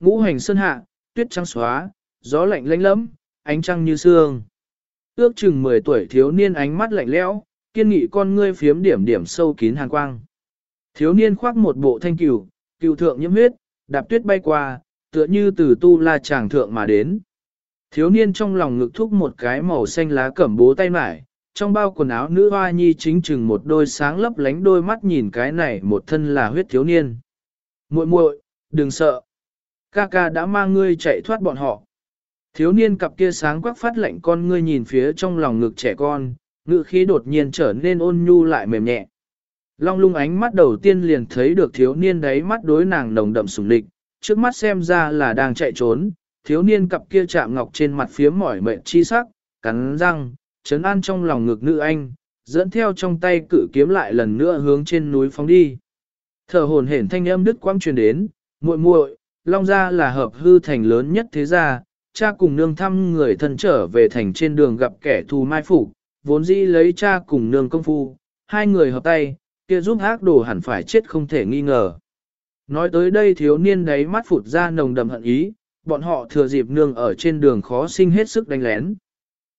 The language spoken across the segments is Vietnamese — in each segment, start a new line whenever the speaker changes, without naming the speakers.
ngũ hành sơn hạ, tuyết trắng xóa, gió lạnh lánh lẫm, ánh trăng như sương. Ước chừng 10 tuổi thiếu niên ánh mắt lạnh lẽo, kiên nghị con ngươi phiếm điểm điểm sâu kín hàn quang. Thiếu niên khoác một bộ thanh cửu, cửu thượng nhiễm huyết, đạp tuyết bay qua, tựa như từ tu la chàng thượng mà đến. Thiếu niên trong lòng ngực thúc một cái màu xanh lá cẩm bố tay mải, trong bao quần áo nữ hoa nhi chính chừng một đôi sáng lấp lánh đôi mắt nhìn cái này một thân là huyết thiếu niên. muội muội, đừng sợ. Ca ca đã mang ngươi chạy thoát bọn họ. Thiếu niên cặp kia sáng quắc phát lạnh con ngươi nhìn phía trong lòng ngực trẻ con, ngự khí đột nhiên trở nên ôn nhu lại mềm nhẹ. Long lung ánh mắt đầu tiên liền thấy được thiếu niên đấy mắt đối nàng nồng đậm sùng địch, trước mắt xem ra là đang chạy trốn, thiếu niên cặp kia chạm ngọc trên mặt phía mỏi mệt chi sắc, cắn răng, chấn an trong lòng ngực nữ anh, dẫn theo trong tay cự kiếm lại lần nữa hướng trên núi phóng đi. Thở hồn hển thanh âm đứt quang truyền đến, muội muội, Long gia là hợp hư thành lớn nhất thế gia, cha cùng nương thăm người thân trở về thành trên đường gặp kẻ thù mai phục, vốn dĩ lấy cha cùng nương công phu, hai người hợp tay, kia giúp ác đồ hẳn phải chết không thể nghi ngờ. Nói tới đây thiếu niên đấy mắt phụt ra nồng đầm hận ý, bọn họ thừa dịp nương ở trên đường khó sinh hết sức đánh lén.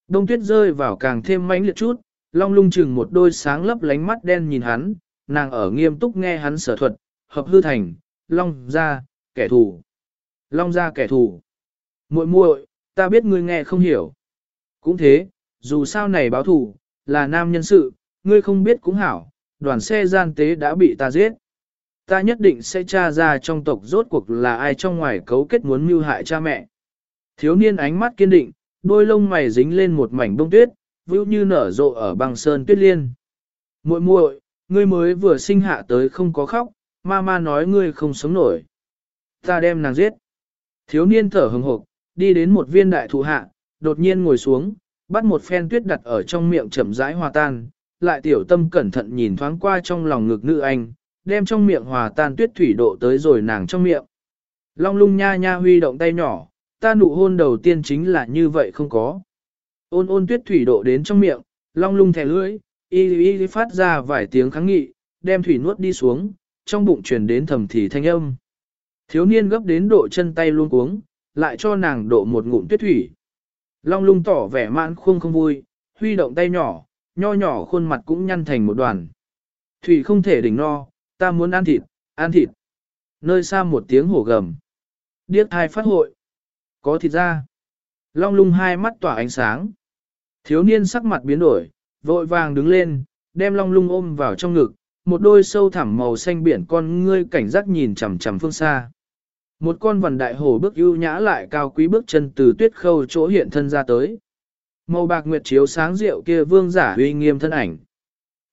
Đông tuyết rơi vào càng thêm mãnh liệt chút, long lung chừng một đôi sáng lấp lánh mắt đen nhìn hắn, nàng ở nghiêm túc nghe hắn sở thuật, hợp hư thành, long ra, kẻ thù. Long ra kẻ thù. muội muội, ta biết ngươi nghe không hiểu. Cũng thế, dù sao này báo thù, là nam nhân sự, ngươi không biết cũng hảo, đoàn xe gian tế đã bị ta giết. Ta nhất định sẽ tra ra trong tộc rốt cuộc là ai trong ngoài cấu kết muốn mưu hại cha mẹ. Thiếu niên ánh mắt kiên định, đôi lông mày dính lên một mảnh bông tuyết, vưu như nở rộ ở băng sơn tuyết liên. muội muội, ngươi mới vừa sinh hạ tới không có khóc, ma nói ngươi không sống nổi. Ta đem nàng giết. Thiếu niên thở hừng hộp, đi đến một viên đại thụ hạ, đột nhiên ngồi xuống, bắt một phen tuyết đặt ở trong miệng chậm rãi hòa tan, lại tiểu tâm cẩn thận nhìn thoáng qua trong lòng ngực nữ anh, đem trong miệng hòa tan tuyết thủy độ tới rồi nàng trong miệng. Long lung nha nha huy động tay nhỏ, ta nụ hôn đầu tiên chính là như vậy không có. Ôn ôn tuyết thủy độ đến trong miệng, long lung thẻ lưỡi, y y phát ra vài tiếng kháng nghị, đem thủy nuốt đi xuống, trong bụng truyền đến thầm thì thanh âm. Thiếu niên gấp đến độ chân tay luôn cuống, lại cho nàng độ một ngụm tuyết thủy. Long lung tỏ vẻ mãn khuôn không vui, huy động tay nhỏ, nho nhỏ khuôn mặt cũng nhăn thành một đoàn. Thủy không thể đỉnh no, ta muốn ăn thịt, ăn thịt. Nơi xa một tiếng hổ gầm. Điếc thai phát hội. Có thịt ra. Long lung hai mắt tỏa ánh sáng. Thiếu niên sắc mặt biến đổi, vội vàng đứng lên, đem long lung ôm vào trong ngực, một đôi sâu thẳm màu xanh biển con ngươi cảnh giác nhìn chằm chằm phương xa. Một con vằn đại hổ bước ưu nhã lại cao quý bước chân từ tuyết khâu chỗ hiện thân ra tới. Màu bạc nguyệt chiếu sáng rượu kia vương giả uy nghiêm thân ảnh.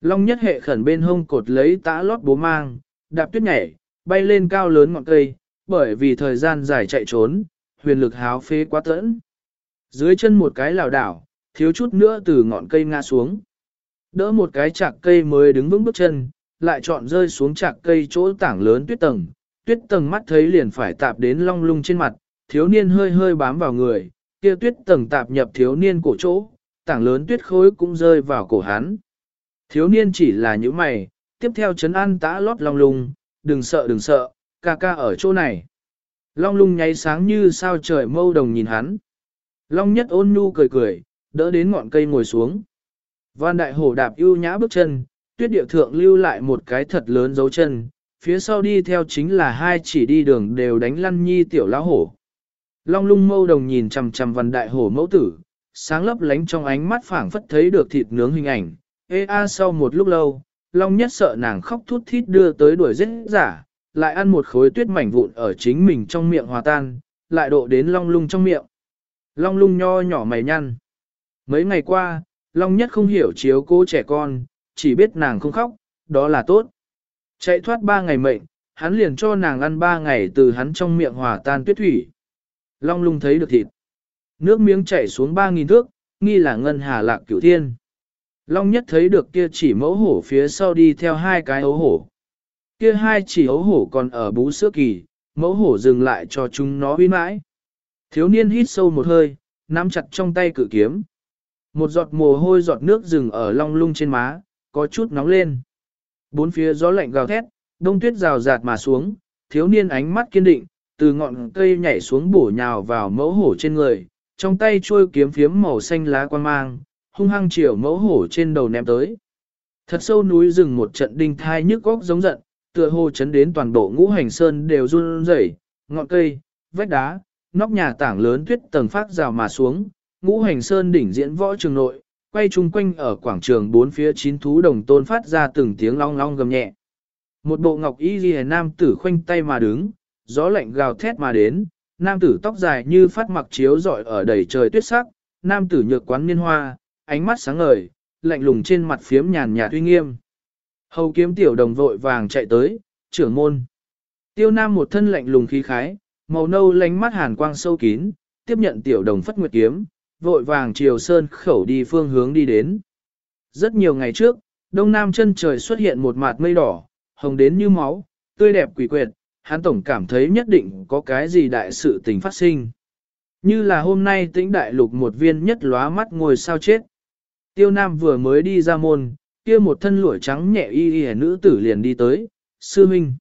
Long nhất hệ khẩn bên hông cột lấy tã lót bố mang, đạp tuyết nhảy, bay lên cao lớn ngọn cây, bởi vì thời gian dài chạy trốn, huyền lực háo phế quá tẫn. Dưới chân một cái lảo đảo, thiếu chút nữa từ ngọn cây ngã xuống. Đỡ một cái chạc cây mới đứng vững bước chân, lại chọn rơi xuống chạc cây chỗ tảng lớn tuyết tầng. Tuyết tầng mắt thấy liền phải tạp đến long lung trên mặt, thiếu niên hơi hơi bám vào người, kia tuyết tầng tạp nhập thiếu niên cổ chỗ, tảng lớn tuyết khối cũng rơi vào cổ hắn. Thiếu niên chỉ là những mày, tiếp theo chấn an tã lót long lung, đừng sợ đừng sợ, ca ca ở chỗ này. Long lung nháy sáng như sao trời mâu đồng nhìn hắn. Long nhất ôn nhu cười cười, đỡ đến ngọn cây ngồi xuống. Văn đại hổ đạp ưu nhã bước chân, tuyết địa thượng lưu lại một cái thật lớn dấu chân, phía sau đi theo chính là hai chỉ đi đường đều đánh lăn nhi tiểu lão hổ. Long lung mâu đồng nhìn chằm chằm văn đại hổ mẫu tử, sáng lấp lánh trong ánh mắt phảng phất thấy được thịt nướng hình ảnh. Ê a sau một lúc lâu, Long nhất sợ nàng khóc thút thít đưa tới đuổi giết giả, lại ăn một khối tuyết mảnh vụn ở chính mình trong miệng hòa tan, lại độ đến long lung trong miệng. Long lung nho nhỏ mày nhăn. Mấy ngày qua, Long nhất không hiểu chiếu cố trẻ con, chỉ biết nàng không khóc, đó là tốt. Chạy thoát ba ngày mệnh, hắn liền cho nàng ăn ba ngày từ hắn trong miệng hòa tan tuyết thủy. Long lung thấy được thịt. Nước miếng chảy xuống ba nghìn thước, nghi là ngân hà lạc cửu thiên. Long nhất thấy được kia chỉ mẫu hổ phía sau đi theo hai cái ấu hổ. Kia hai chỉ ấu hổ còn ở bú sữa kỳ, mẫu hổ dừng lại cho chúng nó uy mãi. Thiếu niên hít sâu một hơi, nắm chặt trong tay cự kiếm. Một giọt mồ hôi giọt nước rừng ở long lung trên má, có chút nóng lên. Bốn phía gió lạnh gào thét, đông tuyết rào rạt mà xuống, thiếu niên ánh mắt kiên định, từ ngọn cây nhảy xuống bổ nhào vào mẫu hổ trên người, trong tay trôi kiếm phiếm màu xanh lá quan mang, hung hăng chiều mẫu hổ trên đầu ném tới. Thật sâu núi rừng một trận đinh thai nhức góc giống giận, tựa hồ chấn đến toàn bộ ngũ hành sơn đều run rẩy, ngọn cây, vách đá, nóc nhà tảng lớn tuyết tầng phát rào mà xuống, ngũ hành sơn đỉnh diễn võ trường nội, quay chung quanh ở quảng trường bốn phía chín thú đồng tôn phát ra từng tiếng long long gầm nhẹ. Một bộ ngọc y ghi nam tử khoanh tay mà đứng, gió lạnh gào thét mà đến, nam tử tóc dài như phát mặc chiếu rọi ở đầy trời tuyết sắc, nam tử nhược quán niên hoa, ánh mắt sáng ngời, lạnh lùng trên mặt phiếm nhàn nhạt uy nghiêm. Hầu kiếm tiểu đồng vội vàng chạy tới, trưởng môn. Tiêu nam một thân lạnh lùng khí khái, màu nâu lánh mắt hàn quang sâu kín, tiếp nhận tiểu đồng phất nguyệt kiếm, vội vàng chiều sơn khẩu đi phương hướng đi đến. Rất nhiều ngày trước, đông nam chân trời xuất hiện một mạt mây đỏ, hồng đến như máu, tươi đẹp quỷ quyệt, hắn tổng cảm thấy nhất định có cái gì đại sự tình phát sinh. Như là hôm nay tĩnh đại lục một viên nhất lóa mắt ngồi sao chết. Tiêu Nam vừa mới đi ra môn, kia một thân lụa trắng nhẹ y y nữ tử liền đi tới, sư minh.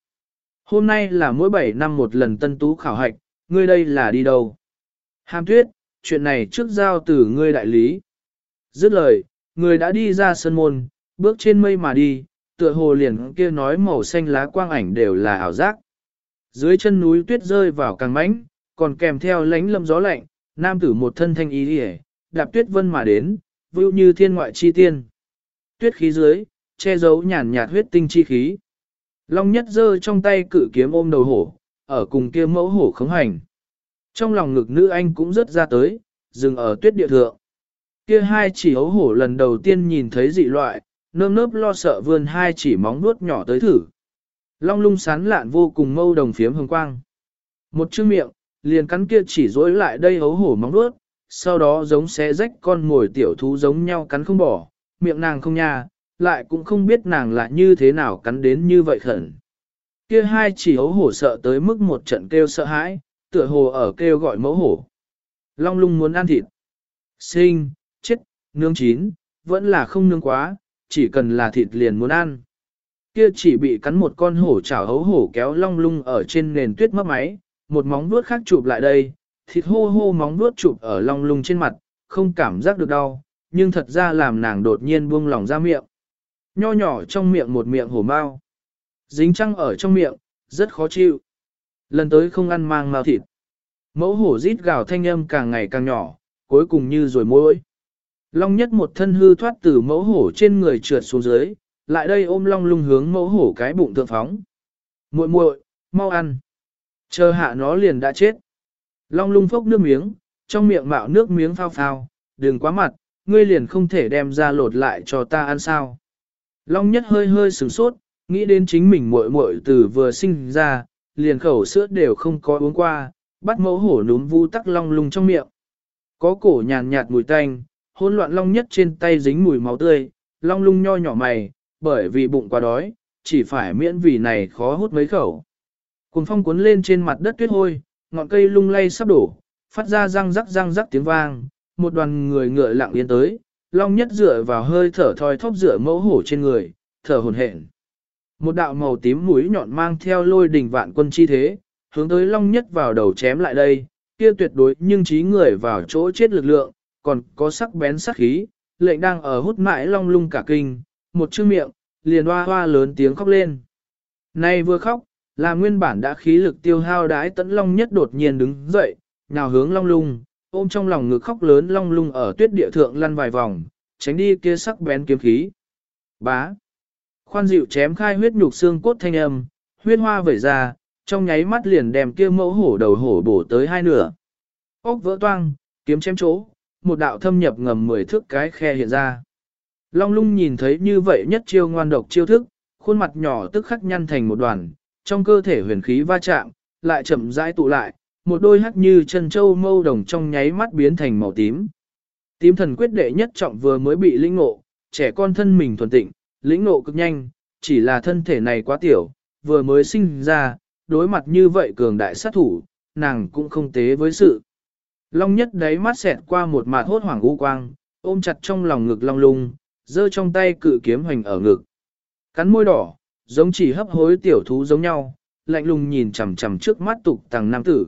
Hôm nay là mỗi 7 năm một lần tân tú khảo hạch, ngươi đây là đi đâu? Hàm tuyết, chuyện này trước giao từ ngươi đại lý. Dứt lời, người đã đi ra sân môn, bước trên mây mà đi, tựa hồ liền kia nói màu xanh lá quang ảnh đều là ảo giác. Dưới chân núi tuyết rơi vào càng mãnh, còn kèm theo lánh lâm gió lạnh, nam tử một thân thanh ý hề, đạp tuyết vân mà đến, vưu như thiên ngoại chi tiên. Tuyết khí dưới, che giấu nhàn nhạt huyết tinh chi khí. Long nhất giơ trong tay cự kiếm ôm đầu hổ, ở cùng kia mẫu hổ khống hành. Trong lòng ngực nữ anh cũng rất ra tới, dừng ở tuyết địa thượng. Kia hai chỉ ấu hổ lần đầu tiên nhìn thấy dị loại, nơm nớp lo sợ vươn hai chỉ móng nuốt nhỏ tới thử. Long lung sán lạn vô cùng mâu đồng phiếm hồng quang. Một chữ miệng, liền cắn kia chỉ dối lại đây ấu hổ móng nuốt, sau đó giống xé rách con ngồi tiểu thú giống nhau cắn không bỏ, miệng nàng không nha, lại cũng không biết nàng là như thế nào cắn đến như vậy khẩn. Kia hai chỉ ấu hổ sợ tới mức một trận kêu sợ hãi, tựa hồ ở kêu gọi mẫu hổ. Long lung muốn ăn thịt. Sinh, chết, nướng chín, vẫn là không nướng quá, chỉ cần là thịt liền muốn ăn. Kia chỉ bị cắn một con hổ chảo hấu hổ kéo long lung ở trên nền tuyết mất máy, một móng vuốt khác chụp lại đây, thịt hô hô móng vuốt chụp ở long lung trên mặt, không cảm giác được đau, nhưng thật ra làm nàng đột nhiên buông lỏng ra miệng. Nho nhỏ trong miệng một miệng hổ mau. Dính trăng ở trong miệng, rất khó chịu. Lần tới không ăn mang mao thịt. Mẫu hổ rít gào thanh âm càng ngày càng nhỏ, cuối cùng như rồi môi. Long nhất một thân hư thoát từ mẫu hổ trên người trượt xuống dưới, lại đây ôm long lung hướng mẫu hổ cái bụng thượng phóng. muội muội, mau ăn. Chờ hạ nó liền đã chết. Long lung phốc nước miếng, trong miệng mạo nước miếng phao phao, đừng quá mặt, ngươi liền không thể đem ra lột lại cho ta ăn sao. Long nhất hơi hơi sửng sốt, nghĩ đến chính mình muội muội từ vừa sinh ra, liền khẩu sữa đều không có uống qua, bắt mẫu hổ núm vu tắc long lung trong miệng. Có cổ nhàn nhạt mùi tanh, hỗn loạn long nhất trên tay dính mùi máu tươi, long lung nho nhỏ mày, bởi vì bụng quá đói, chỉ phải miễn vì này khó hút mấy khẩu. Cùng phong cuốn lên trên mặt đất tuyết hôi, ngọn cây lung lay sắp đổ, phát ra răng rắc răng rắc tiếng vang, một đoàn người ngựa lặng yên tới, long nhất dựa vào hơi thở thoi thóp dựa mẫu hổ trên người, thở hồn hển. Một đạo màu tím mũi nhọn mang theo lôi đỉnh vạn quân chi thế, hướng tới long nhất vào đầu chém lại đây, kia tuyệt đối nhưng trí người vào chỗ chết lực lượng, còn có sắc bén sắc khí, lệnh đang ở hút mãi long lung cả kinh, một chữ miệng, liền hoa hoa lớn tiếng khóc lên. Nay vừa khóc, là nguyên bản đã khí lực tiêu hao đái tấn long nhất đột nhiên đứng dậy, nào hướng long lung, ôm trong lòng ngực khóc lớn long lung ở tuyết địa thượng lăn vài vòng, tránh đi kia sắc bén kiếm khí. Bá. Khoan dịu chém khai huyết nhục xương cốt thanh âm, huyết hoa vẩy ra, trong nháy mắt liền đem kia mẫu hổ đầu hổ bổ tới hai nửa. Ốc vỡ toang, kiếm chém chỗ, một đạo thâm nhập ngầm mười thước cái khe hiện ra. Long lung nhìn thấy như vậy nhất chiêu ngoan độc chiêu thức, khuôn mặt nhỏ tức khắc nhăn thành một đoàn, trong cơ thể huyền khí va chạm, lại chậm rãi tụ lại, một đôi hắc như chân châu mâu đồng trong nháy mắt biến thành màu tím. Tím thần quyết đệ nhất trọng vừa mới bị linh ngộ, trẻ con thân mình thuần tịnh, lĩnh ngộ cực nhanh, chỉ là thân thể này quá tiểu, vừa mới sinh ra, đối mặt như vậy cường đại sát thủ, nàng cũng không tế với sự. Long nhất đáy mắt xẹt qua một mạt hốt hoảng u quang, ôm chặt trong lòng ngực long lung, giơ trong tay cự kiếm hoành ở ngực. Cắn môi đỏ, giống chỉ hấp hối tiểu thú giống nhau, lạnh lùng nhìn chằm chằm trước mắt tục tàng nam tử.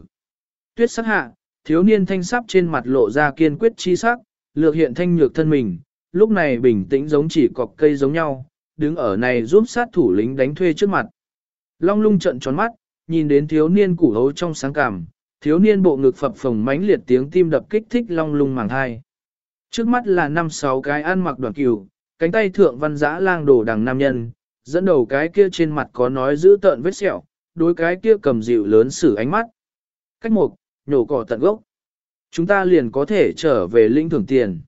Tuyết sắc hạ, thiếu niên thanh sắp trên mặt lộ ra kiên quyết chi sắc, lược hiện thanh nhược thân mình, lúc này bình tĩnh giống chỉ cọc cây giống nhau, đứng ở này giúp sát thủ lính đánh thuê trước mặt. Long lung trận tròn mắt, nhìn đến thiếu niên củ hấu trong sáng cảm, thiếu niên bộ ngực phập phồng mãnh liệt tiếng tim đập kích thích long lung màng hai. Trước mắt là năm sáu cái ăn mặc đoàn cừu, cánh tay thượng văn dã lang đổ đằng nam nhân, dẫn đầu cái kia trên mặt có nói giữ tợn vết sẹo, đối cái kia cầm dịu lớn xử ánh mắt. Cách một, nhổ cỏ tận gốc. Chúng ta liền có thể trở về lĩnh thưởng tiền.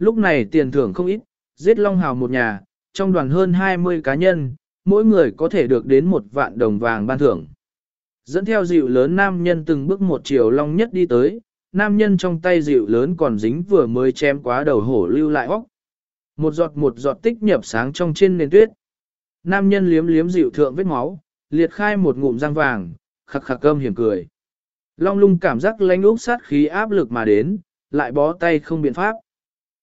Lúc này tiền thưởng không ít, giết Long Hào một nhà, trong đoàn hơn 20 cá nhân, mỗi người có thể được đến một vạn đồng vàng ban thưởng. Dẫn theo dịu lớn nam nhân từng bước một chiều Long nhất đi tới, nam nhân trong tay dịu lớn còn dính vừa mới chém quá đầu hổ lưu lại óc. Một giọt một giọt tích nhập sáng trong trên nền tuyết. Nam nhân liếm liếm dịu thượng vết máu, liệt khai một ngụm răng vàng, khắc khắc cơm hiểm cười. Long lung cảm giác lánh úp sát khí áp lực mà đến, lại bó tay không biện pháp.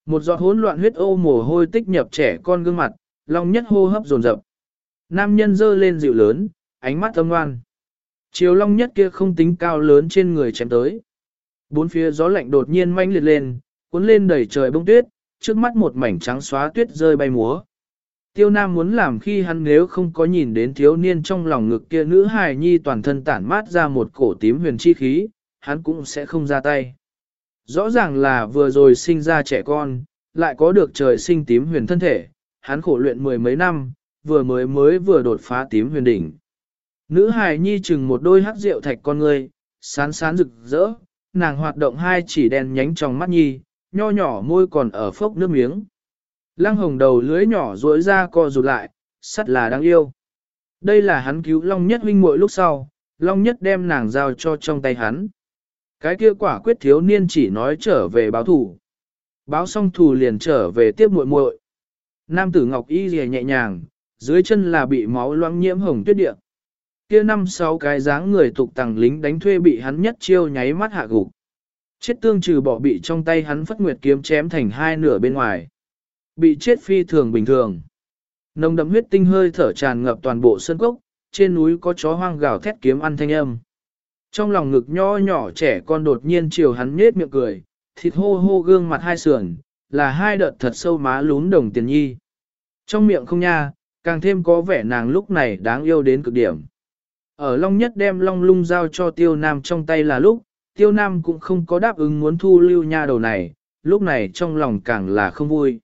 Một giọt hỗn loạn huyết ô mồ hôi tích nhập trẻ con gương mặt, long nhất hô hấp dồn dập. Nam nhân dơ lên dịu lớn, ánh mắt âm ngoan. Chiều long nhất kia không tính cao lớn trên người chém tới. Bốn phía gió lạnh đột nhiên manh liệt lên, cuốn lên đầy trời bông tuyết, trước mắt một mảnh trắng xóa tuyết rơi bay múa. Tiêu Nam muốn làm khi hắn nếu không có nhìn đến thiếu niên trong lòng ngực kia nữ hài nhi toàn thân tản mát ra một cổ tím huyền chi khí, hắn cũng sẽ không ra tay. Rõ ràng là vừa rồi sinh ra trẻ con, lại có được trời sinh tím huyền thân thể, hắn khổ luyện mười mấy năm, vừa mới mới vừa đột phá tím huyền đỉnh. Nữ hài nhi chừng một đôi hắc rượu thạch con người, sán sán rực rỡ, nàng hoạt động hai chỉ đèn nhánh trong mắt nhi, nho nhỏ môi còn ở phốc nước miếng. Lăng hồng đầu lưới nhỏ rối ra co rụt lại, sắt là đáng yêu. Đây là hắn cứu Long Nhất huynh muội lúc sau, Long Nhất đem nàng giao cho trong tay hắn. Cái kia quả quyết thiếu niên chỉ nói trở về báo thủ. Báo xong thù liền trở về tiếp muội muội. Nam tử Ngọc Y rìa nhẹ nhàng, dưới chân là bị máu loãng nhiễm hồng tuyết địa. Kia năm sáu cái dáng người tục tàng lính đánh thuê bị hắn nhất chiêu nháy mắt hạ gục. Chết tương trừ bỏ bị trong tay hắn phất nguyệt kiếm chém thành hai nửa bên ngoài. Bị chết phi thường bình thường. Nồng đậm huyết tinh hơi thở tràn ngập toàn bộ sân cốc, trên núi có chó hoang gào thét kiếm ăn thanh âm. Trong lòng ngực nho nhỏ trẻ con đột nhiên chiều hắn nhết miệng cười, thịt hô hô gương mặt hai sườn, là hai đợt thật sâu má lún đồng tiền nhi. Trong miệng không nha, càng thêm có vẻ nàng lúc này đáng yêu đến cực điểm. Ở Long Nhất đem Long Lung giao cho Tiêu Nam trong tay là lúc, Tiêu Nam cũng không có đáp ứng muốn thu lưu nha đầu này, lúc này trong lòng càng là không vui.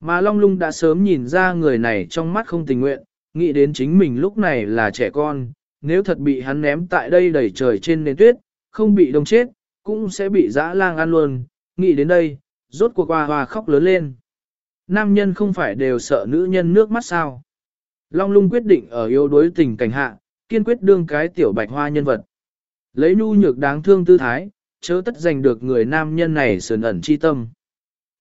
Mà Long Lung đã sớm nhìn ra người này trong mắt không tình nguyện, nghĩ đến chính mình lúc này là trẻ con, nếu thật bị hắn ném tại đây đầy trời trên nền tuyết, không bị đông chết, cũng sẽ bị dã lang ăn luôn, nghĩ đến đây, rốt cuộc hoa hoa khóc lớn lên. Nam nhân không phải đều sợ nữ nhân nước mắt sao. Long lung quyết định ở yếu đối tình cảnh hạ, kiên quyết đương cái tiểu bạch hoa nhân vật. Lấy nhu nhược đáng thương tư thái, chớ tất giành được người nam nhân này sườn ẩn chi tâm.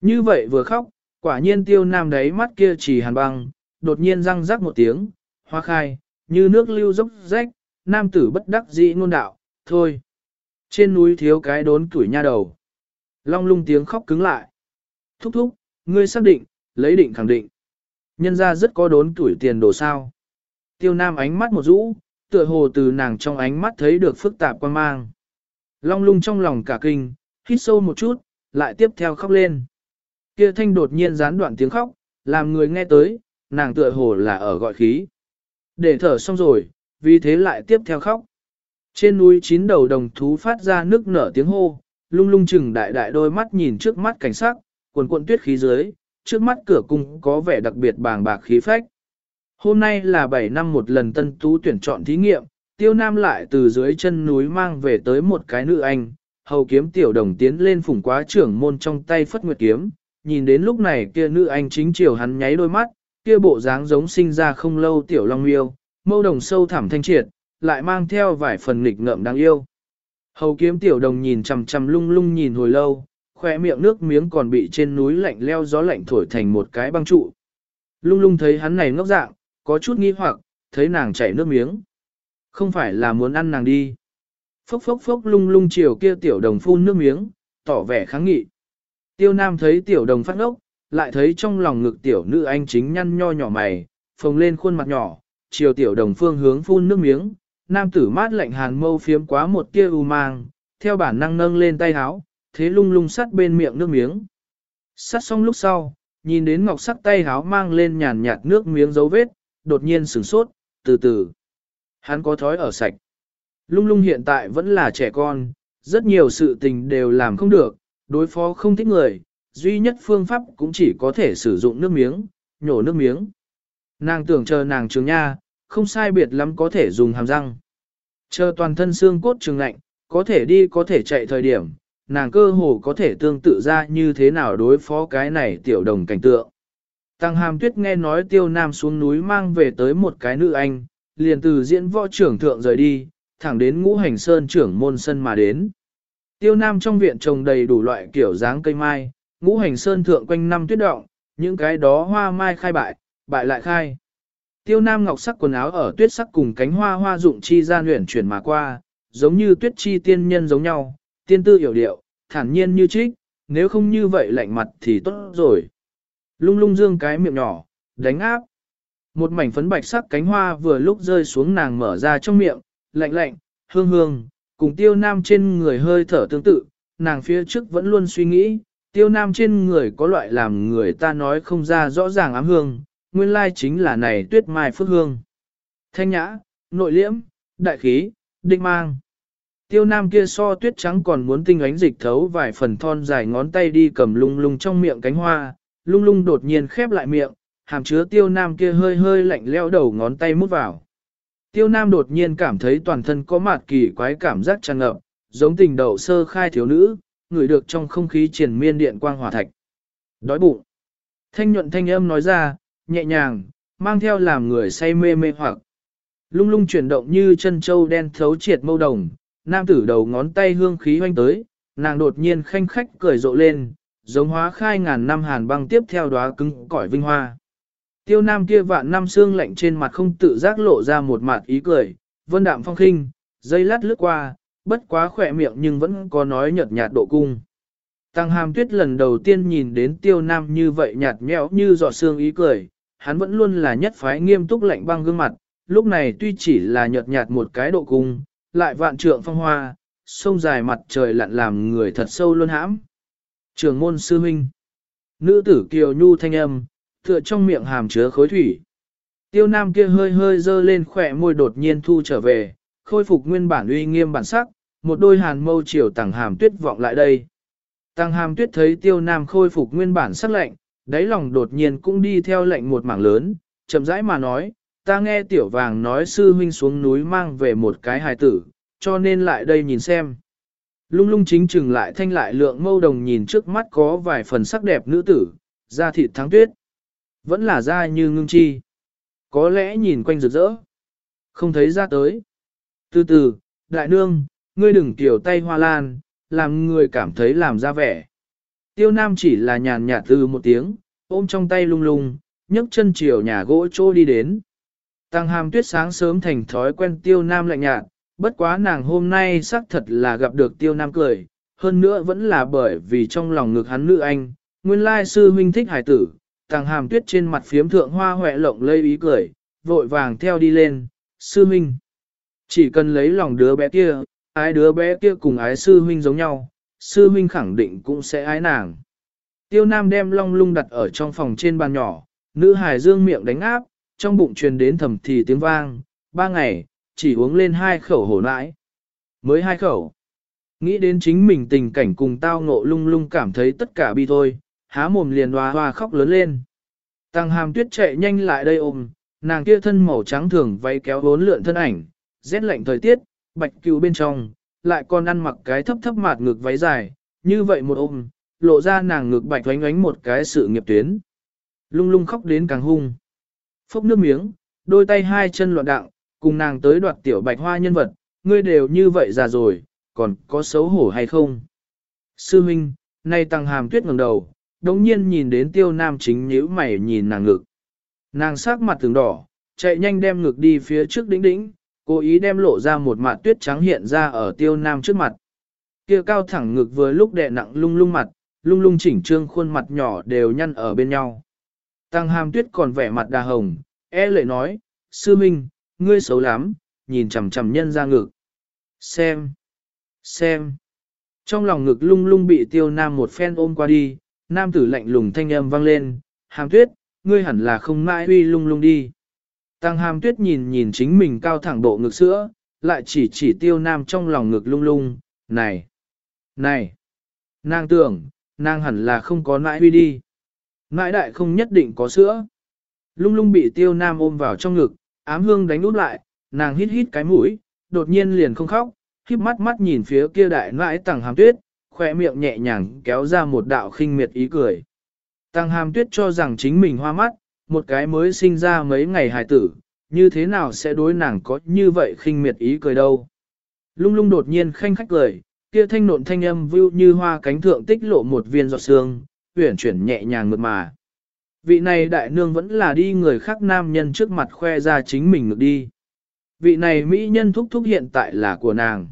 Như vậy vừa khóc, quả nhiên tiêu nam đấy mắt kia chỉ hàn băng, đột nhiên răng rắc một tiếng, hoa khai, như nước lưu dốc rách, nam tử bất đắc dĩ ngôn đạo, thôi. Trên núi thiếu cái đốn tuổi nha đầu. Long lung tiếng khóc cứng lại. Thúc thúc, ngươi xác định, lấy định khẳng định. Nhân ra rất có đốn tuổi tiền đồ sao. Tiêu nam ánh mắt một rũ, tựa hồ từ nàng trong ánh mắt thấy được phức tạp quan mang. Long lung trong lòng cả kinh, hít sâu một chút, lại tiếp theo khóc lên. Kia thanh đột nhiên gián đoạn tiếng khóc, làm người nghe tới, nàng tựa hồ là ở gọi khí. Để thở xong rồi, vì thế lại tiếp theo khóc. Trên núi chín đầu đồng thú phát ra nước nở tiếng hô, lung lung chừng đại đại đôi mắt nhìn trước mắt cảnh sắc, cuồn cuộn tuyết khí dưới, trước mắt cửa cung có vẻ đặc biệt bàng bạc khí phách. Hôm nay là 7 năm một lần tân tú tuyển chọn thí nghiệm, tiêu nam lại từ dưới chân núi mang về tới một cái nữ anh, hầu kiếm tiểu đồng tiến lên phủng quá trưởng môn trong tay phất nguyệt kiếm, nhìn đến lúc này kia nữ anh chính chiều hắn nháy đôi mắt, kia bộ dáng giống sinh ra không lâu tiểu long miêu, mâu đồng sâu thẳm thanh triệt, lại mang theo vài phần nghịch ngợm đáng yêu. Hầu kiếm tiểu đồng nhìn chằm chằm lung lung nhìn hồi lâu, khoe miệng nước miếng còn bị trên núi lạnh leo gió lạnh thổi thành một cái băng trụ. Lung lung thấy hắn này ngốc dạng, có chút nghi hoặc, thấy nàng chảy nước miếng. Không phải là muốn ăn nàng đi. Phốc phốc phốc lung lung chiều kia tiểu đồng phun nước miếng, tỏ vẻ kháng nghị. Tiêu Nam thấy tiểu đồng phát ngốc, lại thấy trong lòng ngực tiểu nữ anh chính nhăn nho nhỏ mày, phồng lên khuôn mặt nhỏ, chiều tiểu đồng phương hướng phun nước miếng, nam tử mát lạnh hàn mâu phiếm quá một tia u mang, theo bản năng nâng lên tay háo, thế lung lung sắt bên miệng nước miếng. Sắt xong lúc sau, nhìn đến ngọc sắc tay háo mang lên nhàn nhạt nước miếng dấu vết, đột nhiên sửng sốt, từ từ. Hắn có thói ở sạch. Lung lung hiện tại vẫn là trẻ con, rất nhiều sự tình đều làm không được, đối phó không thích người, duy nhất phương pháp cũng chỉ có thể sử dụng nước miếng, nhổ nước miếng. Nàng tưởng chờ nàng trường nha, không sai biệt lắm có thể dùng hàm răng. Chờ toàn thân xương cốt trường lạnh, có thể đi có thể chạy thời điểm, nàng cơ hồ có thể tương tự ra như thế nào đối phó cái này tiểu đồng cảnh tượng. Tăng hàm tuyết nghe nói tiêu nam xuống núi mang về tới một cái nữ anh, liền từ diễn võ trưởng thượng rời đi, thẳng đến ngũ hành sơn trưởng môn sân mà đến. Tiêu nam trong viện trồng đầy đủ loại kiểu dáng cây mai, ngũ hành sơn thượng quanh năm tuyết động, những cái đó hoa mai khai bại, bại lại khai. Tiêu nam ngọc sắc quần áo ở tuyết sắc cùng cánh hoa hoa dụng chi gian luyện chuyển mà qua, giống như tuyết chi tiên nhân giống nhau, tiên tư hiểu điệu, thản nhiên như trích, nếu không như vậy lạnh mặt thì tốt rồi. Lung lung dương cái miệng nhỏ, đánh áp. Một mảnh phấn bạch sắc cánh hoa vừa lúc rơi xuống nàng mở ra trong miệng, lạnh lạnh, hương hương, cùng tiêu nam trên người hơi thở tương tự, nàng phía trước vẫn luôn suy nghĩ, tiêu nam trên người có loại làm người ta nói không ra rõ ràng ám hương, nguyên lai chính là này tuyết mai phước hương. Thanh nhã, nội liễm, đại khí, định mang. Tiêu nam kia so tuyết trắng còn muốn tinh ánh dịch thấu vài phần thon dài ngón tay đi cầm lung lung trong miệng cánh hoa, lung lung đột nhiên khép lại miệng, hàm chứa tiêu nam kia hơi hơi lạnh leo đầu ngón tay mút vào. Tiêu nam đột nhiên cảm thấy toàn thân có mạt kỳ quái cảm giác tràn ngập, giống tình đậu sơ khai thiếu nữ, ngửi được trong không khí triển miên điện quang hỏa thạch. Đói bụng. Thanh nhuận thanh âm nói ra, nhẹ nhàng, mang theo làm người say mê mê hoặc. Lung lung chuyển động như chân châu đen thấu triệt mâu đồng, nam tử đầu ngón tay hương khí hoanh tới, nàng đột nhiên khanh khách cười rộ lên, giống hóa khai ngàn năm hàn băng tiếp theo đóa cứng cỏi vinh hoa. Tiêu nam kia vạn năm xương lạnh trên mặt không tự giác lộ ra một mặt ý cười, vân đạm phong khinh, dây lát lướt qua, bất quá khỏe miệng nhưng vẫn có nói nhợt nhạt độ cung. Tăng hàm tuyết lần đầu tiên nhìn đến tiêu nam như vậy nhạt nhẽo như giọt xương ý cười, hắn vẫn luôn là nhất phái nghiêm túc lạnh băng gương mặt, lúc này tuy chỉ là nhợt nhạt một cái độ cung, lại vạn trượng phong hoa, sông dài mặt trời lặn làm người thật sâu luôn hãm. Trường môn sư minh Nữ tử kiều nhu thanh âm, tựa trong miệng hàm chứa khối thủy. Tiêu nam kia hơi hơi dơ lên khỏe môi đột nhiên thu trở về, khôi phục nguyên bản uy nghiêm bản sắc, một đôi hàn mâu chiều tàng hàm tuyết vọng lại đây. Tàng hàm tuyết thấy tiêu nam khôi phục nguyên bản sắc lạnh, đáy lòng đột nhiên cũng đi theo lệnh một mảng lớn, chậm rãi mà nói, ta nghe tiểu vàng nói sư huynh xuống núi mang về một cái hài tử, cho nên lại đây nhìn xem. Lung lung chính chừng lại thanh lại lượng mâu đồng nhìn trước mắt có vài phần sắc đẹp nữ tử, da thịt thắng tuyết. Vẫn là da như ngưng chi. Có lẽ nhìn quanh rực rỡ. Không thấy ra tới. Từ từ, đại nương, ngươi đừng tiểu tay hoa lan, làm người cảm thấy làm ra vẻ. Tiêu nam chỉ là nhàn nhạt từ một tiếng, ôm trong tay lung lung, nhấc chân chiều nhà gỗ trô đi đến. Tăng hàm tuyết sáng sớm thành thói quen tiêu nam lạnh nhạt, bất quá nàng hôm nay xác thật là gặp được tiêu nam cười, hơn nữa vẫn là bởi vì trong lòng ngực hắn nữ anh, nguyên lai sư huynh thích hải tử, Tăng hàm tuyết trên mặt phiếm thượng hoa hoẹ lộng lây ý cười, vội vàng theo đi lên, sư huynh. Chỉ cần lấy lòng đứa bé kia, ái đứa bé kia cùng ái sư huynh giống nhau, sư huynh khẳng định cũng sẽ ái nàng. Tiêu Nam đem long lung đặt ở trong phòng trên bàn nhỏ, nữ hài dương miệng đánh áp, trong bụng truyền đến thầm thì tiếng vang, ba ngày, chỉ uống lên hai khẩu hổ nãi. Mới hai khẩu. Nghĩ đến chính mình tình cảnh cùng tao ngộ lung lung cảm thấy tất cả bi thôi, há mồm liền hoa hoa khóc lớn lên. Tăng hàm tuyết chạy nhanh lại đây ôm, nàng kia thân màu trắng thường váy kéo vốn lượn thân ảnh, rét lạnh thời tiết, bạch cừu bên trong, lại còn ăn mặc cái thấp thấp mạt ngực váy dài, như vậy một ôm, lộ ra nàng ngực bạch oánh oánh một cái sự nghiệp tuyến. Lung lung khóc đến càng hung. Phốc nước miếng, đôi tay hai chân loạn đạo, cùng nàng tới đoạt tiểu bạch hoa nhân vật, ngươi đều như vậy già rồi, còn có xấu hổ hay không? Sư Minh, nay tăng hàm tuyết ngẩng đầu, đống nhiên nhìn đến tiêu nam chính nhíu mày nhìn nàng ngực. Nàng sắc mặt từng đỏ, chạy nhanh đem ngực đi phía trước đỉnh đỉnh, cố ý đem lộ ra một mặt tuyết trắng hiện ra ở tiêu nam trước mặt. Kia cao thẳng ngực vừa lúc đè nặng lung lung mặt, lung lung chỉnh trương khuôn mặt nhỏ đều nhăn ở bên nhau. Tăng hàm tuyết còn vẻ mặt đà hồng, e lệ nói, sư minh, ngươi xấu lắm, nhìn chằm chằm nhân ra ngực. Xem, xem. Trong lòng ngực lung lung bị tiêu nam một phen ôm qua đi, nam tử lạnh lùng thanh âm vang lên, hàm tuyết, ngươi hẳn là không mãi uy lung lung đi. Tăng hàm tuyết nhìn nhìn chính mình cao thẳng bộ ngực sữa, lại chỉ chỉ tiêu nam trong lòng ngực lung lung, này, này, nàng tưởng, nàng hẳn là không có nãi huy đi. Nãi đại không nhất định có sữa. Lung lung bị tiêu nam ôm vào trong ngực, ám hương đánh út lại, nàng hít hít cái mũi, đột nhiên liền không khóc, khiếp mắt mắt nhìn phía kia đại nãi Tăng hàm tuyết, khỏe miệng nhẹ nhàng kéo ra một đạo khinh miệt ý cười. Tăng hàm tuyết cho rằng chính mình hoa mắt, một cái mới sinh ra mấy ngày hài tử, như thế nào sẽ đối nàng có như vậy khinh miệt ý cười đâu. Lung lung đột nhiên khanh khách cười, kia thanh nộn thanh âm vưu như hoa cánh thượng tích lộ một viên giọt sương, uyển chuyển nhẹ nhàng mượt mà. Vị này đại nương vẫn là đi người khác nam nhân trước mặt khoe ra chính mình ngược đi. Vị này mỹ nhân thúc thúc hiện tại là của nàng.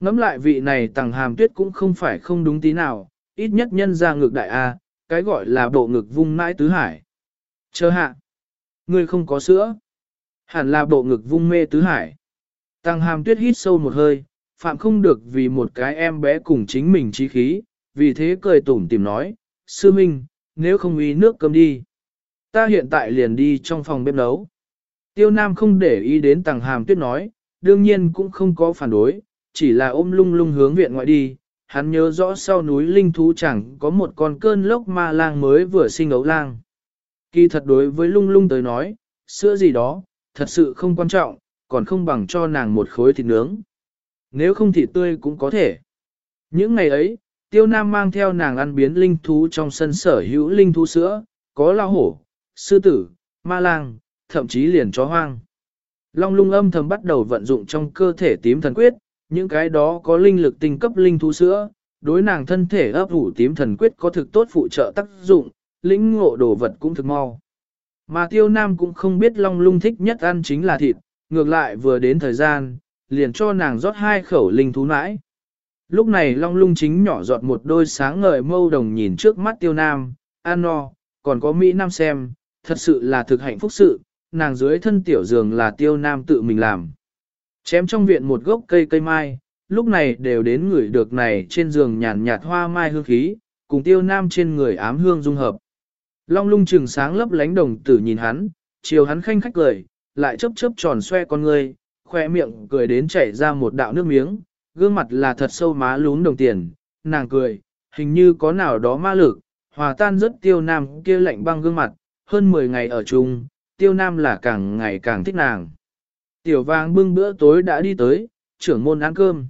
Ngắm lại vị này tàng hàm tuyết cũng không phải không đúng tí nào, ít nhất nhân ra ngược đại A, cái gọi là bộ ngực vung mãi tứ hải. Chờ hạ, ngươi không có sữa. Hẳn là bộ ngực vung mê tứ hải. Tăng hàm tuyết hít sâu một hơi, phạm không được vì một cái em bé cùng chính mình trí khí, vì thế cười tủm tìm nói, sư minh, nếu không uy nước cơm đi. Ta hiện tại liền đi trong phòng bếp nấu. Tiêu Nam không để ý đến tàng hàm tuyết nói, đương nhiên cũng không có phản đối, chỉ là ôm lung lung hướng viện ngoại đi. Hắn nhớ rõ sau núi linh thú chẳng có một con cơn lốc ma lang mới vừa sinh ấu lang. Kỳ thật đối với lung lung tới nói, sữa gì đó, thật sự không quan trọng, còn không bằng cho nàng một khối thịt nướng. Nếu không thịt tươi cũng có thể. Những ngày ấy, tiêu nam mang theo nàng ăn biến linh thú trong sân sở hữu linh thú sữa, có lao hổ, sư tử, ma lang, thậm chí liền chó hoang. Long lung âm thầm bắt đầu vận dụng trong cơ thể tím thần quyết, những cái đó có linh lực tinh cấp linh thú sữa, đối nàng thân thể ấp ủ tím thần quyết có thực tốt phụ trợ tác dụng, lĩnh ngộ đồ vật cũng thực mau. Mà tiêu nam cũng không biết long lung thích nhất ăn chính là thịt, ngược lại vừa đến thời gian, liền cho nàng rót hai khẩu linh thú nãi. Lúc này long lung chính nhỏ giọt một đôi sáng ngời mâu đồng nhìn trước mắt tiêu nam, an no, còn có Mỹ Nam xem, thật sự là thực hạnh phúc sự, nàng dưới thân tiểu giường là tiêu nam tự mình làm. Chém trong viện một gốc cây cây mai, lúc này đều đến người được này trên giường nhàn nhạt hoa mai hương khí, cùng tiêu nam trên người ám hương dung hợp. Long lung trừng sáng lấp lánh đồng tử nhìn hắn, chiều hắn khanh khách cười, lại chớp chớp tròn xoe con ngươi, khoe miệng cười đến chảy ra một đạo nước miếng, gương mặt là thật sâu má lún đồng tiền, nàng cười, hình như có nào đó ma lực, hòa tan rất tiêu nam kia lạnh băng gương mặt, hơn 10 ngày ở chung, tiêu nam là càng ngày càng thích nàng. Tiểu vàng bưng bữa tối đã đi tới, trưởng môn ăn cơm.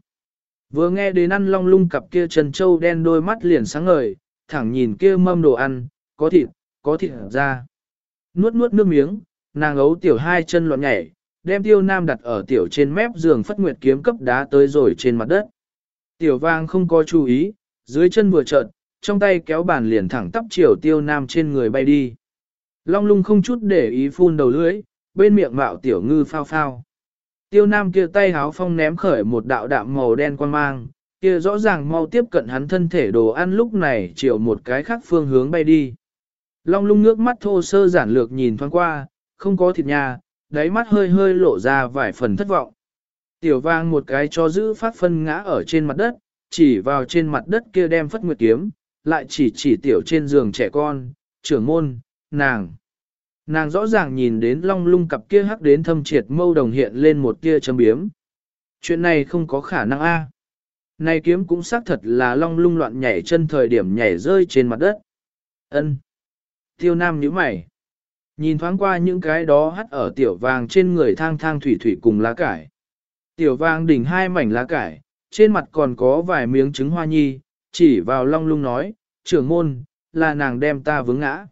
Vừa nghe đến ăn long lung cặp kia trần trâu đen đôi mắt liền sáng ngời, thẳng nhìn kia mâm đồ ăn, có thịt, có thịt ra. Nuốt nuốt nước miếng, nàng ấu tiểu hai chân loạn nhảy, đem tiêu nam đặt ở tiểu trên mép giường phất nguyệt kiếm cấp đá tới rồi trên mặt đất. Tiểu vang không có chú ý, dưới chân vừa trợn, trong tay kéo bàn liền thẳng tắp chiều tiêu nam trên người bay đi. Long lung không chút để ý phun đầu lưỡi, bên miệng mạo tiểu ngư phao phao. Tiêu nam kia tay háo phong ném khởi một đạo đạm màu đen quan mang, kia rõ ràng mau tiếp cận hắn thân thể đồ ăn lúc này chiều một cái khác phương hướng bay đi. Long lung nước mắt thô sơ giản lược nhìn thoáng qua, không có thịt nhà, đáy mắt hơi hơi lộ ra vài phần thất vọng. Tiểu vang một cái cho giữ phát phân ngã ở trên mặt đất, chỉ vào trên mặt đất kia đem phất nguyệt kiếm, lại chỉ chỉ tiểu trên giường trẻ con, trưởng môn, nàng. Nàng rõ ràng nhìn đến long lung cặp kia hắc đến thâm triệt mâu đồng hiện lên một kia châm biếm. Chuyện này không có khả năng a. Này kiếm cũng xác thật là long lung loạn nhảy chân thời điểm nhảy rơi trên mặt đất. Ân. Tiêu Nam nhíu mày. Nhìn thoáng qua những cái đó hắt ở tiểu vàng trên người thang thang thủy thủy cùng lá cải. Tiểu vàng đỉnh hai mảnh lá cải, trên mặt còn có vài miếng trứng hoa nhi, chỉ vào long lung nói, trưởng môn, là nàng đem ta vướng ngã.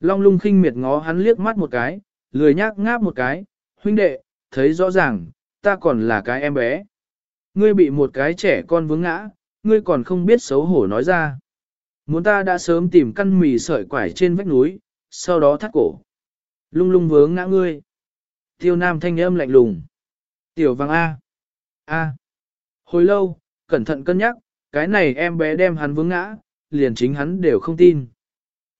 Long lung khinh miệt ngó hắn liếc mắt một cái, lười nhác ngáp một cái, huynh đệ, thấy rõ ràng, ta còn là cái em bé. Ngươi bị một cái trẻ con vướng ngã, ngươi còn không biết xấu hổ nói ra. Muốn ta đã sớm tìm căn mì sợi quải trên vách núi, sau đó thắt cổ. Lung lung vướng ngã ngươi. Tiêu nam thanh âm lạnh lùng. Tiểu vàng A. A. Hồi lâu, cẩn thận cân nhắc, cái này em bé đem hắn vướng ngã, liền chính hắn đều không tin.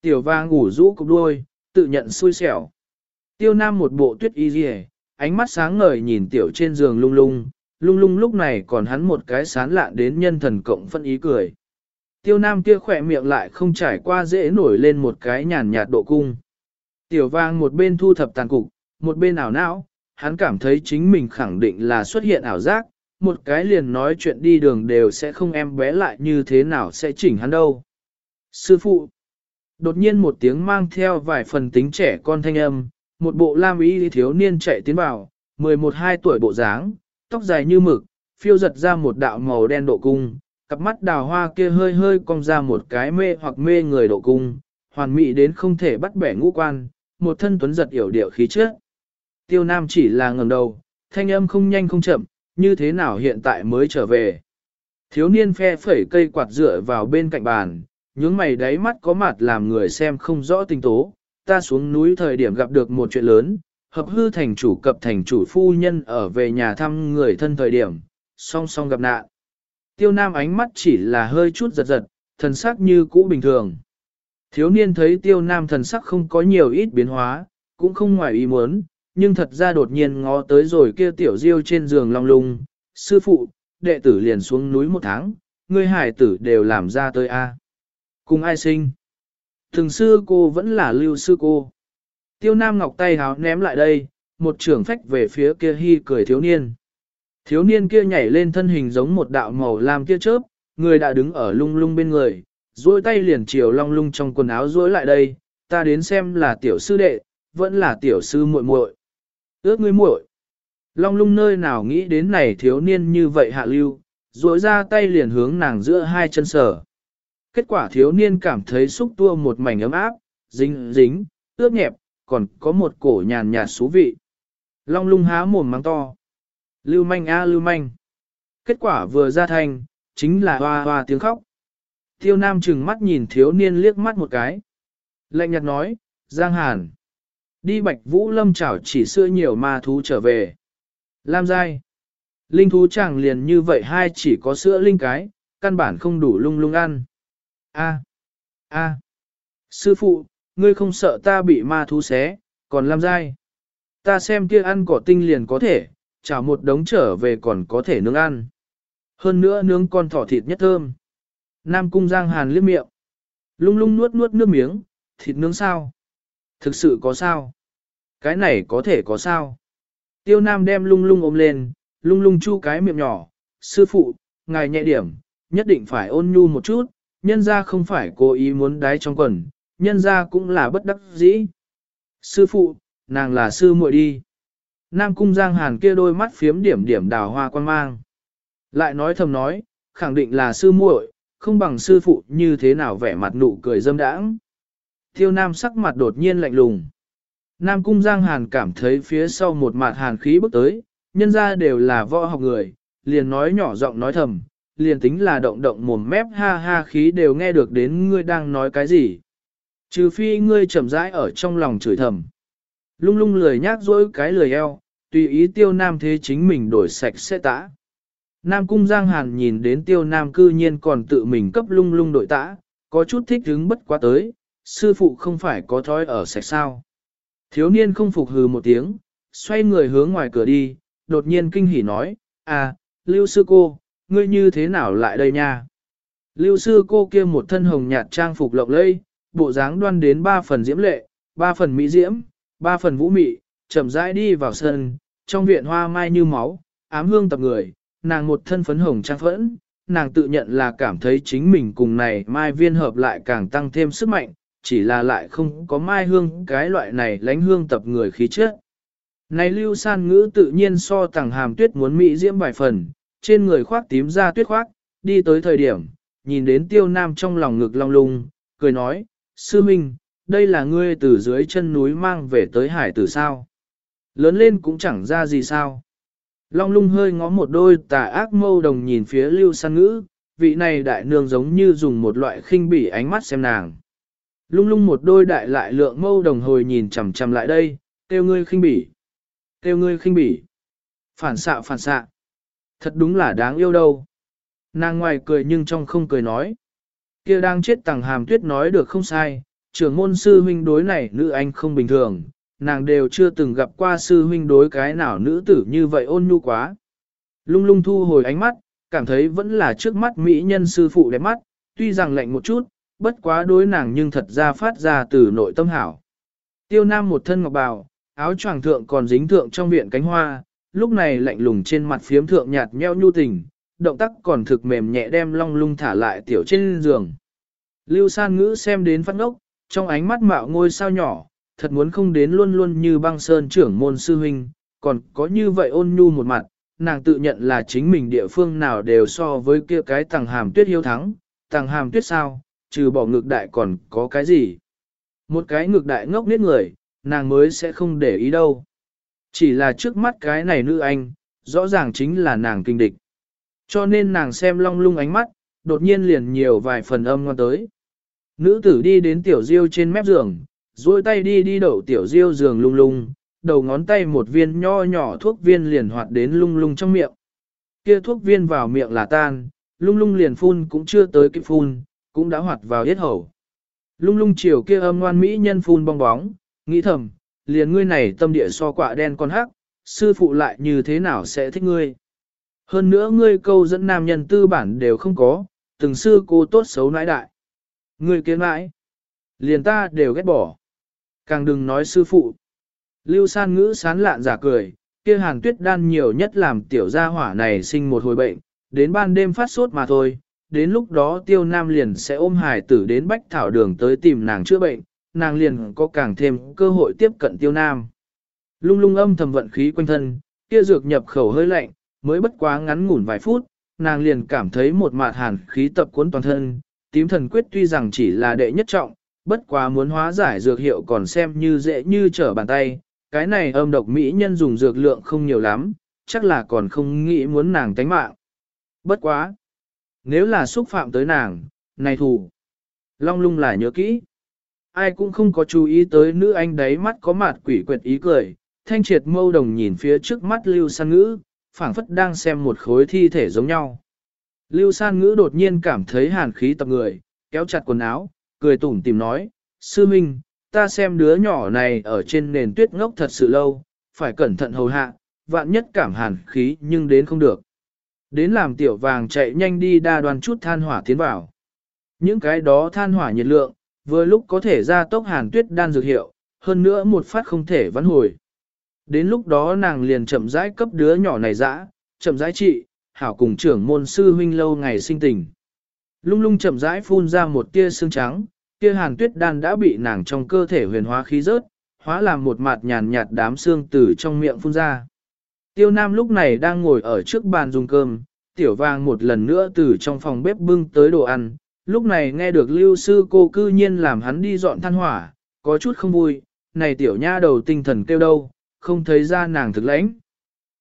Tiểu vàng ngủ rũ cục đuôi, tự nhận xui xẻo. Tiêu nam một bộ tuyết y rìa, ánh mắt sáng ngời nhìn tiểu trên giường lung lung, lung lung lúc này còn hắn một cái sán lạ đến nhân thần cộng phân ý cười. Tiêu nam kia khỏe miệng lại không trải qua dễ nổi lên một cái nhàn nhạt độ cung. Tiểu vang một bên thu thập tàn cục, một bên ảo não, hắn cảm thấy chính mình khẳng định là xuất hiện ảo giác, một cái liền nói chuyện đi đường đều sẽ không em bé lại như thế nào sẽ chỉnh hắn đâu. Sư phụ, đột nhiên một tiếng mang theo vài phần tính trẻ con thanh âm, một bộ lam y thiếu niên chạy tiến vào, 11-12 tuổi bộ dáng, tóc dài như mực, phiêu giật ra một đạo màu đen độ cung, cặp mắt đào hoa kia hơi hơi cong ra một cái mê hoặc mê người độ cung, hoàn mỹ đến không thể bắt bẻ ngũ quan, một thân tuấn giật yểu điệu khí chất. Tiêu Nam chỉ là ngẩng đầu, thanh âm không nhanh không chậm, như thế nào hiện tại mới trở về. Thiếu niên phe phẩy cây quạt dựa vào bên cạnh bàn, những mày đáy mắt có mặt làm người xem không rõ tình tố. Ta xuống núi thời điểm gặp được một chuyện lớn, hợp hư thành chủ cập thành chủ phu nhân ở về nhà thăm người thân thời điểm, song song gặp nạn. Tiêu Nam ánh mắt chỉ là hơi chút giật giật, thần sắc như cũ bình thường. Thiếu niên thấy tiêu nam thần sắc không có nhiều ít biến hóa, cũng không ngoài ý muốn, nhưng thật ra đột nhiên ngó tới rồi kia tiểu diêu trên giường long lung, sư phụ, đệ tử liền xuống núi một tháng, ngươi hải tử đều làm ra tới A. Cùng ai sinh? Thường sư cô vẫn là lưu sư cô. Tiêu nam ngọc tay háo ném lại đây, một trưởng phách về phía kia hy cười thiếu niên. Thiếu niên kia nhảy lên thân hình giống một đạo màu lam kia chớp, người đã đứng ở lung lung bên người, duỗi tay liền chiều long lung trong quần áo duỗi lại đây, ta đến xem là tiểu sư đệ, vẫn là tiểu sư muội muội. Ước ngươi muội. Long lung nơi nào nghĩ đến này thiếu niên như vậy hạ lưu, duỗi ra tay liền hướng nàng giữa hai chân sở. Kết quả thiếu niên cảm thấy xúc tua một mảnh ấm áp, dính dính, ướt nhẹp, còn có một cổ nhàn nhạt xú vị. Long lung há mồm mắng to. Lưu manh a lưu manh. Kết quả vừa ra thành, chính là hoa hoa tiếng khóc. Tiêu Nam chừng mắt nhìn thiếu niên liếc mắt một cái. Lạnh nhạt nói, Giang Hàn. Đi Bạch Vũ Lâm chảo chỉ xưa nhiều ma thú trở về. Lam Giai. Linh thú chẳng liền như vậy hai chỉ có sữa linh cái, căn bản không đủ lung lung ăn. A. A. Sư phụ, ngươi không sợ ta bị ma thú xé, còn Lam Giai. Ta xem kia ăn cỏ tinh liền có thể, chảo một đống trở về còn có thể nướng ăn. Hơn nữa nướng con thỏ thịt nhất thơm. Nam Cung Giang Hàn liếc miệng. Lung lung nuốt nuốt nước miếng, thịt nướng sao? Thực sự có sao? Cái này có thể có sao? Tiêu Nam đem lung lung ôm lên, lung lung chu cái miệng nhỏ. Sư phụ, ngài nhẹ điểm, nhất định phải ôn nhu một chút, nhân ra không phải cố ý muốn đái trong quần, nhân ra cũng là bất đắc dĩ. Sư phụ, nàng là sư muội đi. Nam Cung Giang Hàn kia đôi mắt phiếm điểm điểm đào hoa quan mang. Lại nói thầm nói, khẳng định là sư muội, không bằng sư phụ như thế nào vẻ mặt nụ cười dâm đãng. Tiêu Nam sắc mặt đột nhiên lạnh lùng. Nam Cung Giang Hàn cảm thấy phía sau một mặt hàn khí bước tới, nhân ra đều là võ học người, liền nói nhỏ giọng nói thầm, liền tính là động động mồm mép ha ha khí đều nghe được đến ngươi đang nói cái gì. Trừ phi ngươi chậm rãi ở trong lòng chửi thầm. Lung lung lười nhác dỗi cái lười eo, tùy ý tiêu nam thế chính mình đổi sạch sẽ tã. Nam Cung Giang Hàn nhìn đến tiêu nam cư nhiên còn tự mình cấp lung lung đội tã, có chút thích hứng bất quá tới, sư phụ không phải có thói ở sạch sao. Thiếu niên không phục hừ một tiếng, xoay người hướng ngoài cửa đi, đột nhiên kinh hỉ nói, à, lưu sư cô, ngươi như thế nào lại đây nha? Lưu sư cô kia một thân hồng nhạt trang phục lộng lẫy, bộ dáng đoan đến ba phần diễm lệ, ba phần mỹ diễm, ba phần vũ mị, chậm rãi đi vào sân, trong viện hoa mai như máu, ám hương tập người, nàng một thân phấn hồng trang phẫn, nàng tự nhận là cảm thấy chính mình cùng này mai viên hợp lại càng tăng thêm sức mạnh, chỉ là lại không có mai hương cái loại này lánh hương tập người khí chất. Này lưu san ngữ tự nhiên so tàng hàm tuyết muốn mỹ diễm vài phần, trên người khoác tím ra tuyết khoác, đi tới thời điểm, nhìn đến tiêu nam trong lòng ngực long lung, cười nói, sư minh, đây là ngươi từ dưới chân núi mang về tới hải tử sao. Lớn lên cũng chẳng ra gì sao. Long lung hơi ngó một đôi tà ác mâu đồng nhìn phía lưu san ngữ, vị này đại nương giống như dùng một loại khinh bỉ ánh mắt xem nàng. Lung lung một đôi đại lại lượng mâu đồng hồi nhìn chằm chằm lại đây, kêu ngươi khinh bỉ. Kêu ngươi khinh bỉ. Phản xạ phản xạ. Thật đúng là đáng yêu đâu. Nàng ngoài cười nhưng trong không cười nói. kia đang chết tàng hàm tuyết nói được không sai, trưởng môn sư huynh đối này nữ anh không bình thường, nàng đều chưa từng gặp qua sư huynh đối cái nào nữ tử như vậy ôn nhu quá. Lung lung thu hồi ánh mắt, cảm thấy vẫn là trước mắt mỹ nhân sư phụ đẹp mắt, tuy rằng lạnh một chút, bất quá đối nàng nhưng thật ra phát ra từ nội tâm hảo. Tiêu Nam một thân ngọc bào, áo choàng thượng còn dính thượng trong viện cánh hoa, lúc này lạnh lùng trên mặt phiếm thượng nhạt nheo nhu tình, động tác còn thực mềm nhẹ đem long lung thả lại tiểu trên giường. Lưu san ngữ xem đến phát ngốc, trong ánh mắt mạo ngôi sao nhỏ, thật muốn không đến luôn luôn như băng sơn trưởng môn sư huynh, còn có như vậy ôn nhu một mặt, nàng tự nhận là chính mình địa phương nào đều so với kia cái tàng hàm tuyết hiếu thắng, tàng hàm tuyết sao, trừ bỏ ngược đại còn có cái gì. Một cái ngược đại ngốc nết người, nàng mới sẽ không để ý đâu. Chỉ là trước mắt cái này nữ anh, rõ ràng chính là nàng kinh địch. Cho nên nàng xem long lung ánh mắt, đột nhiên liền nhiều vài phần âm ngon tới. Nữ tử đi đến tiểu diêu trên mép giường, duỗi tay đi đi đậu tiểu diêu giường lung lung, đầu ngón tay một viên nho nhỏ thuốc viên liền hoạt đến lung lung trong miệng. Kia thuốc viên vào miệng là tan, lung lung liền phun cũng chưa tới kịp phun, cũng đã hoạt vào yết hầu. Lung lung chiều kia âm ngoan mỹ nhân phun bong bóng, nghĩ thầm, liền ngươi này tâm địa so quả đen con hắc, sư phụ lại như thế nào sẽ thích ngươi. Hơn nữa ngươi câu dẫn nam nhân tư bản đều không có, từng sư cô tốt xấu nãi đại. Ngươi kiến mãi, liền ta đều ghét bỏ. Càng đừng nói sư phụ. Lưu san ngữ sán lạn giả cười, kia hàn tuyết đan nhiều nhất làm tiểu gia hỏa này sinh một hồi bệnh, đến ban đêm phát sốt mà thôi, đến lúc đó tiêu nam liền sẽ ôm hải tử đến bách thảo đường tới tìm nàng chữa bệnh, nàng liền có càng thêm cơ hội tiếp cận tiêu nam. Lung lung âm thầm vận khí quanh thân, kia dược nhập khẩu hơi lạnh, mới bất quá ngắn ngủn vài phút, nàng liền cảm thấy một mạt hàn khí tập cuốn toàn thân, tím thần quyết tuy rằng chỉ là đệ nhất trọng, bất quá muốn hóa giải dược hiệu còn xem như dễ như trở bàn tay, cái này âm độc mỹ nhân dùng dược lượng không nhiều lắm, chắc là còn không nghĩ muốn nàng tánh mạng. Bất quá! Nếu là xúc phạm tới nàng, này thù. Long lung là nhớ kỹ. Ai cũng không có chú ý tới nữ anh đấy mắt có mặt quỷ quyệt ý cười, thanh triệt mâu đồng nhìn phía trước mắt lưu san ngữ, phảng phất đang xem một khối thi thể giống nhau. Lưu san ngữ đột nhiên cảm thấy hàn khí tập người, kéo chặt quần áo, cười tủm tìm nói, sư minh, ta xem đứa nhỏ này ở trên nền tuyết ngốc thật sự lâu, phải cẩn thận hầu hạ, vạn nhất cảm hàn khí nhưng đến không được. Đến làm tiểu vàng chạy nhanh đi đa đoàn chút than hỏa tiến vào. Những cái đó than hỏa nhiệt lượng, vừa lúc có thể ra tốc hàn tuyết đan dược hiệu, hơn nữa một phát không thể vãn hồi. Đến lúc đó nàng liền chậm rãi cấp đứa nhỏ này dã, chậm rãi trị, hảo cùng trưởng môn sư huynh lâu ngày sinh tình. Lung lung chậm rãi phun ra một tia xương trắng, kia hàn tuyết đan đã bị nàng trong cơ thể huyền hóa khí rớt, hóa làm một mặt nhàn nhạt đám xương từ trong miệng phun ra. Tiêu Nam lúc này đang ngồi ở trước bàn dùng cơm, tiểu vàng một lần nữa từ trong phòng bếp bưng tới đồ ăn, lúc này nghe được lưu sư cô cư nhiên làm hắn đi dọn than hỏa, có chút không vui, này tiểu nha đầu tinh thần kêu đâu, không thấy ra nàng thực lãnh.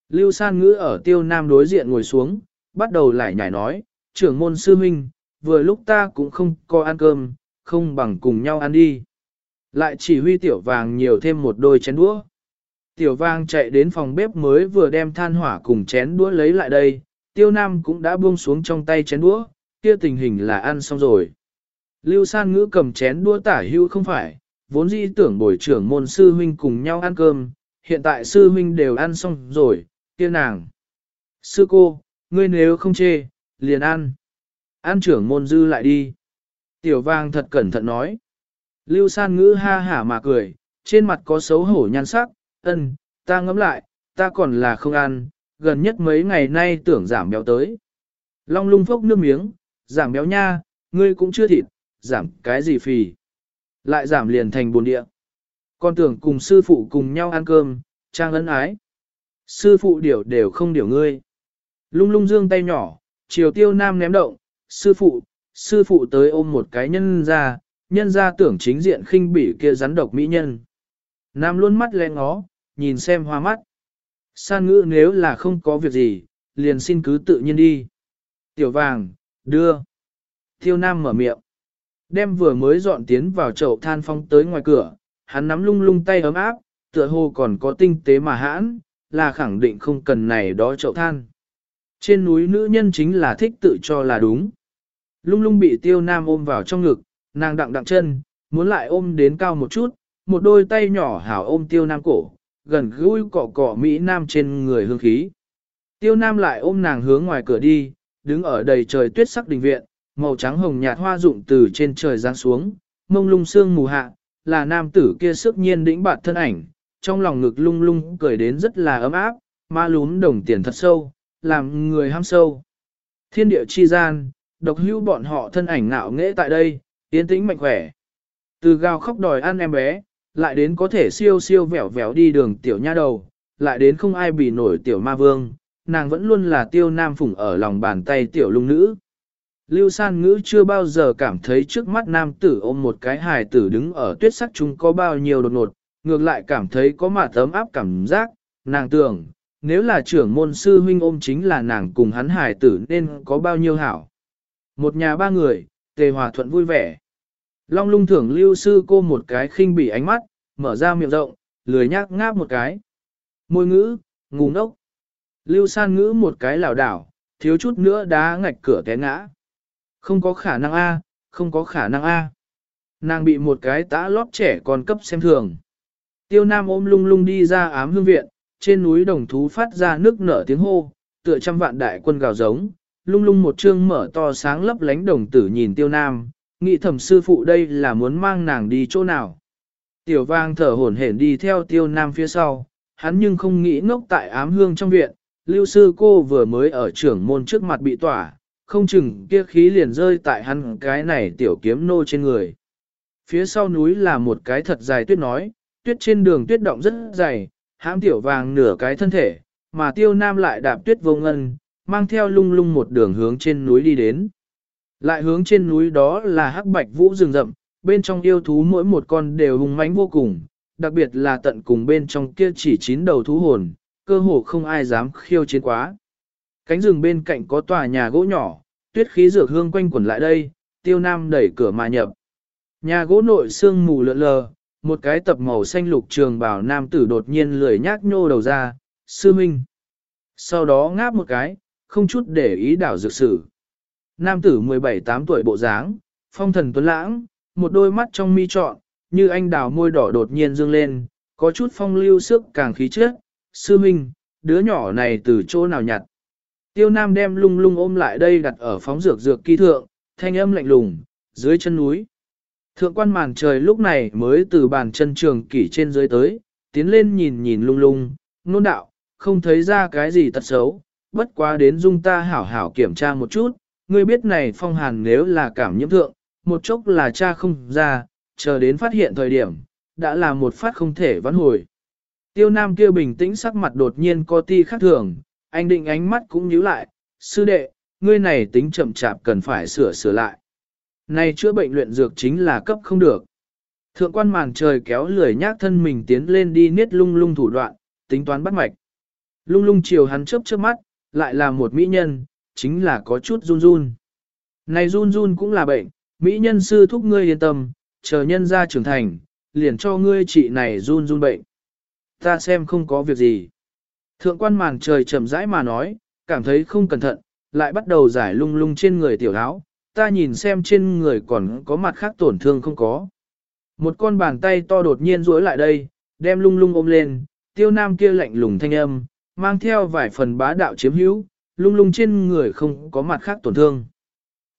Lưu san ngữ ở tiêu nam đối diện ngồi xuống, bắt đầu lại nhảy nói, trưởng môn sư minh, vừa lúc ta cũng không có ăn cơm, không bằng cùng nhau ăn đi. Lại chỉ huy tiểu vàng nhiều thêm một đôi chén đũa. Tiểu vàng chạy đến phòng bếp mới vừa đem than hỏa cùng chén đũa lấy lại đây, tiêu nam cũng đã buông xuống trong tay chén đũa, kia tình hình là ăn xong rồi. Lưu san ngữ cầm chén đũa tả hưu không phải, vốn dĩ tưởng bồi trưởng môn sư huynh cùng nhau ăn cơm, hiện tại sư huynh đều ăn xong rồi, kia nàng. Sư cô, ngươi nếu không chê, liền ăn. An trưởng môn dư lại đi. Tiểu vang thật cẩn thận nói. Lưu san ngữ ha hả mà cười, trên mặt có xấu hổ nhan sắc, ân, ta ngẫm lại, ta còn là không ăn, gần nhất mấy ngày nay tưởng giảm béo tới. Long lung phốc nước miếng, giảm béo nha, ngươi cũng chưa thịt, giảm cái gì phì. Lại giảm liền thành buồn địa. Con tưởng cùng sư phụ cùng nhau ăn cơm, trang ân ái. Sư phụ điểu đều không điểu ngươi. Lung lung dương tay nhỏ, chiều tiêu nam ném động, sư phụ, sư phụ tới ôm một cái nhân ra, nhân ra tưởng chính diện khinh bỉ kia rắn độc mỹ nhân. Nam luôn mắt lẽ ngó, nhìn xem hoa mắt. San ngữ nếu là không có việc gì, liền xin cứ tự nhiên đi. Tiểu vàng, đưa. Tiêu Nam mở miệng. Đem vừa mới dọn tiến vào chậu than phong tới ngoài cửa, hắn nắm lung lung tay ấm áp, tựa hồ còn có tinh tế mà hãn, là khẳng định không cần này đó chậu than. Trên núi nữ nhân chính là thích tự cho là đúng. Lung lung bị tiêu nam ôm vào trong ngực, nàng đặng đặng chân, muốn lại ôm đến cao một chút, một đôi tay nhỏ hảo ôm tiêu nam cổ, gần gũi cọ cọ Mỹ Nam trên người hương khí. Tiêu Nam lại ôm nàng hướng ngoài cửa đi, đứng ở đầy trời tuyết sắc đình viện, màu trắng hồng nhạt hoa rụng từ trên trời giáng xuống, mông lung sương mù hạ, là nam tử kia sức nhiên đĩnh bạt thân ảnh, trong lòng ngực lung lung cười đến rất là ấm áp, ma lún đồng tiền thật sâu, làm người ham sâu. Thiên địa chi gian, độc hữu bọn họ thân ảnh nạo nghễ tại đây, yên tĩnh mạnh khỏe. Từ gào khóc đòi ăn em bé, lại đến có thể siêu siêu vẻo vẻo đi đường tiểu nha đầu, lại đến không ai bị nổi tiểu ma vương, nàng vẫn luôn là tiêu nam phủng ở lòng bàn tay tiểu lung nữ. Lưu san ngữ chưa bao giờ cảm thấy trước mắt nam tử ôm một cái hài tử đứng ở tuyết sắc chúng có bao nhiêu đột ngột, ngược lại cảm thấy có mà tấm áp cảm giác, nàng tưởng, nếu là trưởng môn sư huynh ôm chính là nàng cùng hắn hài tử nên có bao nhiêu hảo. Một nhà ba người, tề hòa thuận vui vẻ. Long lung thưởng lưu sư cô một cái khinh bỉ ánh mắt, mở ra miệng rộng, lười nhác ngáp một cái. Môi ngữ, ngu ngốc. Lưu san ngữ một cái lảo đảo, thiếu chút nữa đá ngạch cửa té ngã. Không có khả năng A, không có khả năng A. Nàng bị một cái tã lót trẻ còn cấp xem thường. Tiêu Nam ôm lung lung đi ra ám hương viện, trên núi đồng thú phát ra nước nở tiếng hô, tựa trăm vạn đại quân gào giống, lung lung một trương mở to sáng lấp lánh đồng tử nhìn Tiêu Nam, nghĩ thẩm sư phụ đây là muốn mang nàng đi chỗ nào. Tiểu vang thở hổn hển đi theo Tiêu Nam phía sau, hắn nhưng không nghĩ ngốc tại ám hương trong viện, lưu sư cô vừa mới ở trưởng môn trước mặt bị tỏa, không chừng kia khí liền rơi tại hắn cái này tiểu kiếm nô trên người. Phía sau núi là một cái thật dài tuyết nói, tuyết trên đường tuyết động rất dày, hãm tiểu vàng nửa cái thân thể, mà tiêu nam lại đạp tuyết vô ngân, mang theo lung lung một đường hướng trên núi đi đến. Lại hướng trên núi đó là hắc bạch vũ rừng rậm, bên trong yêu thú mỗi một con đều hung mãnh vô cùng, đặc biệt là tận cùng bên trong kia chỉ chín đầu thú hồn, cơ hồ không ai dám khiêu chiến quá. Cánh rừng bên cạnh có tòa nhà gỗ nhỏ, tuyết khí dược hương quanh quẩn lại đây, tiêu nam đẩy cửa mà nhập. Nhà gỗ nội sương mù lượn lờ, một cái tập màu xanh lục trường bảo nam tử đột nhiên lười nhác nhô đầu ra, sư minh. Sau đó ngáp một cái, không chút để ý đảo dược sử. Nam tử 17-8 tuổi bộ dáng, phong thần tuấn lãng, một đôi mắt trong mi trọn, như anh đào môi đỏ đột nhiên dương lên, có chút phong lưu sức càng khí chất. Sư minh, đứa nhỏ này từ chỗ nào nhặt? Tiêu Nam đem lung lung ôm lại đây đặt ở phóng dược dược kỳ thượng, thanh âm lạnh lùng, dưới chân núi. Thượng quan màn trời lúc này mới từ bàn chân trường kỷ trên dưới tới, tiến lên nhìn nhìn lung lung, nôn đạo, không thấy ra cái gì tật xấu, bất quá đến dung ta hảo hảo kiểm tra một chút, ngươi biết này phong hàn nếu là cảm nhiễm thượng, một chốc là cha không ra, chờ đến phát hiện thời điểm, đã là một phát không thể vãn hồi. Tiêu Nam kia bình tĩnh sắc mặt đột nhiên có ti khác thường, anh định ánh mắt cũng nhíu lại, sư đệ, ngươi này tính chậm chạp cần phải sửa sửa lại. Này chữa bệnh luyện dược chính là cấp không được. Thượng quan màn trời kéo lười nhác thân mình tiến lên đi niết lung lung thủ đoạn, tính toán bắt mạch. Lung lung chiều hắn chớp chớp mắt, lại là một mỹ nhân, chính là có chút run run. Này run run cũng là bệnh, mỹ nhân sư thúc ngươi yên tâm, chờ nhân ra trưởng thành, liền cho ngươi chị này run run bệnh. Ta xem không có việc gì. Thượng quan màn trời chậm rãi mà nói, cảm thấy không cẩn thận, lại bắt đầu giải lung lung trên người tiểu áo, ta nhìn xem trên người còn có mặt khác tổn thương không có. Một con bàn tay to đột nhiên duỗi lại đây, đem lung lung ôm lên, tiêu nam kia lạnh lùng thanh âm, mang theo vài phần bá đạo chiếm hữu, lung lung trên người không có mặt khác tổn thương.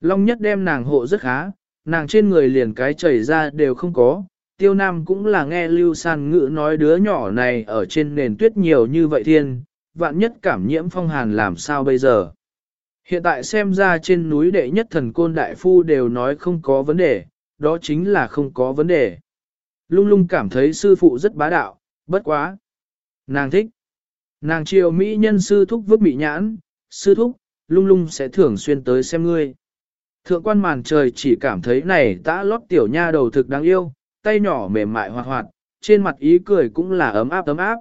Long nhất đem nàng hộ rất khá, nàng trên người liền cái chảy ra đều không có, tiêu nam cũng là nghe lưu san ngữ nói đứa nhỏ này ở trên nền tuyết nhiều như vậy thiên, vạn nhất cảm nhiễm phong hàn làm sao bây giờ. Hiện tại xem ra trên núi đệ nhất thần côn đại phu đều nói không có vấn đề, đó chính là không có vấn đề. Lung lung cảm thấy sư phụ rất bá đạo, bất quá. Nàng thích. Nàng triều Mỹ nhân sư thúc vứt bị nhãn, sư thúc, lung lung sẽ thường xuyên tới xem ngươi. Thượng quan màn trời chỉ cảm thấy này tã lót tiểu nha đầu thực đáng yêu, tay nhỏ mềm mại hoạt hoạt, trên mặt ý cười cũng là ấm áp ấm áp.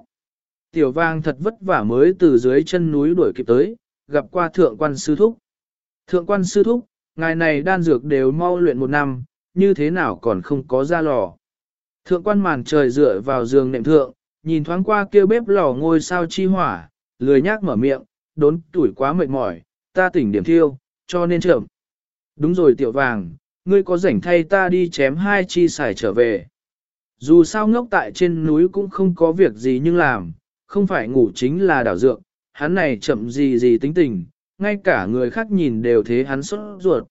Tiểu vang thật vất vả mới từ dưới chân núi đuổi kịp tới, gặp qua thượng quan sư thúc. Thượng quan sư thúc, ngài này đan dược đều mau luyện một năm, như thế nào còn không có ra lò. Thượng quan màn trời dựa vào giường nệm thượng, nhìn thoáng qua kia bếp lò ngôi sao chi hỏa, lười nhác mở miệng, đốn tuổi quá mệt mỏi, ta tỉnh điểm thiêu, cho nên trưởng. Đúng rồi tiểu vàng, ngươi có rảnh thay ta đi chém hai chi xài trở về. Dù sao ngốc tại trên núi cũng không có việc gì nhưng làm, không phải ngủ chính là đảo dược, hắn này chậm gì gì tính tình, ngay cả người khác nhìn đều thế hắn sốt ruột.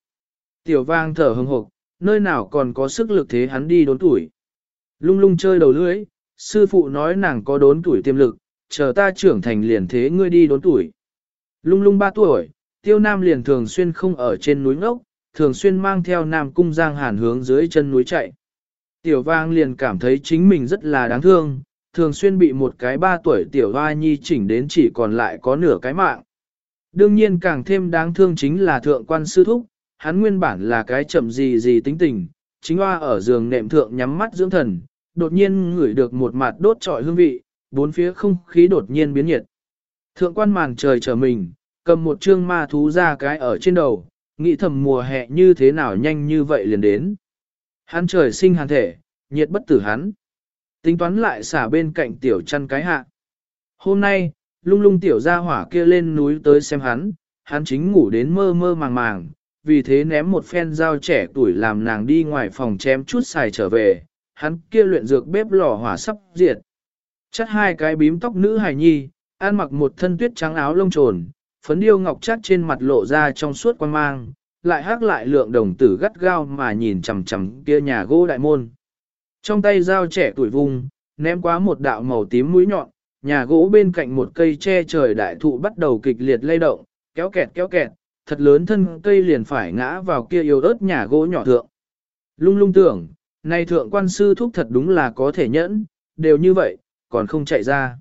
Tiểu vang thở hừng hộp, nơi nào còn có sức lực thế hắn đi đốn tuổi. Lung lung chơi đầu lưỡi, sư phụ nói nàng có đốn tuổi tiềm lực, chờ ta trưởng thành liền thế ngươi đi đốn tuổi. Lung lung ba tuổi, tiêu nam liền thường xuyên không ở trên núi ngốc, thường xuyên mang theo nam cung giang hàn hướng dưới chân núi chạy. Tiểu vang liền cảm thấy chính mình rất là đáng thương, thường xuyên bị một cái ba tuổi tiểu hoa nhi chỉnh đến chỉ còn lại có nửa cái mạng. Đương nhiên càng thêm đáng thương chính là thượng quan sư thúc, hắn nguyên bản là cái chậm gì gì tính tình, chính hoa ở giường nệm thượng nhắm mắt dưỡng thần, đột nhiên ngửi được một mặt đốt trọi hương vị, bốn phía không khí đột nhiên biến nhiệt. Thượng quan màn trời trở mình, cầm một trương ma thú ra cái ở trên đầu, nghĩ thầm mùa hè như thế nào nhanh như vậy liền đến. Hắn trời sinh hàn thể, nhiệt bất tử hắn. Tính toán lại xả bên cạnh tiểu chăn cái hạ. Hôm nay, lung lung tiểu ra hỏa kia lên núi tới xem hắn, hắn chính ngủ đến mơ mơ màng màng, vì thế ném một phen dao trẻ tuổi làm nàng đi ngoài phòng chém chút xài trở về, hắn kia luyện dược bếp lò hỏa sắp diệt. Chất hai cái bím tóc nữ hài nhi, ăn mặc một thân tuyết trắng áo lông trồn, phấn điêu ngọc chắc trên mặt lộ ra trong suốt quan mang, lại hắc lại lượng đồng tử gắt gao mà nhìn chằm chằm kia nhà gỗ đại môn. Trong tay dao trẻ tuổi vùng, ném quá một đạo màu tím mũi nhọn, nhà gỗ bên cạnh một cây che trời đại thụ bắt đầu kịch liệt lay động, kéo kẹt kéo kẹt, thật lớn thân cây liền phải ngã vào kia yếu ớt nhà gỗ nhỏ thượng. Lung lung tưởng, này thượng quan sư thúc thật đúng là có thể nhẫn, đều như vậy, còn không chạy ra.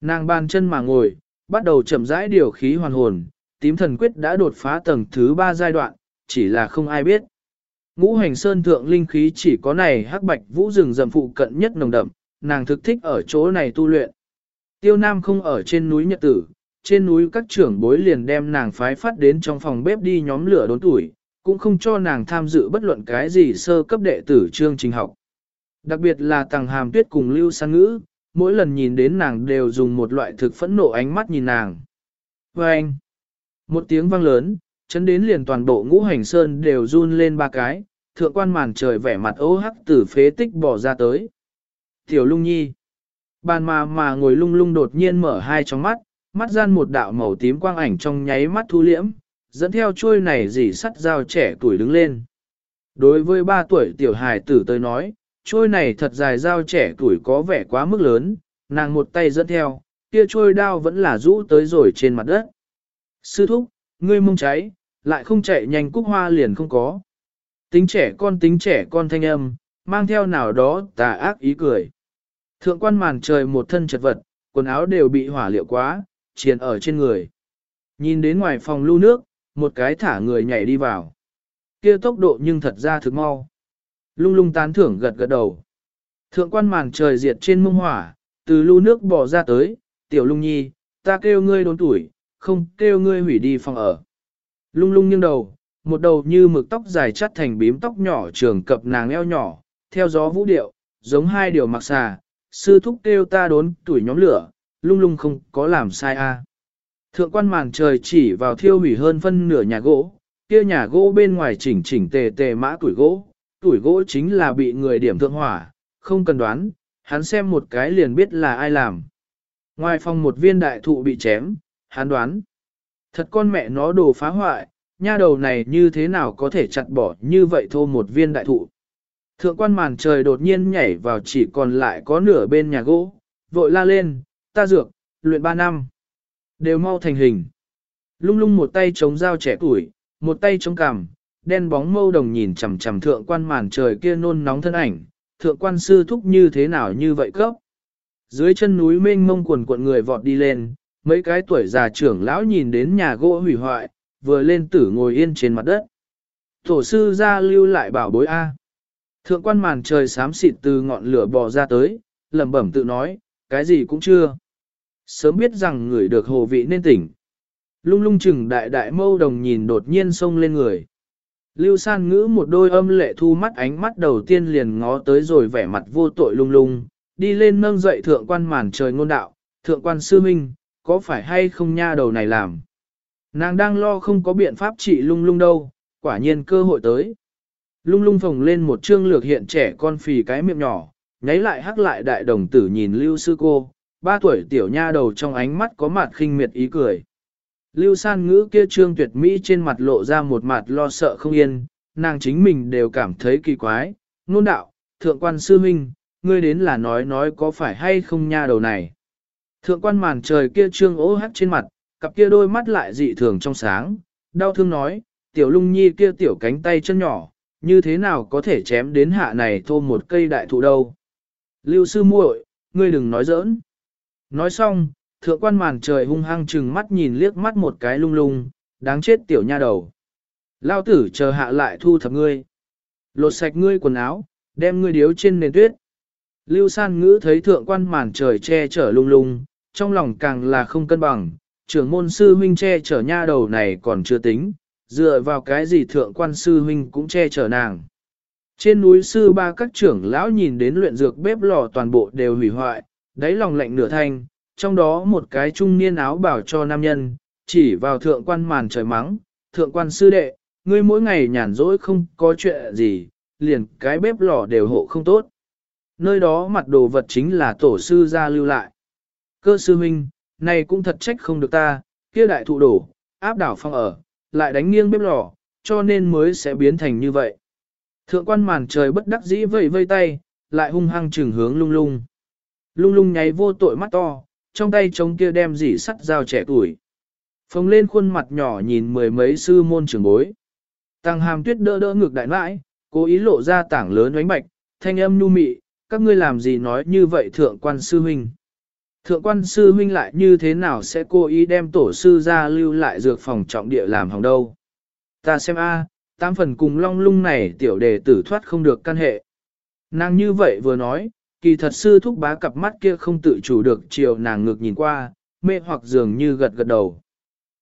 Nàng bàn chân mà ngồi, bắt đầu chậm rãi điều khí hoàn hồn, tím thần quyết đã đột phá tầng thứ ba giai đoạn, chỉ là không ai biết. Ngũ hành sơn thượng linh khí chỉ có này hắc bạch vũ rừng rầm phụ cận nhất nồng đậm, nàng thực thích ở chỗ này tu luyện. Tiêu Nam không ở trên núi Nhật Tử, trên núi các trưởng bối liền đem nàng phái phát đến trong phòng bếp đi nhóm lửa đốn tuổi, cũng không cho nàng tham dự bất luận cái gì sơ cấp đệ tử chương trình học. Đặc biệt là tàng hàm tuyết cùng lưu san ngữ, mỗi lần nhìn đến nàng đều dùng một loại thực phẫn nộ ánh mắt nhìn nàng. Và anh, một tiếng vang lớn, chấn đến liền toàn bộ ngũ hành sơn đều run lên ba cái, thượng quan màn trời vẻ mặt ố hắc từ phế tích bỏ ra tới. Tiểu lung nhi, bàn mà mà ngồi lung lung đột nhiên mở hai tròng mắt, mắt gian một đạo màu tím quang ảnh trong nháy mắt thu liễm, dẫn theo chuôi này dì sắt dao trẻ tuổi đứng lên. Đối với ba tuổi tiểu hài tử tới nói, chuôi này thật dài dao trẻ tuổi có vẻ quá mức lớn, nàng một tay dẫn theo, kia chuôi đao vẫn là rũ tới rồi trên mặt đất. Sư thúc, ngươi mông cháy, lại không chạy nhanh cúc hoa liền không có. Tính trẻ con tính trẻ con thanh âm, mang theo nào đó tà ác ý cười. Thượng quan màn trời một thân chật vật, quần áo đều bị hỏa liệu quá, triền ở trên người. Nhìn đến ngoài phòng lưu nước, một cái thả người nhảy đi vào. Kia tốc độ nhưng thật ra thực mau. Lung lung tán thưởng gật gật đầu. Thượng quan màn trời diệt trên mông hỏa, từ lưu nước bỏ ra tới, tiểu lung nhi, ta kêu ngươi đốn tuổi, không kêu ngươi hủy đi phòng ở. Lung lung nghiêng đầu, một đầu như mực tóc dài chắt thành bím tóc nhỏ trường cập nàng eo nhỏ, theo gió vũ điệu, giống hai điều mặc xà, sư thúc kêu ta đốn tuổi nhóm lửa, lung lung không có làm sai a. Thượng quan màn trời chỉ vào thiêu hủy hơn phân nửa nhà gỗ, kia nhà gỗ bên ngoài chỉnh chỉnh tề tề mã tuổi gỗ, tuổi gỗ chính là bị người điểm thượng hỏa, không cần đoán, hắn xem một cái liền biết là ai làm. Ngoài phòng một viên đại thụ bị chém, hắn đoán. Thật con mẹ nó đồ phá hoại, nha đầu này như thế nào có thể chặt bỏ như vậy thô một viên đại thụ. Thượng quan màn trời đột nhiên nhảy vào chỉ còn lại có nửa bên nhà gỗ, vội la lên, ta dược, luyện ba năm. Đều mau thành hình. Lung lung một tay chống dao trẻ tuổi, một tay chống cằm, đen bóng mâu đồng nhìn chằm chằm thượng quan màn trời kia nôn nóng thân ảnh, thượng quan sư thúc như thế nào như vậy cấp. Dưới chân núi mênh mông quần cuộn người vọt đi lên, mấy cái tuổi già trưởng lão nhìn đến nhà gỗ hủy hoại, vừa lên tử ngồi yên trên mặt đất. Tổ sư ra lưu lại bảo bối A. Thượng quan màn trời xám xịt từ ngọn lửa bò ra tới, lẩm bẩm tự nói, cái gì cũng chưa. Sớm biết rằng người được hồ vị nên tỉnh. Lung lung chừng đại đại mâu đồng nhìn đột nhiên xông lên người. Lưu san ngữ một đôi âm lệ thu mắt ánh mắt đầu tiên liền ngó tới rồi vẻ mặt vô tội lung lung, đi lên nâng dậy thượng quan màn trời ngôn đạo, thượng quan sư minh, có phải hay không nha đầu này làm. Nàng đang lo không có biện pháp trị lung lung đâu, quả nhiên cơ hội tới. Lung lung phồng lên một trương lược hiện trẻ con phì cái miệng nhỏ, nháy lại hắc lại đại đồng tử nhìn lưu sư cô, ba tuổi tiểu nha đầu trong ánh mắt có mặt khinh miệt ý cười. Lưu san ngữ kia trương tuyệt mỹ trên mặt lộ ra một mặt lo sợ không yên, nàng chính mình đều cảm thấy kỳ quái, nôn đạo, thượng quan sư minh, ngươi đến là nói nói có phải hay không nha đầu này. Thượng quan màn trời kia trương ố hắt trên mặt, cặp kia đôi mắt lại dị thường trong sáng, đau thương nói, tiểu lung nhi kia tiểu cánh tay chân nhỏ, như thế nào có thể chém đến hạ này thô một cây đại thụ đâu. Lưu sư muội, ngươi đừng nói giỡn. Nói xong, thượng quan màn trời hung hăng chừng mắt nhìn liếc mắt một cái lung lung, đáng chết tiểu nha đầu. Lao tử chờ hạ lại thu thập ngươi. Lột sạch ngươi quần áo, đem ngươi điếu trên nền tuyết. Lưu san ngữ thấy thượng quan màn trời che chở lung lung, trong lòng càng là không cân bằng, trưởng môn sư huynh che chở nha đầu này còn chưa tính, dựa vào cái gì thượng quan sư huynh cũng che chở nàng. Trên núi sư ba các trưởng lão nhìn đến luyện dược bếp lò toàn bộ đều hủy hoại, đáy lòng lạnh nửa thanh, trong đó một cái trung niên áo bảo cho nam nhân, chỉ vào thượng quan màn trời mắng, thượng quan sư đệ, ngươi mỗi ngày nhàn rỗi không có chuyện gì, liền cái bếp lò đều hộ không tốt. Nơi đó mặt đồ vật chính là tổ sư ra lưu lại. Cơ sư huynh, này cũng thật trách không được ta, kia đại thụ đổ, áp đảo phong ở, lại đánh nghiêng bếp lò, cho nên mới sẽ biến thành như vậy. Thượng quan màn trời bất đắc dĩ vây vây tay, lại hung hăng trừng hướng lung lung. Lung lung nháy vô tội mắt to, trong tay trống kia đem dỉ sắt dao trẻ tuổi. Phồng lên khuôn mặt nhỏ nhìn mười mấy sư môn trưởng bối. Tăng hàm tuyết đỡ đỡ ngực đại mãi, cố ý lộ ra tảng lớn oánh bạch, thanh âm nhu mị, các ngươi làm gì nói như vậy thượng quan sư huynh. Thượng quan sư huynh lại như thế nào sẽ cố ý đem tổ sư ra lưu lại dược phòng trọng địa làm hỏng đâu. Ta xem a, tam phần cùng long lung này tiểu đề tử thoát không được căn hệ. Nàng như vậy vừa nói, kỳ thật sư thúc bá cặp mắt kia không tự chủ được chiều nàng ngược nhìn qua, mê hoặc dường như gật gật đầu.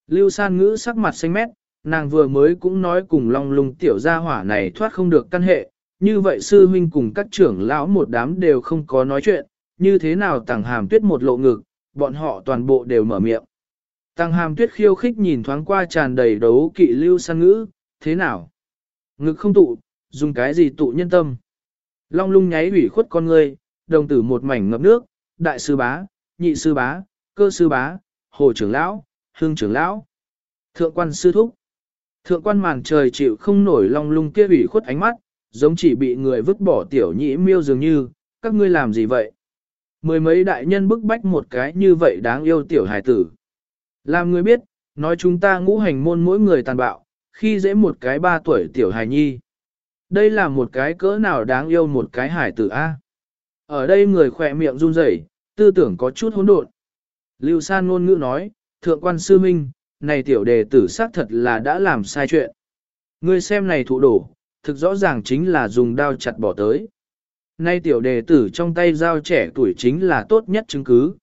Lưu san ngữ sắc mặt xanh mét, nàng vừa mới cũng nói cùng long lung tiểu gia hỏa này thoát không được căn hệ, như vậy sư huynh cùng các trưởng lão một đám đều không có nói chuyện, như thế nào tàng hàm tuyết một lộ ngực, bọn họ toàn bộ đều mở miệng. Tàng hàm tuyết khiêu khích nhìn thoáng qua tràn đầy đấu kỵ lưu san ngữ, thế nào? Ngực không tụ, dùng cái gì tụ nhân tâm? Long lung nháy ủy khuất con ngươi, đồng tử một mảnh ngập nước, đại sư bá, nhị sư bá, cơ sư bá, hồ trưởng lão, hương trưởng lão, thượng quan sư thúc. Thượng quan màn trời chịu không nổi long lung kia ủy khuất ánh mắt, giống chỉ bị người vứt bỏ tiểu nhĩ miêu dường như, các ngươi làm gì vậy? Mười mấy đại nhân bức bách một cái như vậy đáng yêu tiểu hài tử. Làm người biết, nói chúng ta ngũ hành môn mỗi người tàn bạo, khi dễ một cái ba tuổi tiểu hài nhi. Đây là một cái cỡ nào đáng yêu một cái hải tử A. Ở đây người khỏe miệng run rẩy, tư tưởng có chút hỗn độn. Lưu San ngôn ngữ nói, thượng quan sư minh, này tiểu đề tử xác thật là đã làm sai chuyện. Ngươi xem này thụ đổ, thực rõ ràng chính là dùng đao chặt bỏ tới. Nay tiểu đề tử trong tay dao trẻ tuổi chính là tốt nhất chứng cứ.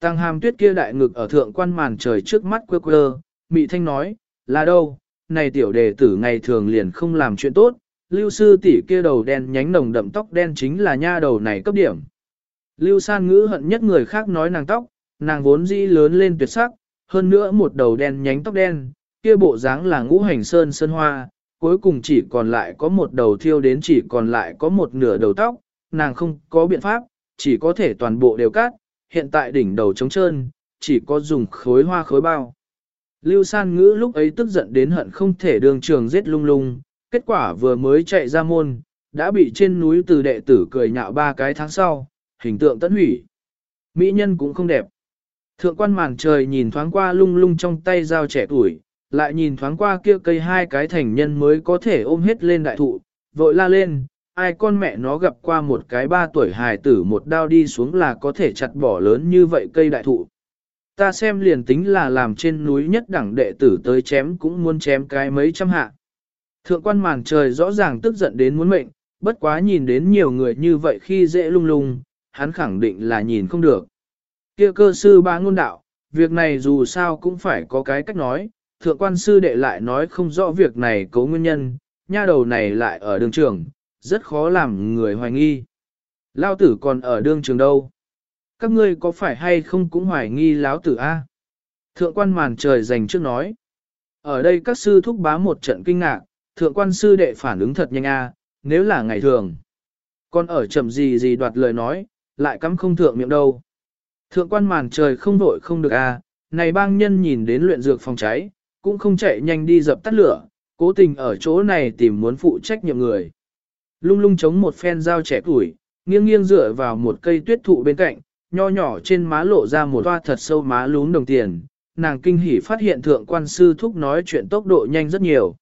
Tăng hàm tuyết kia đại ngực ở thượng quan màn trời trước mắt quơ quơ, mị thanh nói, là đâu, này tiểu đề tử ngày thường liền không làm chuyện tốt, lưu sư tỷ kia đầu đen nhánh nồng đậm tóc đen chính là nha đầu này cấp điểm. Lưu san ngữ hận nhất người khác nói nàng tóc, nàng vốn dĩ lớn lên tuyệt sắc, hơn nữa một đầu đen nhánh tóc đen, kia bộ dáng là ngũ hành sơn sơn hoa, cuối cùng chỉ còn lại có một đầu thiêu đến chỉ còn lại có một nửa đầu tóc, nàng không có biện pháp, chỉ có thể toàn bộ đều cắt, hiện tại đỉnh đầu trống trơn, chỉ có dùng khối hoa khối bao. Lưu san ngữ lúc ấy tức giận đến hận không thể đường trường giết lung lung, kết quả vừa mới chạy ra môn, đã bị trên núi từ đệ tử cười nhạo ba cái tháng sau, hình tượng tận hủy. Mỹ nhân cũng không đẹp. Thượng quan màn trời nhìn thoáng qua lung lung trong tay dao trẻ tuổi, lại nhìn thoáng qua kia cây hai cái thành nhân mới có thể ôm hết lên đại thụ, vội la lên, ai con mẹ nó gặp qua một cái ba tuổi hài tử một đao đi xuống là có thể chặt bỏ lớn như vậy cây đại thụ. Ta xem liền tính là làm trên núi nhất đẳng đệ tử tới chém cũng muốn chém cái mấy trăm hạ. Thượng quan màn trời rõ ràng tức giận đến muốn mệnh, bất quá nhìn đến nhiều người như vậy khi dễ lung lung, hắn khẳng định là nhìn không được. Kia cơ sư ba ngôn đạo, việc này dù sao cũng phải có cái cách nói, thượng quan sư đệ lại nói không rõ việc này cấu nguyên nhân, nha đầu này lại ở đường trường, rất khó làm người hoài nghi. Lao tử còn ở đường trường đâu? Các ngươi có phải hay không cũng hoài nghi lão tử A? Thượng quan màn trời dành trước nói. Ở đây các sư thúc bá một trận kinh ngạc, thượng quan sư đệ phản ứng thật nhanh A, nếu là ngày thường. Còn ở chậm gì gì đoạt lời nói, lại cắm không thượng miệng đâu. Thượng quan màn trời không vội không được à, này bang nhân nhìn đến luyện dược phòng cháy, cũng không chạy nhanh đi dập tắt lửa, cố tình ở chỗ này tìm muốn phụ trách nhiệm người. Lung lung chống một phen dao trẻ tuổi, nghiêng nghiêng dựa vào một cây tuyết thụ bên cạnh, nho nhỏ trên má lộ ra một toa thật sâu má lún đồng tiền, nàng kinh hỉ phát hiện thượng quan sư thúc nói chuyện tốc độ nhanh rất nhiều.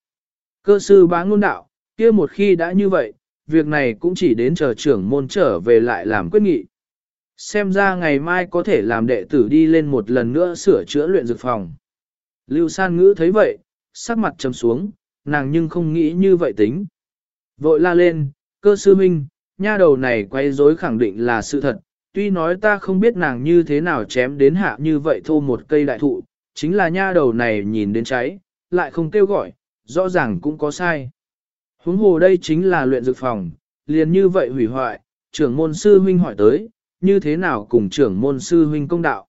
Cơ sư bá ngôn đạo, kia một khi đã như vậy, việc này cũng chỉ đến chờ trưởng môn trở về lại làm quyết nghị. Xem ra ngày mai có thể làm đệ tử đi lên một lần nữa sửa chữa luyện dược phòng. Lưu san ngữ thấy vậy, sắc mặt trầm xuống, nàng nhưng không nghĩ như vậy tính. Vội la lên, cơ sư minh, nha đầu này quay rối khẳng định là sự thật, tuy nói ta không biết nàng như thế nào chém đến hạ như vậy thô một cây đại thụ, chính là nha đầu này nhìn đến cháy, lại không kêu gọi, rõ ràng cũng có sai. Huống hồ đây chính là luyện dược phòng, liền như vậy hủy hoại, trưởng môn sư huynh hỏi tới, như thế nào cùng trưởng môn sư huynh công đạo.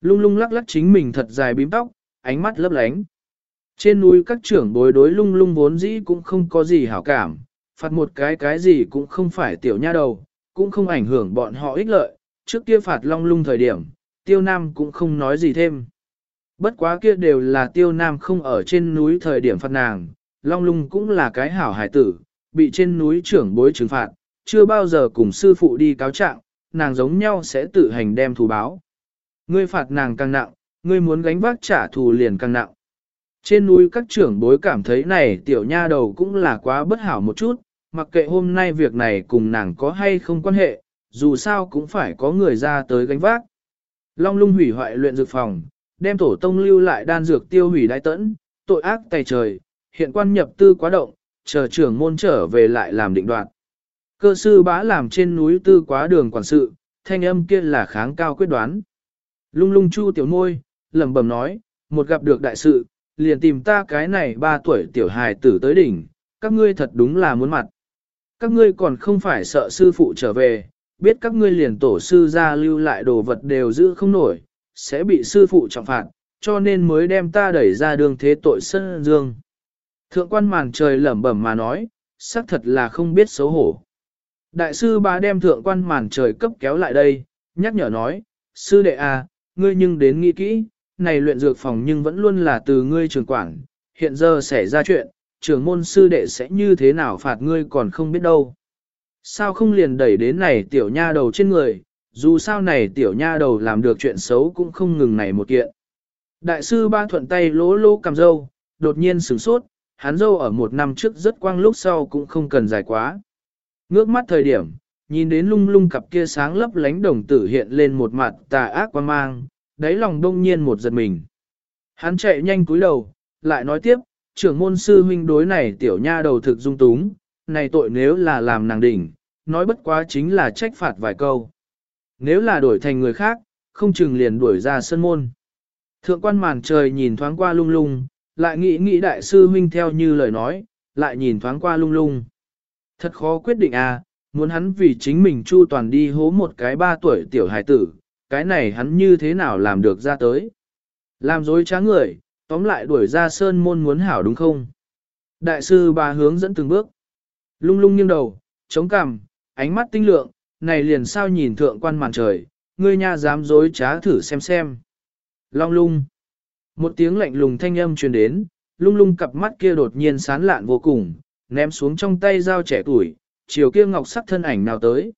Lung lung lắc lắc chính mình thật dài bím tóc, ánh mắt lấp lánh. Trên núi các trưởng bối đối lung lung vốn dĩ cũng không có gì hảo cảm, phạt một cái cái gì cũng không phải tiểu nha đầu, cũng không ảnh hưởng bọn họ ích lợi, trước kia phạt long lung thời điểm, tiêu nam cũng không nói gì thêm. Bất quá kia đều là tiêu nam không ở trên núi thời điểm phạt nàng, long lung cũng là cái hảo hải tử, bị trên núi trưởng bối trừng phạt, chưa bao giờ cùng sư phụ đi cáo trạng, nàng giống nhau sẽ tự hành đem thù báo. Ngươi phạt nàng càng nặng, ngươi muốn gánh vác trả thù liền càng nặng. Trên núi các trưởng bối cảm thấy này tiểu nha đầu cũng là quá bất hảo một chút, mặc kệ hôm nay việc này cùng nàng có hay không quan hệ, dù sao cũng phải có người ra tới gánh vác. Long lung hủy hoại luyện dược phòng, đem tổ tông lưu lại đan dược tiêu hủy đai tẫn, tội ác tày trời, hiện quan nhập tư quá động, chờ trưởng môn trở về lại làm định đoạt. Cơ sư bá làm trên núi tư quá đường quản sự, thanh âm kia là kháng cao quyết đoán. Lung lung chu tiểu môi, lẩm bẩm nói, một gặp được đại sự, liền tìm ta cái này ba tuổi tiểu hài tử tới đỉnh, các ngươi thật đúng là muốn mặt. Các ngươi còn không phải sợ sư phụ trở về, biết các ngươi liền tổ sư ra lưu lại đồ vật đều giữ không nổi, sẽ bị sư phụ trọng phạt, cho nên mới đem ta đẩy ra đường thế tội sân dương. Thượng quan màn trời lẩm bẩm mà nói, xác thật là không biết xấu hổ. Đại sư bá đem thượng quan màn trời cấp kéo lại đây, nhắc nhở nói, sư đệ à, ngươi nhưng đến nghĩ kỹ, này luyện dược phòng nhưng vẫn luôn là từ ngươi trường quản, hiện giờ xảy ra chuyện, trưởng môn sư đệ sẽ như thế nào phạt ngươi còn không biết đâu. Sao không liền đẩy đến này tiểu nha đầu trên người, dù sao này tiểu nha đầu làm được chuyện xấu cũng không ngừng này một kiện. Đại sư ba thuận tay lỗ lỗ cầm dâu, đột nhiên sửng sốt, hắn dâu ở một năm trước rất quang lúc sau cũng không cần dài quá. Ngước mắt thời điểm, nhìn đến lung lung cặp kia sáng lấp lánh đồng tử hiện lên một mặt tà ác quan mang, đáy lòng đông nhiên một giật mình. Hắn chạy nhanh cúi đầu, lại nói tiếp, trưởng môn sư huynh đối này tiểu nha đầu thực dung túng, này tội nếu là làm nàng đỉnh, nói bất quá chính là trách phạt vài câu. Nếu là đổi thành người khác, không chừng liền đuổi ra sân môn. Thượng quan màn trời nhìn thoáng qua lung lung, lại nghĩ nghĩ đại sư huynh theo như lời nói, lại nhìn thoáng qua lung lung. Thật khó quyết định à, muốn hắn vì chính mình chu toàn đi hố một cái ba tuổi tiểu hài tử, cái này hắn như thế nào làm được ra tới. Làm dối trá người, tóm lại đuổi ra sơn môn muốn hảo đúng không? Đại sư bà hướng dẫn từng bước. Lung lung nghiêng đầu, chống cằm, ánh mắt tinh lượng, này liền sao nhìn thượng quan màn trời, ngươi nha dám dối trá thử xem xem. Long lung. Một tiếng lạnh lùng thanh âm truyền đến, lung lung cặp mắt kia đột nhiên sán lạn vô cùng, ném xuống trong tay dao trẻ tuổi, chiều kia ngọc sắc thân ảnh nào tới.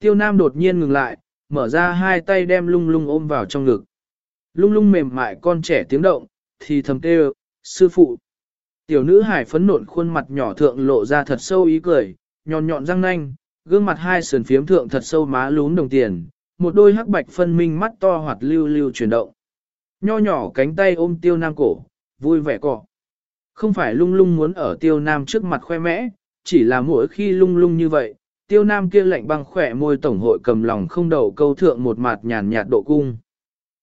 Tiêu Nam đột nhiên ngừng lại, mở ra hai tay đem lung lung ôm vào trong ngực. Lung lung mềm mại con trẻ tiếng động, thì thầm kêu, sư phụ. Tiểu nữ hải phấn nộn khuôn mặt nhỏ thượng lộ ra thật sâu ý cười, nhọn nhọn răng nanh, gương mặt hai sườn phiếm thượng thật sâu má lún đồng tiền, một đôi hắc bạch phân minh mắt to hoạt lưu lưu chuyển động. Nho nhỏ cánh tay ôm tiêu nam cổ, vui vẻ cọ. Không phải lung lung muốn ở tiêu nam trước mặt khoe mẽ, chỉ là mỗi khi lung lung như vậy, tiêu nam kia lạnh băng khỏe môi tổng hội cầm lòng không đầu câu thượng một mặt nhàn nhạt độ cung.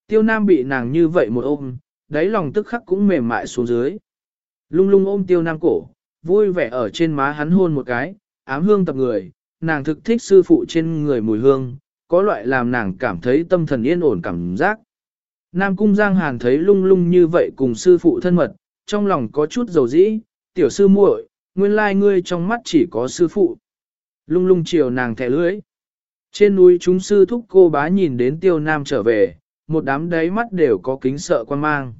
Tiêu nam bị nàng như vậy một ôm, đáy lòng tức khắc cũng mềm mại xuống dưới. Lung lung ôm tiêu nam cổ, vui vẻ ở trên má hắn hôn một cái, ám hương tập người, nàng thực thích sư phụ trên người mùi hương, có loại làm nàng cảm thấy tâm thần yên ổn cảm giác. Nam Cung Giang Hàn thấy lung lung như vậy cùng sư phụ thân mật, trong lòng có chút dầu dĩ, tiểu sư muội, nguyên lai ngươi trong mắt chỉ có sư phụ lung lung chiều nàng thẻ lưới. Trên núi chúng sư thúc cô bá nhìn đến tiêu nam trở về, một đám đáy mắt đều có kính sợ quan mang.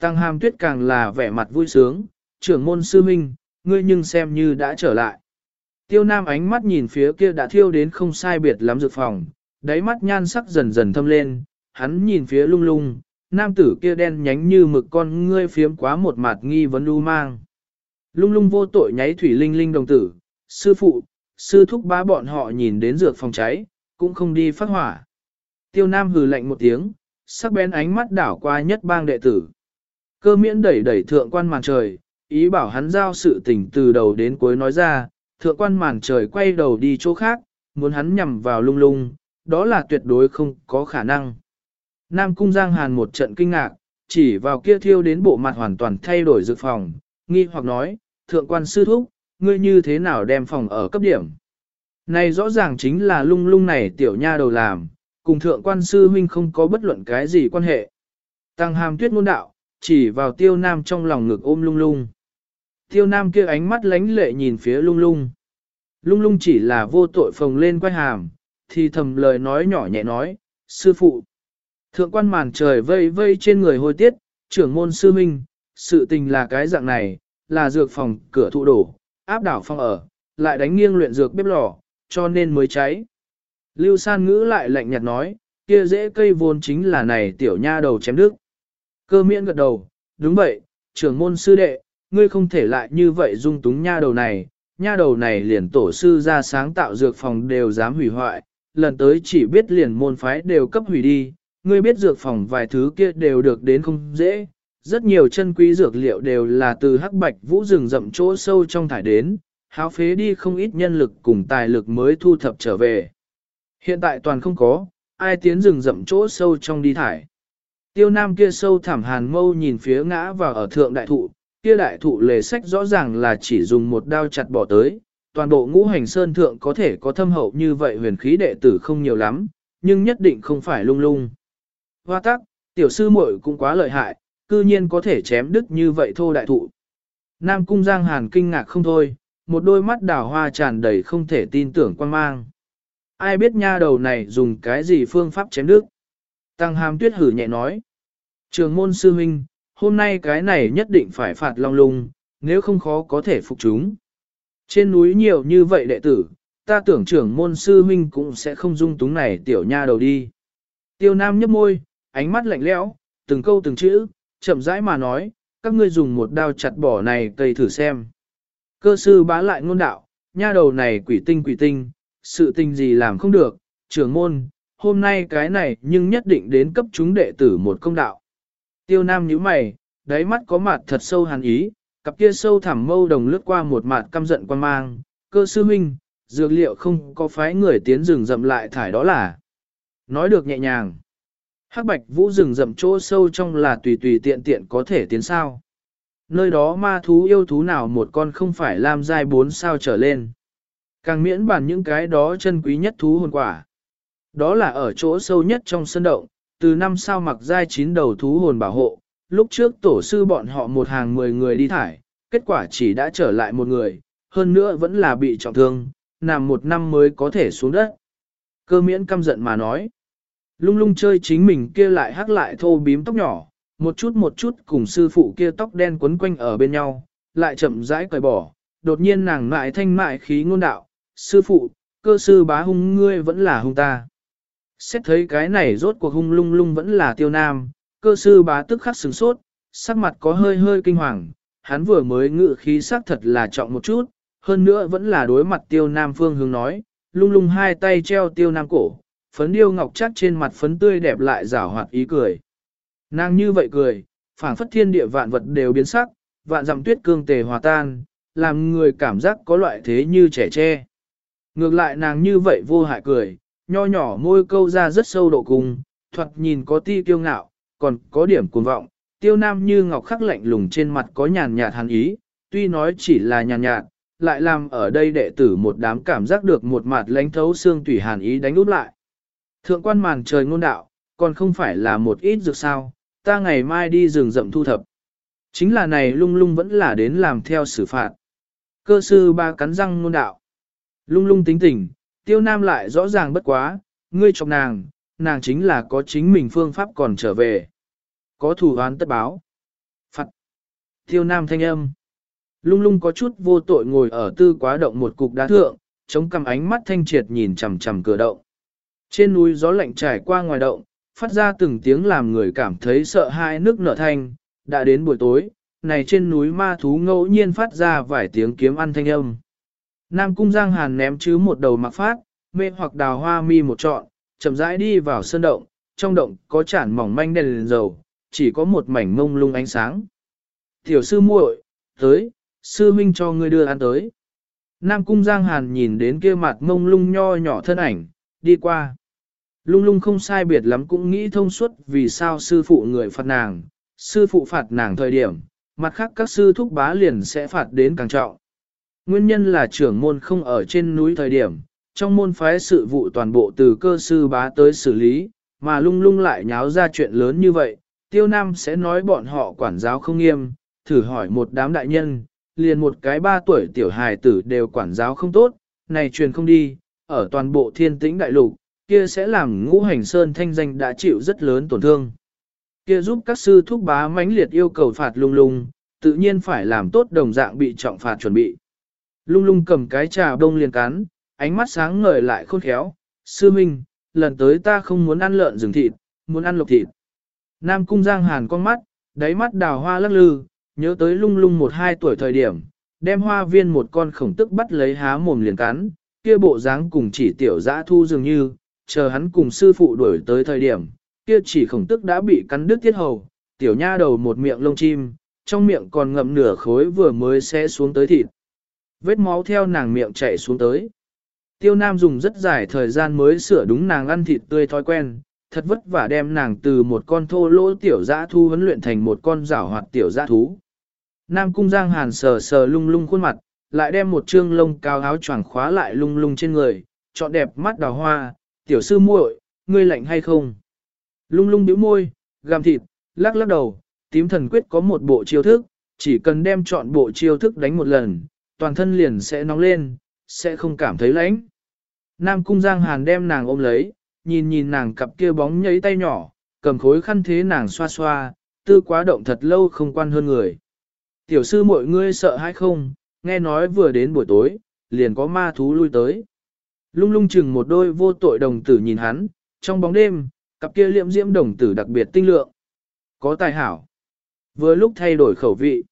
Tăng hàm tuyết càng là vẻ mặt vui sướng, trưởng môn sư minh, ngươi nhưng xem như đã trở lại. Tiêu nam ánh mắt nhìn phía kia đã thiêu đến không sai biệt lắm dược phòng, đáy mắt nhan sắc dần dần thâm lên, hắn nhìn phía lung lung, nam tử kia đen nhánh như mực con ngươi phiếm quá một mặt nghi vấn đu mang. Lung lung vô tội nháy thủy linh linh đồng tử, sư phụ, sư thúc bá bọn họ nhìn đến dược phòng cháy, cũng không đi phát hỏa. Tiêu Nam hừ lạnh một tiếng, sắc bén ánh mắt đảo qua nhất bang đệ tử. Cơ miễn đẩy đẩy thượng quan màn trời, ý bảo hắn giao sự tình từ đầu đến cuối nói ra, thượng quan màn trời quay đầu đi chỗ khác, muốn hắn nhằm vào lung lung, đó là tuyệt đối không có khả năng. Nam Cung Giang Hàn một trận kinh ngạc, chỉ vào kia thiêu đến bộ mặt hoàn toàn thay đổi dược phòng, nghi hoặc nói, thượng quan sư thúc, ngươi như thế nào đem phòng ở cấp điểm. Này rõ ràng chính là lung lung này tiểu nha đầu làm, cùng thượng quan sư huynh không có bất luận cái gì quan hệ. Tăng hàm tuyết ngôn đạo, chỉ vào tiêu nam trong lòng ngực ôm lung lung. Tiêu nam kia ánh mắt lánh lệ nhìn phía lung lung. Lung lung chỉ là vô tội phồng lên quay hàm, thì thầm lời nói nhỏ nhẹ nói, sư phụ. Thượng quan màn trời vây vây trên người hồi tiết, trưởng môn sư minh, sự tình là cái dạng này, là dược phòng cửa thụ đổ, áp đảo phong ở, lại đánh nghiêng luyện dược bếp lò, cho nên mới cháy. Lưu san ngữ lại lạnh nhạt nói, kia dễ cây vốn chính là này tiểu nha đầu chém đức. Cơ miễn gật đầu, đúng vậy, trưởng môn sư đệ, ngươi không thể lại như vậy dung túng nha đầu này, nha đầu này liền tổ sư ra sáng tạo dược phòng đều dám hủy hoại, lần tới chỉ biết liền môn phái đều cấp hủy đi, ngươi biết dược phòng vài thứ kia đều được đến không dễ, rất nhiều chân quý dược liệu đều là từ hắc bạch vũ rừng rậm chỗ sâu trong thải đến, háo phế đi không ít nhân lực cùng tài lực mới thu thập trở về. Hiện tại toàn không có, ai tiến rừng rậm chỗ sâu trong đi thải. Tiêu nam kia sâu thảm hàn mâu nhìn phía ngã vào ở thượng đại thụ, kia đại thụ lề sách rõ ràng là chỉ dùng một đao chặt bỏ tới, toàn bộ ngũ hành sơn thượng có thể có thâm hậu như vậy huyền khí đệ tử không nhiều lắm, nhưng nhất định không phải lung lung. Hoa tắc, tiểu sư muội cũng quá lợi hại, cư nhiên có thể chém đứt như vậy thô đại thụ. Nam cung giang hàn kinh ngạc không thôi, một đôi mắt đào hoa tràn đầy không thể tin tưởng quan mang. Ai biết nha đầu này dùng cái gì phương pháp chém đứt? Tăng hàm tuyết hử nhẹ nói. Trường môn sư huynh, hôm nay cái này nhất định phải phạt long lung, nếu không khó có thể phục chúng. Trên núi nhiều như vậy đệ tử, ta tưởng trưởng môn sư huynh cũng sẽ không dung túng này tiểu nha đầu đi. Tiêu Nam nhấp môi, ánh mắt lạnh lẽo, từng câu từng chữ, chậm rãi mà nói, các ngươi dùng một đao chặt bỏ này cây thử xem. Cơ sư bá lại ngôn đạo, nha đầu này quỷ tinh quỷ tinh, sự tình gì làm không được, trưởng môn, hôm nay cái này nhưng nhất định đến cấp chúng đệ tử một công đạo. Tiêu Nam nhíu mày, đáy mắt có mặt thật sâu hàn ý, cặp kia sâu thẳm mâu đồng lướt qua một mặt căm giận quan mang, cơ sư minh, dược liệu không có phái người tiến rừng rậm lại thải đó là. Nói được nhẹ nhàng. Hắc bạch vũ rừng rậm chỗ sâu trong là tùy tùy tiện tiện có thể tiến sao. Nơi đó ma thú yêu thú nào một con không phải làm dai bốn sao trở lên. Càng miễn bàn những cái đó chân quý nhất thú hồn quả. Đó là ở chỗ sâu nhất trong sân động, từ năm sao mặc dai chín đầu thú hồn bảo hộ. Lúc trước tổ sư bọn họ một hàng mười người đi thải, kết quả chỉ đã trở lại một người, hơn nữa vẫn là bị trọng thương, nằm một năm mới có thể xuống đất. Cơ miễn căm giận mà nói. Lung lung chơi chính mình kia lại hắc lại thô bím tóc nhỏ, một chút một chút cùng sư phụ kia tóc đen quấn quanh ở bên nhau, lại chậm rãi cởi bỏ. Đột nhiên nàng mại thanh mại khí ngôn đạo, sư phụ, cơ sư bá hung ngươi vẫn là hung ta. Xét thấy cái này rốt cuộc hung lung lung vẫn là tiêu nam, cơ sư bá tức khắc sừng sốt, sắc mặt có hơi hơi kinh hoàng, hắn vừa mới ngự khí sắc thật là trọng một chút, hơn nữa vẫn là đối mặt tiêu nam phương hướng nói, lung lung hai tay treo tiêu nam cổ, phấn điêu ngọc chắc trên mặt phấn tươi đẹp lại rảo hoạt ý cười. Nàng như vậy cười, phảng phất thiên địa vạn vật đều biến sắc, vạn dặm tuyết cương tề hòa tan, làm người cảm giác có loại thế như trẻ tre. Ngược lại nàng như vậy vô hại cười, nho nhỏ môi câu ra rất sâu độ cùng, thuật nhìn có ti kiêu ngạo, còn có điểm cuồng vọng, tiêu nam như ngọc khắc lạnh lùng trên mặt có nhàn nhạt hàn ý, tuy nói chỉ là nhàn nhạt, lại làm ở đây đệ tử một đám cảm giác được một mặt lánh thấu xương tủy hàn ý đánh úp lại. Thượng quan màn trời ngôn đạo, còn không phải là một ít dược sao, ta ngày mai đi rừng rậm thu thập. Chính là này lung lung vẫn là đến làm theo xử phạt. Cơ sư ba cắn răng ngôn đạo. Lung lung tính tình, tiêu nam lại rõ ràng bất quá, ngươi chọc nàng, nàng chính là có chính mình phương pháp còn trở về. Có thủ án tất báo. Phật. Tiêu nam thanh âm. Lung lung có chút vô tội ngồi ở tư quá động một cục đá thượng, chống cầm ánh mắt thanh triệt nhìn chằm chằm cửa động. Trên núi gió lạnh trải qua ngoài động, phát ra từng tiếng làm người cảm thấy sợ hãi nước nở thanh, đã đến buổi tối, này trên núi ma thú ngẫu nhiên phát ra vài tiếng kiếm ăn thanh âm. Nam cung giang hàn ném chứ một đầu mặc phát, mê hoặc đào hoa mi một trọn, chậm rãi đi vào sơn động, trong động có chản mỏng manh đèn, đèn dầu, chỉ có một mảnh mông lung ánh sáng. Tiểu sư muội, tới, sư huynh cho ngươi đưa ăn tới. Nam cung giang hàn nhìn đến kia mặt mông lung nho nhỏ thân ảnh, đi qua. Lung lung không sai biệt lắm cũng nghĩ thông suốt vì sao sư phụ người phạt nàng, sư phụ phạt nàng thời điểm, mặt khác các sư thúc bá liền sẽ phạt đến càng trọng. Nguyên nhân là trưởng môn không ở trên núi thời điểm, trong môn phái sự vụ toàn bộ từ cơ sư bá tới xử lý, mà lung lung lại nháo ra chuyện lớn như vậy, tiêu nam sẽ nói bọn họ quản giáo không nghiêm, thử hỏi một đám đại nhân, liền một cái ba tuổi tiểu hài tử đều quản giáo không tốt, này truyền không đi, ở toàn bộ thiên tĩnh đại lục, kia sẽ làm ngũ hành sơn thanh danh đã chịu rất lớn tổn thương. Kia giúp các sư thúc bá mãnh liệt yêu cầu phạt lung lung, tự nhiên phải làm tốt đồng dạng bị trọng phạt chuẩn bị. Lung lung cầm cái trà đông liền cắn, ánh mắt sáng ngời lại khôn khéo, sư minh, lần tới ta không muốn ăn lợn rừng thịt, muốn ăn lộc thịt. Nam cung giang hàn con mắt, đáy mắt đào hoa lắc lư, nhớ tới lung lung một hai tuổi thời điểm, đem hoa viên một con khổng tức bắt lấy há mồm liền cắn, kia bộ dáng cùng chỉ tiểu dã thu dường như, chờ hắn cùng sư phụ đuổi tới thời điểm, kia chỉ khổng tức đã bị cắn đứt tiết hầu, tiểu nha đầu một miệng lông chim, trong miệng còn ngậm nửa khối vừa mới sẽ xuống tới thịt. Vết máu theo nàng miệng chảy xuống tới. Tiêu Nam dùng rất dài thời gian mới sửa đúng nàng ăn thịt tươi thói quen, thật vất vả đem nàng từ một con thô lỗ tiểu dã thu huấn luyện thành một con rảo hoạt tiểu dã thú. Nam cung giang hàn sờ sờ lung lung khuôn mặt, lại đem một trương lông cao áo choàng khóa lại lung lung trên người, chọn đẹp mắt đào hoa, tiểu sư muội, ngươi lạnh hay không? Lung lung bĩu môi, gàm thịt, lắc lắc đầu, tím thần quyết có một bộ chiêu thức, chỉ cần đem chọn bộ chiêu thức đánh một lần, toàn thân liền sẽ nóng lên, sẽ không cảm thấy lạnh. Nam cung giang hàn đem nàng ôm lấy, nhìn nhìn nàng cặp kia bóng nhấy tay nhỏ, cầm khối khăn thế nàng xoa xoa, tư quá động thật lâu không quan hơn người. Tiểu sư mọi ngươi sợ hay không, nghe nói vừa đến buổi tối, liền có ma thú lui tới. Lung lung chừng một đôi vô tội đồng tử nhìn hắn, trong bóng đêm, cặp kia liệm diễm đồng tử đặc biệt tinh lượng. Có tài hảo. Vừa lúc thay đổi khẩu vị.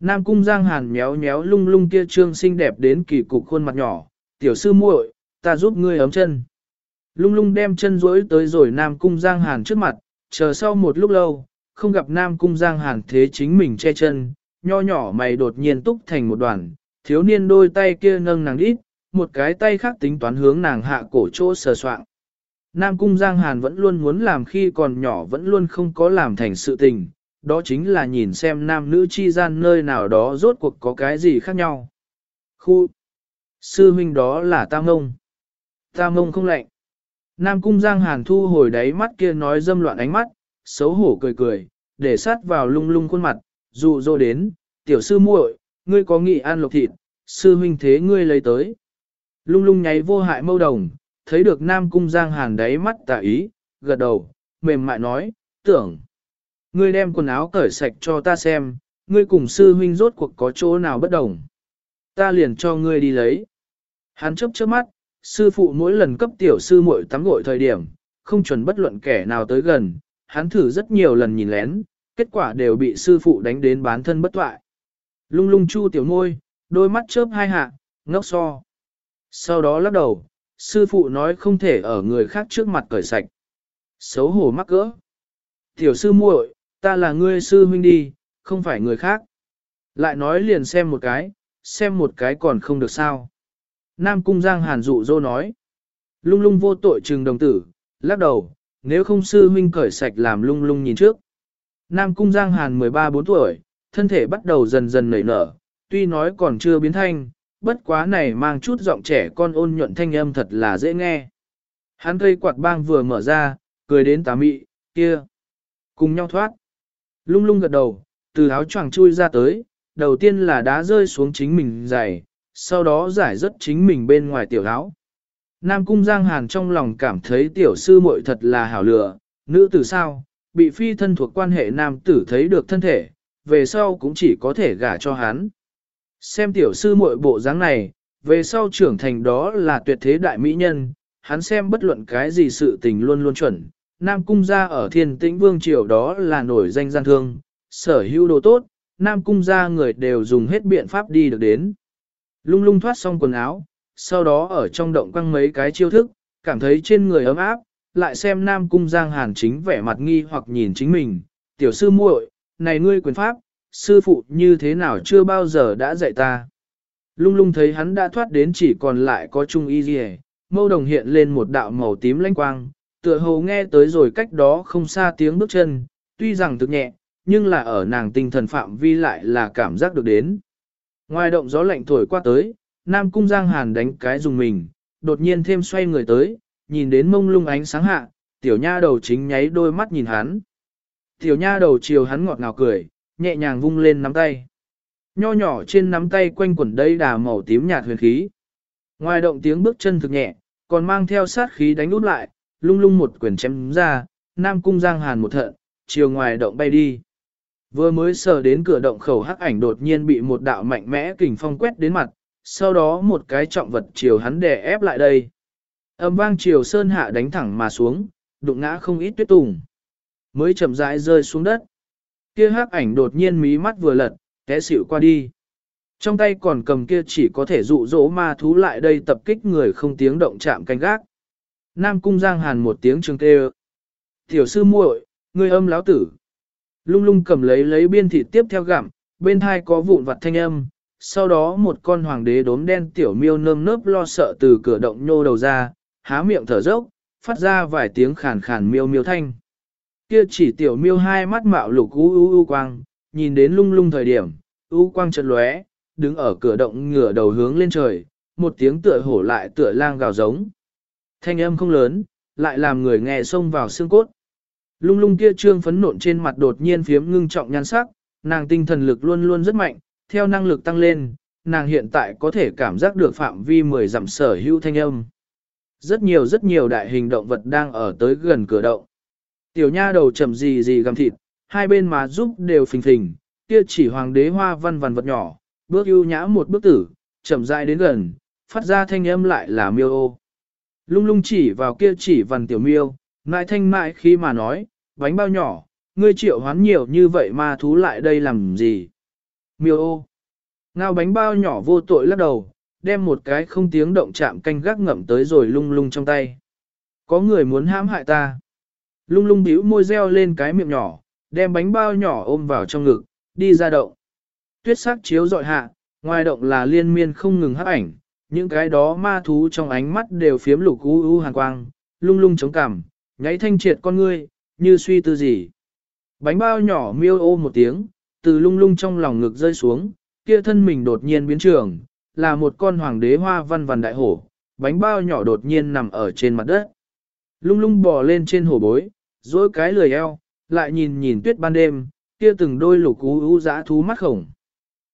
Nam cung giang hàn méo méo lung lung kia trương xinh đẹp đến kỳ cục khuôn mặt nhỏ. Tiểu sư muội, ta giúp ngươi ấm chân. Lung lung đem chân duỗi tới rồi Nam cung giang hàn trước mặt, chờ sau một lúc lâu, không gặp Nam cung giang hàn thế chính mình che chân, nho nhỏ mày đột nhiên túc thành một đoàn, thiếu niên đôi tay kia nâng nàng đít, một cái tay khác tính toán hướng nàng hạ cổ chỗ sờ soạng. Nam Cung Giang Hàn vẫn luôn muốn làm khi còn nhỏ vẫn luôn không có làm thành sự tình, đó chính là nhìn xem nam nữ chi gian nơi nào đó rốt cuộc có cái gì khác nhau. Khu! Sư huynh đó là Tam Ông. Tam Ông không lạnh. Nam Cung Giang Hàn thu hồi đáy mắt kia nói dâm loạn ánh mắt, xấu hổ cười cười, để sát vào lung lung khuôn mặt, dụ dỗ đến, tiểu sư muội, ngươi có nghị ăn lộc thịt, sư huynh thế ngươi lấy tới. Lung lung nháy vô hại mâu đồng, thấy được Nam Cung Giang Hàn đáy mắt tà ý, gật đầu, mềm mại nói, tưởng. Ngươi đem quần áo cởi sạch cho ta xem, ngươi cùng sư huynh rốt cuộc có chỗ nào bất đồng. Ta liền cho ngươi đi lấy. Hắn chấp chớp mắt, sư phụ mỗi lần cấp tiểu sư muội tắm gội thời điểm, không chuẩn bất luận kẻ nào tới gần, hắn thử rất nhiều lần nhìn lén, kết quả đều bị sư phụ đánh đến bán thân bất toại. Lung lung chu tiểu môi, đôi mắt chớp hai hạ, ngốc so. Sau đó lắc đầu, sư phụ nói không thể ở người khác trước mặt cởi sạch. Xấu hổ mắc cỡ. Tiểu sư muội, ta là ngươi sư huynh đi, không phải người khác. Lại nói liền xem một cái, xem một cái còn không được sao. Nam cung giang hàn dụ dô nói. Lung lung vô tội trừng đồng tử, lắc đầu, nếu không sư huynh cởi sạch làm lung lung nhìn trước. Nam cung giang hàn 13-4 tuổi, thân thể bắt đầu dần dần nảy nở, tuy nói còn chưa biến thanh, bất quá này mang chút giọng trẻ con ôn nhuận thanh âm thật là dễ nghe. Hắn cây quạt bang vừa mở ra, cười đến tà mị, kia. Cùng nhau thoát. Lung lung gật đầu, từ áo choàng chui ra tới, đầu tiên là đá rơi xuống chính mình giày, sau đó giải rất chính mình bên ngoài tiểu áo. Nam Cung Giang Hàn trong lòng cảm thấy tiểu sư muội thật là hảo lựa, nữ tử sao, bị phi thân thuộc quan hệ nam tử thấy được thân thể, về sau cũng chỉ có thể gả cho hắn. Xem tiểu sư muội bộ dáng này, về sau trưởng thành đó là tuyệt thế đại mỹ nhân, hắn xem bất luận cái gì sự tình luôn luôn chuẩn. Nam cung gia ở thiên tĩnh vương triều đó là nổi danh gian thương, sở hữu đồ tốt, Nam cung gia người đều dùng hết biện pháp đi được đến. Lung lung thoát xong quần áo, sau đó ở trong động quăng mấy cái chiêu thức, cảm thấy trên người ấm áp, lại xem Nam cung Giang Hàn chính vẻ mặt nghi hoặc nhìn chính mình, tiểu sư muội, này ngươi quyền pháp, sư phụ như thế nào chưa bao giờ đã dạy ta. Lung lung thấy hắn đã thoát đến chỉ còn lại có trung y gì mâu đồng hiện lên một đạo màu tím lanh quang, tựa hồ nghe tới rồi cách đó không xa tiếng bước chân, tuy rằng thực nhẹ, nhưng là ở nàng tinh thần phạm vi lại là cảm giác được đến. Ngoài động gió lạnh thổi qua tới, Nam Cung Giang Hàn đánh cái dùng mình, đột nhiên thêm xoay người tới, nhìn đến mông lung ánh sáng hạ, tiểu nha đầu chính nháy đôi mắt nhìn hắn. Tiểu nha đầu chiều hắn ngọt ngào cười, nhẹ nhàng vung lên nắm tay. Nho nhỏ trên nắm tay quanh quẩn đây đà màu tím nhạt huyền khí. Ngoài động tiếng bước chân thực nhẹ, còn mang theo sát khí đánh út lại, lung lung một quyền chém ra, Nam Cung Giang Hàn một thận, chiều ngoài động bay đi. Vừa mới sờ đến cửa động khẩu hắc ảnh đột nhiên bị một đạo mạnh mẽ kình phong quét đến mặt, sau đó một cái trọng vật chiều hắn đè ép lại đây. Âm vang chiều sơn hạ đánh thẳng mà xuống, đụng ngã không ít tuyết tùng. Mới chậm rãi rơi xuống đất. Kia hắc ảnh đột nhiên mí mắt vừa lật, té xỉu qua đi. Trong tay còn cầm kia chỉ có thể dụ dỗ ma thú lại đây tập kích người không tiếng động chạm canh gác. Nam cung giang hàn một tiếng trường kêu. Tiểu sư muội, ngươi âm láo tử. Lung lung cầm lấy lấy biên thịt tiếp theo gặm, bên thai có vụn vặt thanh âm. Sau đó một con hoàng đế đốm đen tiểu miêu nơm nớp lo sợ từ cửa động nhô đầu ra, há miệng thở dốc, phát ra vài tiếng khàn khàn miêu miêu thanh. Kia chỉ tiểu miêu hai mắt mạo lục u u u quang, nhìn đến lung lung thời điểm, u quang chợt lóe, đứng ở cửa động ngửa đầu hướng lên trời, một tiếng tựa hổ lại tựa lang gào giống. Thanh âm không lớn, lại làm người nghe xông vào xương cốt. Lung lung kia trương phấn nộn trên mặt đột nhiên phiếm ngưng trọng nhan sắc, nàng tinh thần lực luôn luôn rất mạnh, theo năng lực tăng lên, nàng hiện tại có thể cảm giác được phạm vi mười dặm sở hữu thanh âm. Rất nhiều rất nhiều đại hình động vật đang ở tới gần cửa động. Tiểu nha đầu chậm gì gì gầm thịt, hai bên má giúp đều phình phình, kia chỉ hoàng đế hoa văn vằn vật nhỏ, bước ưu nhã một bước tử, chậm rãi đến gần, phát ra thanh âm lại là miêu ô. Lung lung chỉ vào kia chỉ vằn tiểu miêu, ngại thanh mại khi mà nói, bánh bao nhỏ, ngươi triệu hoán nhiều như vậy mà thú lại đây làm gì? Miêu ô. Ngao bánh bao nhỏ vô tội lắc đầu, đem một cái không tiếng động chạm canh gác ngậm tới rồi lung lung trong tay. Có người muốn hãm hại ta. Lung lung bĩu môi reo lên cái miệng nhỏ, đem bánh bao nhỏ ôm vào trong ngực, đi ra động. Tuyết sắc chiếu dọi hạ, ngoài động là liên miên không ngừng hấp ảnh, những cái đó ma thú trong ánh mắt đều phiếm lục u u hàn quang, lung lung chống cằm, nháy thanh triệt con ngươi, như suy tư gì. Bánh bao nhỏ miêu ô một tiếng, từ lung lung trong lòng ngực rơi xuống, kia thân mình đột nhiên biến trường, là một con hoàng đế hoa văn vằn đại hổ, bánh bao nhỏ đột nhiên nằm ở trên mặt đất. Lung lung bò lên trên hổ bối, dối cái lười eo, lại nhìn nhìn tuyết ban đêm, kia từng đôi lục ú ú dã thú mắt khổng.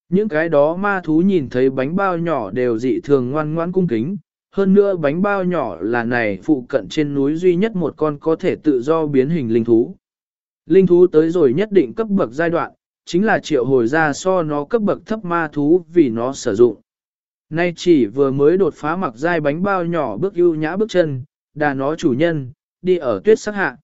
Những cái đó ma thú nhìn thấy bánh bao nhỏ đều dị thường ngoan ngoan cung kính, hơn nữa bánh bao nhỏ là này phụ cận trên núi duy nhất một con có thể tự do biến hình linh thú. Linh thú tới rồi nhất định cấp bậc giai đoạn, chính là triệu hồi ra so nó cấp bậc thấp ma thú vì nó sử dụng. Nay chỉ vừa mới đột phá mặc dai bánh bao nhỏ bước ưu nhã bước chân, đà nó chủ nhân, đi ở tuyết sắc hạ.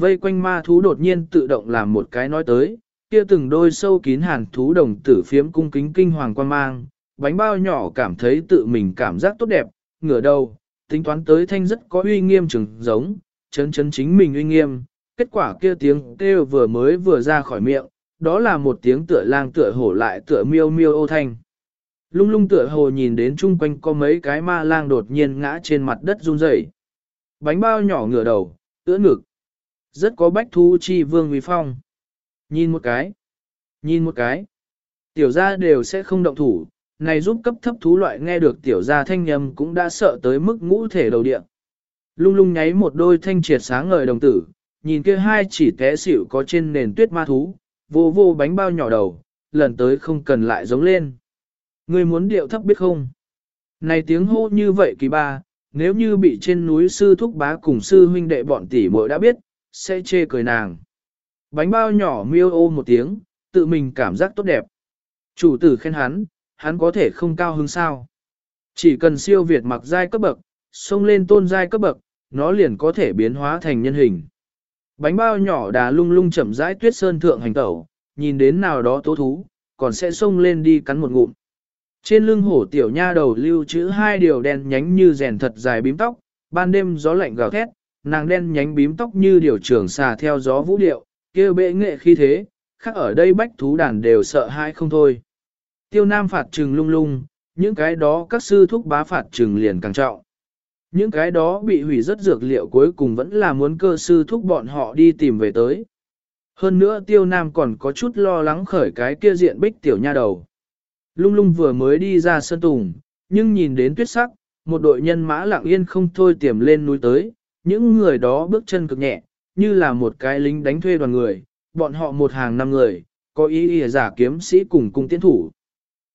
Vây quanh ma thú đột nhiên tự động làm một cái nói tới, kia từng đôi sâu kín hàn thú đồng tử phiếm cung kính kinh hoàng quan mang, bánh bao nhỏ cảm thấy tự mình cảm giác tốt đẹp, ngửa đầu, tính toán tới thanh rất có uy nghiêm chừng giống, chấn chấn chính mình uy nghiêm, kết quả kia tiếng kêu vừa mới vừa ra khỏi miệng, đó là một tiếng tựa lang tựa hổ lại tựa miêu miêu ô thanh. Lung lung tựa hồ nhìn đến chung quanh có mấy cái ma lang đột nhiên ngã trên mặt đất run rẩy. Bánh bao nhỏ ngửa đầu, ưỡn ngực. Rất có bách thu chi vương uy phong. Nhìn một cái. Nhìn một cái. Tiểu gia đều sẽ không động thủ, này giúp cấp thấp thú loại nghe được tiểu gia thanh nhầm cũng đã sợ tới mức ngũ thể đầu địa. Lung lung nháy một đôi thanh triệt sáng ngời đồng tử, nhìn kia hai chỉ té xỉu có trên nền tuyết ma thú, vô vô bánh bao nhỏ đầu, lần tới không cần lại giống lên. Ngươi muốn điệu thấp biết không? Này tiếng hô như vậy kỳ ba, nếu như bị trên núi sư thúc bá cùng sư huynh đệ bọn tỷ muội đã biết, sẽ chê cười nàng. Bánh bao nhỏ miêu ô một tiếng, tự mình cảm giác tốt đẹp. Chủ tử khen hắn, hắn có thể không cao hứng sao. Chỉ cần siêu việt mặc giai cấp bậc, xông lên tôn giai cấp bậc, nó liền có thể biến hóa thành nhân hình. Bánh bao nhỏ đà lung lung chậm rãi tuyết sơn thượng hành tẩu, nhìn đến nào đó tố thú, còn sẽ xông lên đi cắn một ngụm. Trên lưng hổ tiểu nha đầu lưu trữ hai điều đen nhánh như rèn thật dài bím tóc, ban đêm gió lạnh gào thét, nàng đen nhánh bím tóc như điều trường xà theo gió vũ điệu, kêu bệ nghệ khi thế, khác ở đây bách thú đàn đều sợ hãi không thôi. Tiêu nam phạt trừng lung lung, những cái đó các sư thúc bá phạt trừng liền càng trọng. Những cái đó bị hủy rất dược liệu cuối cùng vẫn là muốn cơ sư thúc bọn họ đi tìm về tới. Hơn nữa tiêu nam còn có chút lo lắng khởi cái kia diện bích tiểu nha đầu. Lung lung vừa mới đi ra sân tùng, nhưng nhìn đến tuyết sắc, một đội nhân mã lặng yên không thôi tiềm lên núi tới, những người đó bước chân cực nhẹ, như là một cái lính đánh thuê đoàn người, bọn họ một hàng năm người, có ý ý giả kiếm sĩ cùng cung tiến thủ.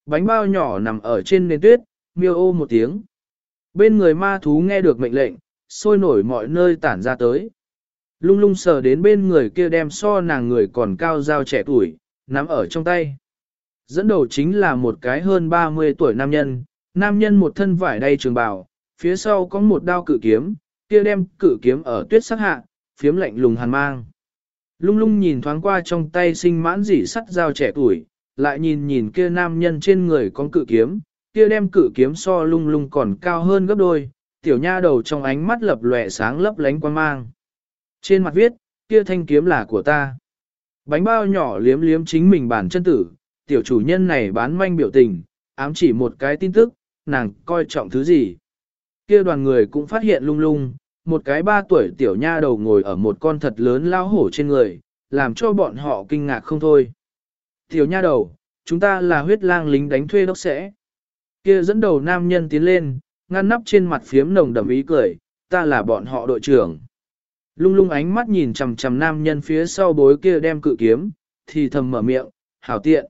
Bánh bao nhỏ nằm ở trên nền tuyết, miêu ô một tiếng. Bên người ma thú nghe được mệnh lệnh, sôi nổi mọi nơi tản ra tới. Lung lung sờ đến bên người kia đem so nàng người còn cao dao trẻ tuổi, nắm ở trong tay. Dẫn đầu chính là một cái hơn 30 tuổi nam nhân, nam nhân một thân vải đay trường bào, phía sau có một đao cự kiếm, kia đem cự kiếm ở tuyết sắc hạ, phiếm lạnh lùng hàn mang. Lung lung nhìn thoáng qua trong tay sinh mãn dỉ sắt dao trẻ tuổi, lại nhìn nhìn kia nam nhân trên người con cự kiếm, kia đem cự kiếm so lung lung còn cao hơn gấp đôi, tiểu nha đầu trong ánh mắt lập lòe sáng lấp lánh quan mang. Trên mặt viết, kia thanh kiếm là của ta. Bánh bao nhỏ liếm liếm chính mình bản chân tử, tiểu chủ nhân này bán manh biểu tình, ám chỉ một cái tin tức, nàng coi trọng thứ gì. Kia đoàn người cũng phát hiện lung lung, một cái ba tuổi tiểu nha đầu ngồi ở một con thật lớn lao hổ trên người, làm cho bọn họ kinh ngạc không thôi. Tiểu nha đầu, chúng ta là huyết lang lính đánh thuê đốc sẽ. Kia dẫn đầu nam nhân tiến lên, ngăn nắp trên mặt phiếm nồng đậm ý cười, ta là bọn họ đội trưởng. Lung lung ánh mắt nhìn chằm chằm nam nhân phía sau bối kia đem cự kiếm, thì thầm mở miệng, hảo tiện.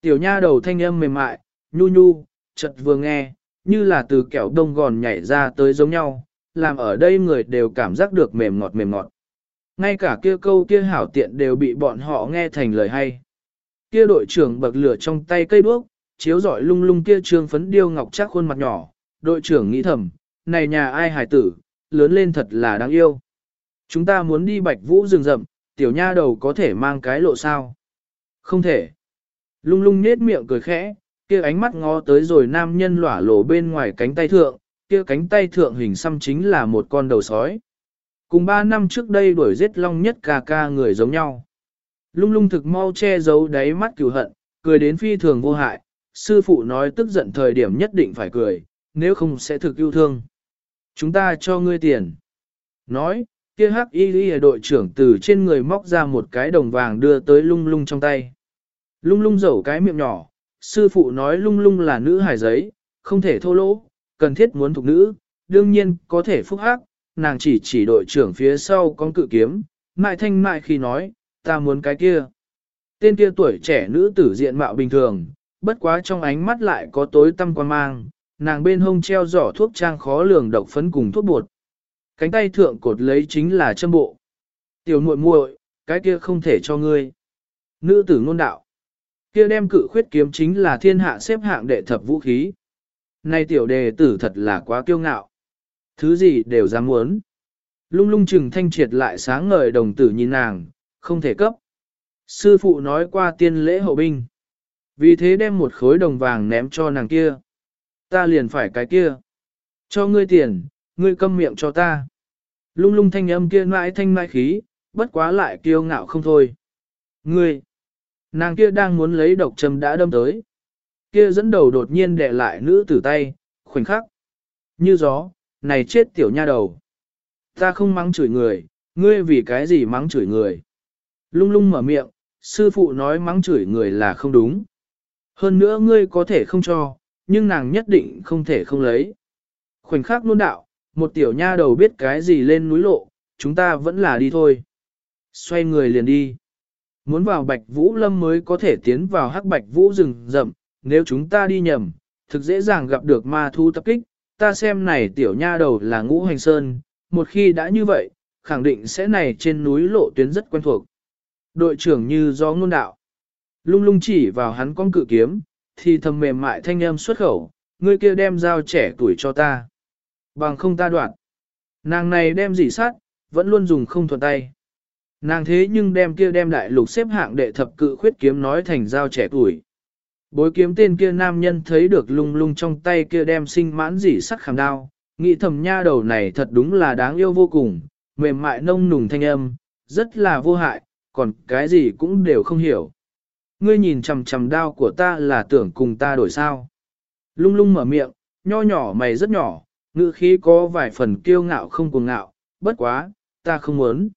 Tiểu nha đầu thanh âm mềm mại, nhu nhu, chợt vừa nghe, như là từ kẹo đông gòn nhảy ra tới giống nhau, làm ở đây người đều cảm giác được mềm ngọt mềm ngọt. Ngay cả kia câu kia hảo tiện đều bị bọn họ nghe thành lời hay. Kia đội trưởng bậc lửa trong tay cây đuốc, chiếu rọi lung lung kia trương phấn điêu ngọc chắc khuôn mặt nhỏ, đội trưởng nghĩ thầm, này nhà ai hải tử, lớn lên thật là đáng yêu. Chúng ta muốn đi bạch vũ rừng rậm, tiểu nha đầu có thể mang cái lộ sao? Không thể. Lung lung nết miệng cười khẽ, kia ánh mắt ngó tới rồi nam nhân lỏa lộ bên ngoài cánh tay thượng, kia cánh tay thượng hình xăm chính là một con đầu sói. Cùng ba năm trước đây đuổi giết long nhất ca ca người giống nhau. Lung lung thực mau che giấu đáy mắt cừu hận, cười đến phi thường vô hại, sư phụ nói tức giận thời điểm nhất định phải cười, nếu không sẽ thực yêu thương. Chúng ta cho ngươi tiền. Nói, kia hắc y y đội trưởng từ trên người móc ra một cái đồng vàng đưa tới lung lung trong tay. Lung lung dẩu cái miệng nhỏ, sư phụ nói lung lung là nữ hài giấy, không thể thô lỗ, cần thiết muốn thuộc nữ, đương nhiên có thể phúc hắc, nàng chỉ chỉ đội trưởng phía sau con cự kiếm, mại thanh mại khi nói, ta muốn cái kia. Tên kia tuổi trẻ nữ tử diện mạo bình thường, bất quá trong ánh mắt lại có tối tăm quan mang, nàng bên hông treo giỏ thuốc trang khó lường độc phấn cùng thuốc bột. Cánh tay thượng cột lấy chính là châm bộ. Tiểu muội muội, cái kia không thể cho ngươi. Nữ tử ngôn đạo. Kia đem cự khuyết kiếm chính là thiên hạ xếp hạng đệ thập vũ khí. Nay tiểu đề tử thật là quá kiêu ngạo. Thứ gì đều dám muốn. Lung lung chừng thanh triệt lại sáng ngời đồng tử nhìn nàng, không thể cấp. Sư phụ nói qua tiên lễ hậu binh. Vì thế đem một khối đồng vàng ném cho nàng kia. Ta liền phải cái kia. Cho ngươi tiền, ngươi câm miệng cho ta. Lung lung thanh âm kia mãi thanh mãi khí, bất quá lại kiêu ngạo không thôi. Ngươi, nàng kia đang muốn lấy độc châm đã đâm tới. Kia dẫn đầu đột nhiên đè lại nữ tử tay, khoảnh khắc. Như gió, này chết tiểu nha đầu. Ta không mắng chửi người, ngươi vì cái gì mắng chửi người. Lung lung mở miệng, sư phụ nói mắng chửi người là không đúng. Hơn nữa ngươi có thể không cho, nhưng nàng nhất định không thể không lấy. Khoảnh khắc luôn đạo, một tiểu nha đầu biết cái gì lên núi lộ, chúng ta vẫn là đi thôi. Xoay người liền đi. Muốn vào bạch vũ lâm mới có thể tiến vào hắc bạch vũ rừng rậm, nếu chúng ta đi nhầm, thực dễ dàng gặp được ma thu tập kích, ta xem này tiểu nha đầu là ngũ hành sơn, một khi đã như vậy, khẳng định sẽ này trên núi lộ tuyến rất quen thuộc. Đội trưởng như gió ngôn đạo, lung lung chỉ vào hắn con cự kiếm, thì thầm mềm mại thanh âm xuất khẩu, người kia đem dao trẻ tuổi cho ta. Bằng không ta đoạn. Nàng này đem gì sát, vẫn luôn dùng không thuận tay. Nàng thế nhưng đem kia đem đại lục xếp hạng đệ thập cự khuyết kiếm nói thành dao trẻ tuổi. Bối kiếm tên kia nam nhân thấy được lung lung trong tay kia đem sinh mãn dỉ sắc khảm đao, nghĩ thầm nha đầu này thật đúng là đáng yêu vô cùng, mềm mại nông nùng thanh âm, rất là vô hại, còn cái gì cũng đều không hiểu. Ngươi nhìn chầm chầm đao của ta là tưởng cùng ta đổi sao. Lung lung mở miệng, nho nhỏ mày rất nhỏ, ngữ khí có vài phần kiêu ngạo không cuồng ngạo, bất quá, ta không muốn.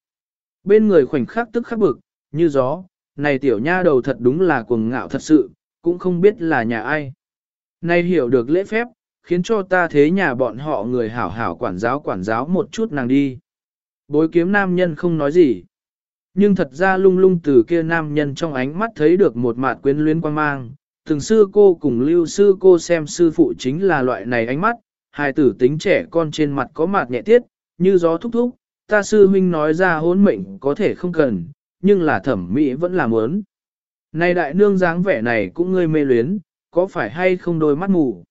Bên người khoảnh khắc tức khắc bực, như gió, này tiểu nha đầu thật đúng là cuồng ngạo thật sự, cũng không biết là nhà ai. Này hiểu được lễ phép, khiến cho ta thế nhà bọn họ người hảo hảo quản giáo quản giáo một chút nàng đi. Bối kiếm nam nhân không nói gì. Nhưng thật ra lung lung từ kia nam nhân trong ánh mắt thấy được một mạt quyến luyến quan mang. Từng sư cô cùng lưu sư cô xem sư phụ chính là loại này ánh mắt, hài tử tính trẻ con trên mặt có mạt nhẹ tiết, như gió thúc thúc, ta sư huynh nói ra hôn mệnh có thể không cần, nhưng là thẩm mỹ vẫn là muốn. Này đại nương dáng vẻ này cũng ngươi mê luyến, có phải hay không đôi mắt mù?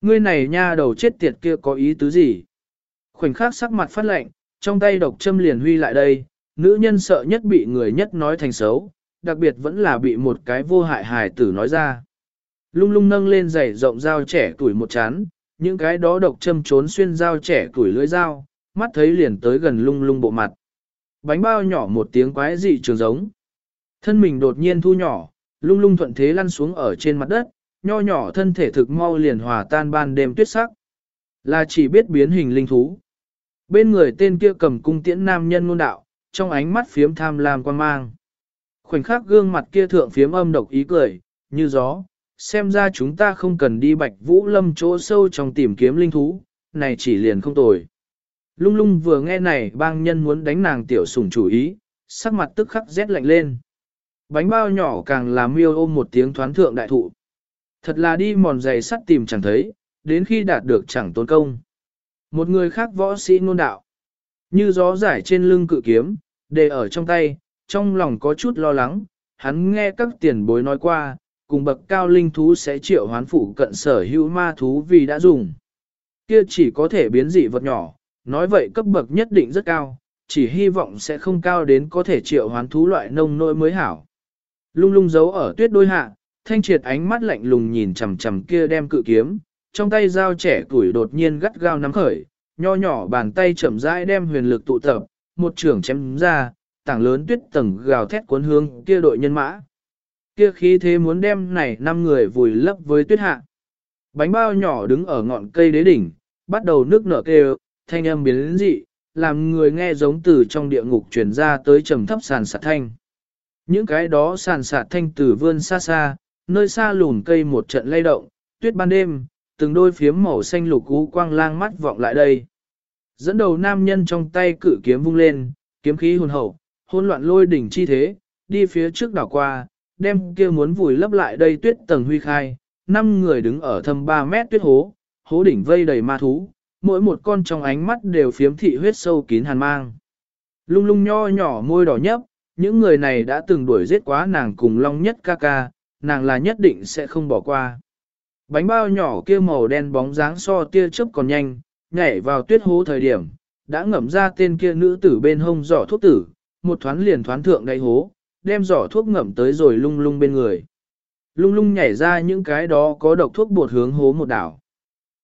Ngươi này nha đầu chết tiệt kia có ý tứ gì? Khoảnh khắc sắc mặt phát lạnh, trong tay độc châm liền huy lại đây, nữ nhân sợ nhất bị người nhất nói thành xấu, đặc biệt vẫn là bị một cái vô hại hài tử nói ra. Lung lung nâng lên giày rộng dao trẻ tuổi một chán, những cái đó độc châm trốn xuyên dao trẻ tuổi lưỡi dao, mắt thấy liền tới gần lung lung bộ mặt. Bánh bao nhỏ một tiếng quái dị trường giống. Thân mình đột nhiên thu nhỏ, lung lung thuận thế lăn xuống ở trên mặt đất, nho nhỏ thân thể thực mau liền hòa tan ban đêm tuyết sắc. Là chỉ biết biến hình linh thú. Bên người tên kia cầm cung tiễn nam nhân ngôn đạo, trong ánh mắt phiếm tham lam quan mang. Khoảnh khắc gương mặt kia thượng phiếm âm độc ý cười, như gió, xem ra chúng ta không cần đi bạch vũ lâm chỗ sâu trong tìm kiếm linh thú, này chỉ liền không tồi. Lung lung vừa nghe này bang nhân muốn đánh nàng tiểu sủng chủ ý, sắc mặt tức khắc rét lạnh lên. Bánh bao nhỏ càng làm miêu ôm một tiếng thoán thượng đại thụ. Thật là đi mòn giày sắt tìm chẳng thấy, đến khi đạt được chẳng tốn công. Một người khác võ sĩ ngôn đạo. Như gió giải trên lưng cự kiếm, để ở trong tay, trong lòng có chút lo lắng, hắn nghe các tiền bối nói qua, cùng bậc cao linh thú sẽ triệu hoán phụ cận sở hữu ma thú vì đã dùng. Kia chỉ có thể biến dị vật nhỏ, nói vậy cấp bậc nhất định rất cao, chỉ hy vọng sẽ không cao đến có thể triệu hoán thú loại nông nỗi mới hảo. Lung lung giấu ở tuyết đôi hạ, thanh triệt ánh mắt lạnh lùng nhìn chằm chằm kia đem cự kiếm, trong tay dao trẻ tuổi đột nhiên gắt gao nắm khởi, nho nhỏ bàn tay chậm rãi đem huyền lực tụ tập, một trường chém ra, tảng lớn tuyết tầng gào thét cuốn hương kia đội nhân mã. Kia khí thế muốn đem này năm người vùi lấp với tuyết hạ. Bánh bao nhỏ đứng ở ngọn cây đế đỉnh, bắt đầu nước nở kêu, thanh âm biến dị, làm người nghe giống từ trong địa ngục truyền ra tới trầm thấp sàn sạt thanh. Những cái đó sàn sạt thanh từ vươn xa xa, nơi xa lùn cây một trận lay động, tuyết ban đêm, từng đôi phiếm màu xanh lục cú quang lang mắt vọng lại đây. Dẫn đầu nam nhân trong tay cử kiếm vung lên, kiếm khí hồn hậu, hỗn loạn lôi đỉnh chi thế, đi phía trước đảo qua, đem kia muốn vùi lấp lại đây tuyết tầng huy khai, năm người đứng ở thâm 3 mét tuyết hố, hố đỉnh vây đầy ma thú, mỗi một con trong ánh mắt đều phiếm thị huyết sâu kín hàn mang. Lung lung nho nhỏ môi đỏ nhấp, những người này đã từng đuổi giết quá nàng cùng long nhất ca ca, nàng là nhất định sẽ không bỏ qua. Bánh bao nhỏ kia màu đen bóng dáng so tia chớp còn nhanh, nhảy vào tuyết hố thời điểm, đã ngậm ra tên kia nữ tử bên hông giỏ thuốc tử, một thoáng liền thoáng thượng đáy hố, đem giỏ thuốc ngậm tới rồi lung lung bên người. Lung lung nhảy ra những cái đó có độc thuốc bột hướng hố một đảo.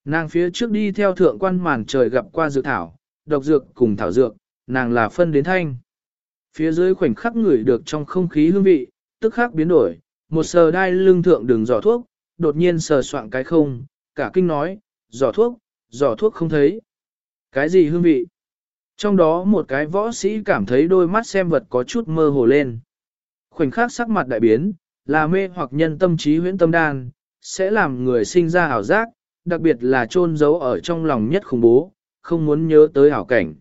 Nàng phía trước đi theo thượng quan màn trời gặp qua dược thảo, độc dược cùng thảo dược, nàng là phân đến thanh. Phía dưới khoảnh khắc ngửi được trong không khí hương vị, tức khắc biến đổi, một sờ đai lưng thượng đường giỏ thuốc, đột nhiên sờ soạn cái không, cả kinh nói, giỏ thuốc, giỏ thuốc không thấy. Cái gì hương vị? Trong đó một cái võ sĩ cảm thấy đôi mắt xem vật có chút mơ hồ lên. Khoảnh khắc sắc mặt đại biến, là mê hoặc nhân tâm trí huyễn tâm đan, sẽ làm người sinh ra ảo giác, đặc biệt là chôn giấu ở trong lòng nhất khủng bố, không muốn nhớ tới ảo cảnh.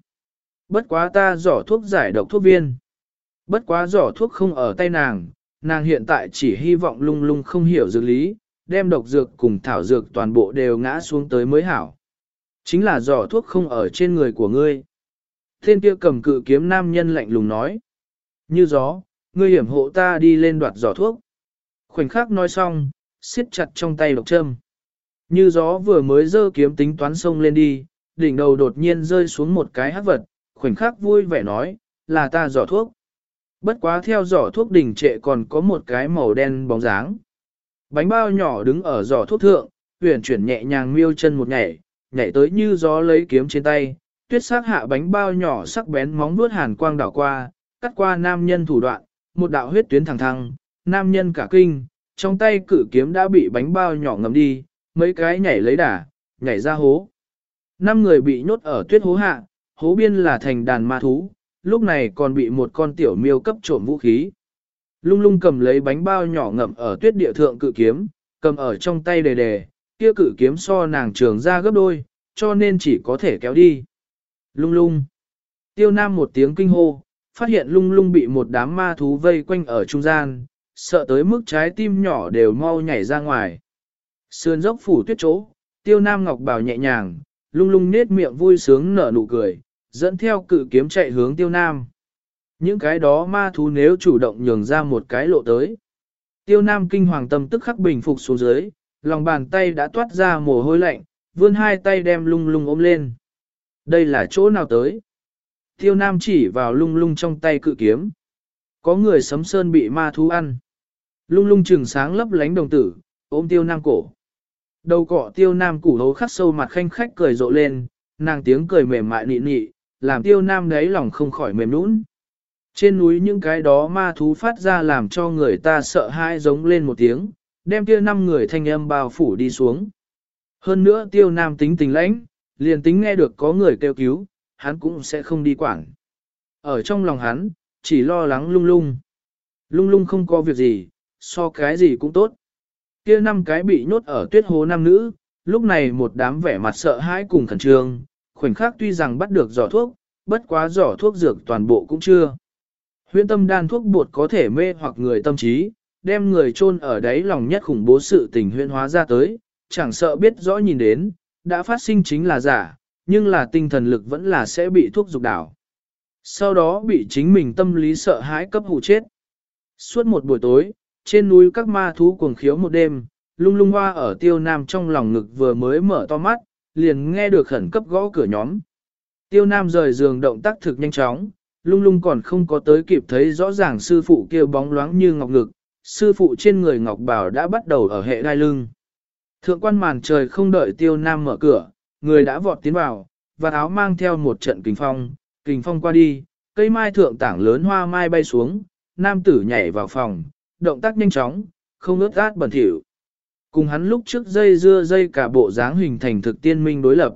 Bất quá ta giỏ thuốc giải độc thuốc viên. Bất quá giỏ thuốc không ở tay nàng, nàng hiện tại chỉ hy vọng lung lung không hiểu dược lý, đem độc dược cùng thảo dược toàn bộ đều ngã xuống tới mới hảo. Chính là giỏ thuốc không ở trên người của ngươi. Thiên kia cầm cự kiếm nam nhân lạnh lùng nói. Như gió, ngươi hiểm hộ ta đi lên đoạt giỏ thuốc. Khoảnh khắc nói xong, siết chặt trong tay độc châm. Như gió vừa mới dơ kiếm tính toán sông lên đi, đỉnh đầu đột nhiên rơi xuống một cái hát vật, khoảnh khắc vui vẻ nói, là ta giỏ thuốc. Bất quá theo giỏ thuốc đỉnh trệ còn có một cái màu đen bóng dáng. Bánh bao nhỏ đứng ở giỏ thuốc thượng, huyền chuyển nhẹ nhàng miêu chân một nhảy, nhảy tới như gió lấy kiếm trên tay, tuyết sắc hạ bánh bao nhỏ sắc bén móng vuốt hàn quang đảo qua, cắt qua nam nhân thủ đoạn, một đạo huyết tuyến thẳng thăng, nam nhân cả kinh, trong tay cử kiếm đã bị bánh bao nhỏ ngầm đi, mấy cái nhảy lấy đà, nhảy ra hố. Năm người bị nhốt ở tuyết hố hạ, hố biên là thành đàn ma thú, lúc này còn bị một con tiểu miêu cấp trộm vũ khí. Lung lung cầm lấy bánh bao nhỏ ngậm ở tuyết địa thượng cự kiếm, cầm ở trong tay đề đề, kia cự kiếm so nàng trường ra gấp đôi, cho nên chỉ có thể kéo đi. Lung lung. Tiêu nam một tiếng kinh hô, phát hiện lung lung bị một đám ma thú vây quanh ở trung gian, sợ tới mức trái tim nhỏ đều mau nhảy ra ngoài. Sườn dốc phủ tuyết chỗ, tiêu nam ngọc bảo nhẹ nhàng, lung lung nết miệng vui sướng nở nụ cười, dẫn theo cự kiếm chạy hướng tiêu nam. Những cái đó ma thú nếu chủ động nhường ra một cái lộ tới. Tiêu nam kinh hoàng tâm tức khắc bình phục xuống dưới, lòng bàn tay đã toát ra mồ hôi lạnh, vươn hai tay đem lung lung ôm lên. Đây là chỗ nào tới? Tiêu nam chỉ vào lung lung trong tay cự kiếm. Có người sấm sơn bị ma thú ăn. Lung lung trừng sáng lấp lánh đồng tử, ôm tiêu nam cổ. Đầu cọ tiêu nam củ hấu khắc sâu mặt khanh khách cười rộ lên, nàng tiếng cười mềm mại nị nị, làm tiêu nam đấy lòng không khỏi mềm nũng. Trên núi những cái đó ma thú phát ra làm cho người ta sợ hãi giống lên một tiếng, đem kia năm người thanh âm bao phủ đi xuống. Hơn nữa tiêu nam tính tình lãnh, liền tính nghe được có người kêu cứu, hắn cũng sẽ không đi quảng. Ở trong lòng hắn, chỉ lo lắng lung lung. Lung lung không có việc gì, so cái gì cũng tốt. Kia năm cái bị nhốt ở tuyết hố nam nữ, lúc này một đám vẻ mặt sợ hãi cùng khẩn trương, khoảnh khắc tuy rằng bắt được giỏ thuốc, bất quá giỏ thuốc dược toàn bộ cũng chưa. Huyễn tâm đan thuốc bột có thể mê hoặc người tâm trí, đem người chôn ở đáy lòng nhất khủng bố sự tình huyễn hóa ra tới, chẳng sợ biết rõ nhìn đến, đã phát sinh chính là giả, nhưng là tinh thần lực vẫn là sẽ bị thuốc dục đảo. Sau đó bị chính mình tâm lý sợ hãi cấp hụ chết. Suốt một buổi tối, trên núi các ma thú cuồng khiếu một đêm, lung lung hoa ở tiêu nam trong lòng ngực vừa mới mở to mắt, liền nghe được khẩn cấp gõ cửa nhóm. Tiêu nam rời giường động tác thực nhanh chóng, lung lung còn không có tới kịp thấy rõ ràng sư phụ kêu bóng loáng như ngọc ngực, sư phụ trên người ngọc bảo đã bắt đầu ở hệ đai lưng. Thượng quan màn trời không đợi tiêu nam mở cửa, người đã vọt tiến vào, và áo mang theo một trận kình phong, kình phong qua đi, cây mai thượng tảng lớn hoa mai bay xuống, nam tử nhảy vào phòng, động tác nhanh chóng, không ướt át bẩn thỉu. Cùng hắn lúc trước dây dưa dây cả bộ dáng hình thành thực tiên minh đối lập.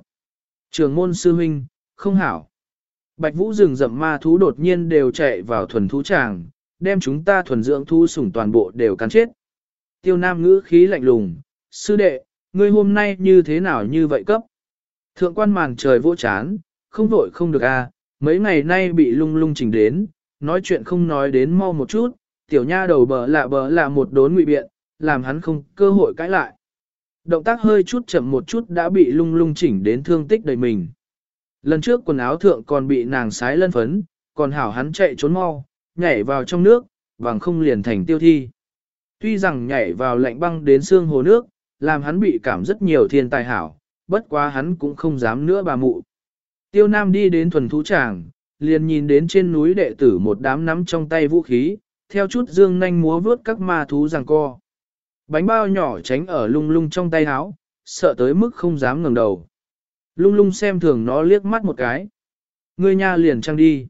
Trường môn sư huynh, không hảo. Bạch vũ rừng rậm ma thú đột nhiên đều chạy vào thuần thú tràng, đem chúng ta thuần dưỡng thu sủng toàn bộ đều cắn chết. Tiêu nam ngữ khí lạnh lùng, sư đệ, ngươi hôm nay như thế nào như vậy cấp? Thượng quan màn trời vô chán, không vội không được a, à, mấy ngày nay bị lung lung chỉnh đến, nói chuyện không nói đến mau một chút, tiểu nha đầu bờ lạ bờ lạ một đốn ngụy biện, làm hắn không cơ hội cãi lại. Động tác hơi chút chậm một chút đã bị lung lung chỉnh đến thương tích đầy mình. Lần trước quần áo thượng còn bị nàng sái lân phấn, còn hảo hắn chạy trốn mau, nhảy vào trong nước, vàng không liền thành tiêu thi. Tuy rằng nhảy vào lạnh băng đến xương hồ nước, làm hắn bị cảm rất nhiều thiên tài hảo, bất quá hắn cũng không dám nữa bà mụ. Tiêu Nam đi đến thuần thú tràng, liền nhìn đến trên núi đệ tử một đám nắm trong tay vũ khí, theo chút dương nanh múa vướt các ma thú giằng co. Bánh bao nhỏ tránh ở lung lung trong tay áo, sợ tới mức không dám ngẩng đầu. Lung lung xem thường nó liếc mắt một cái. Ngươi nha liền trăng đi.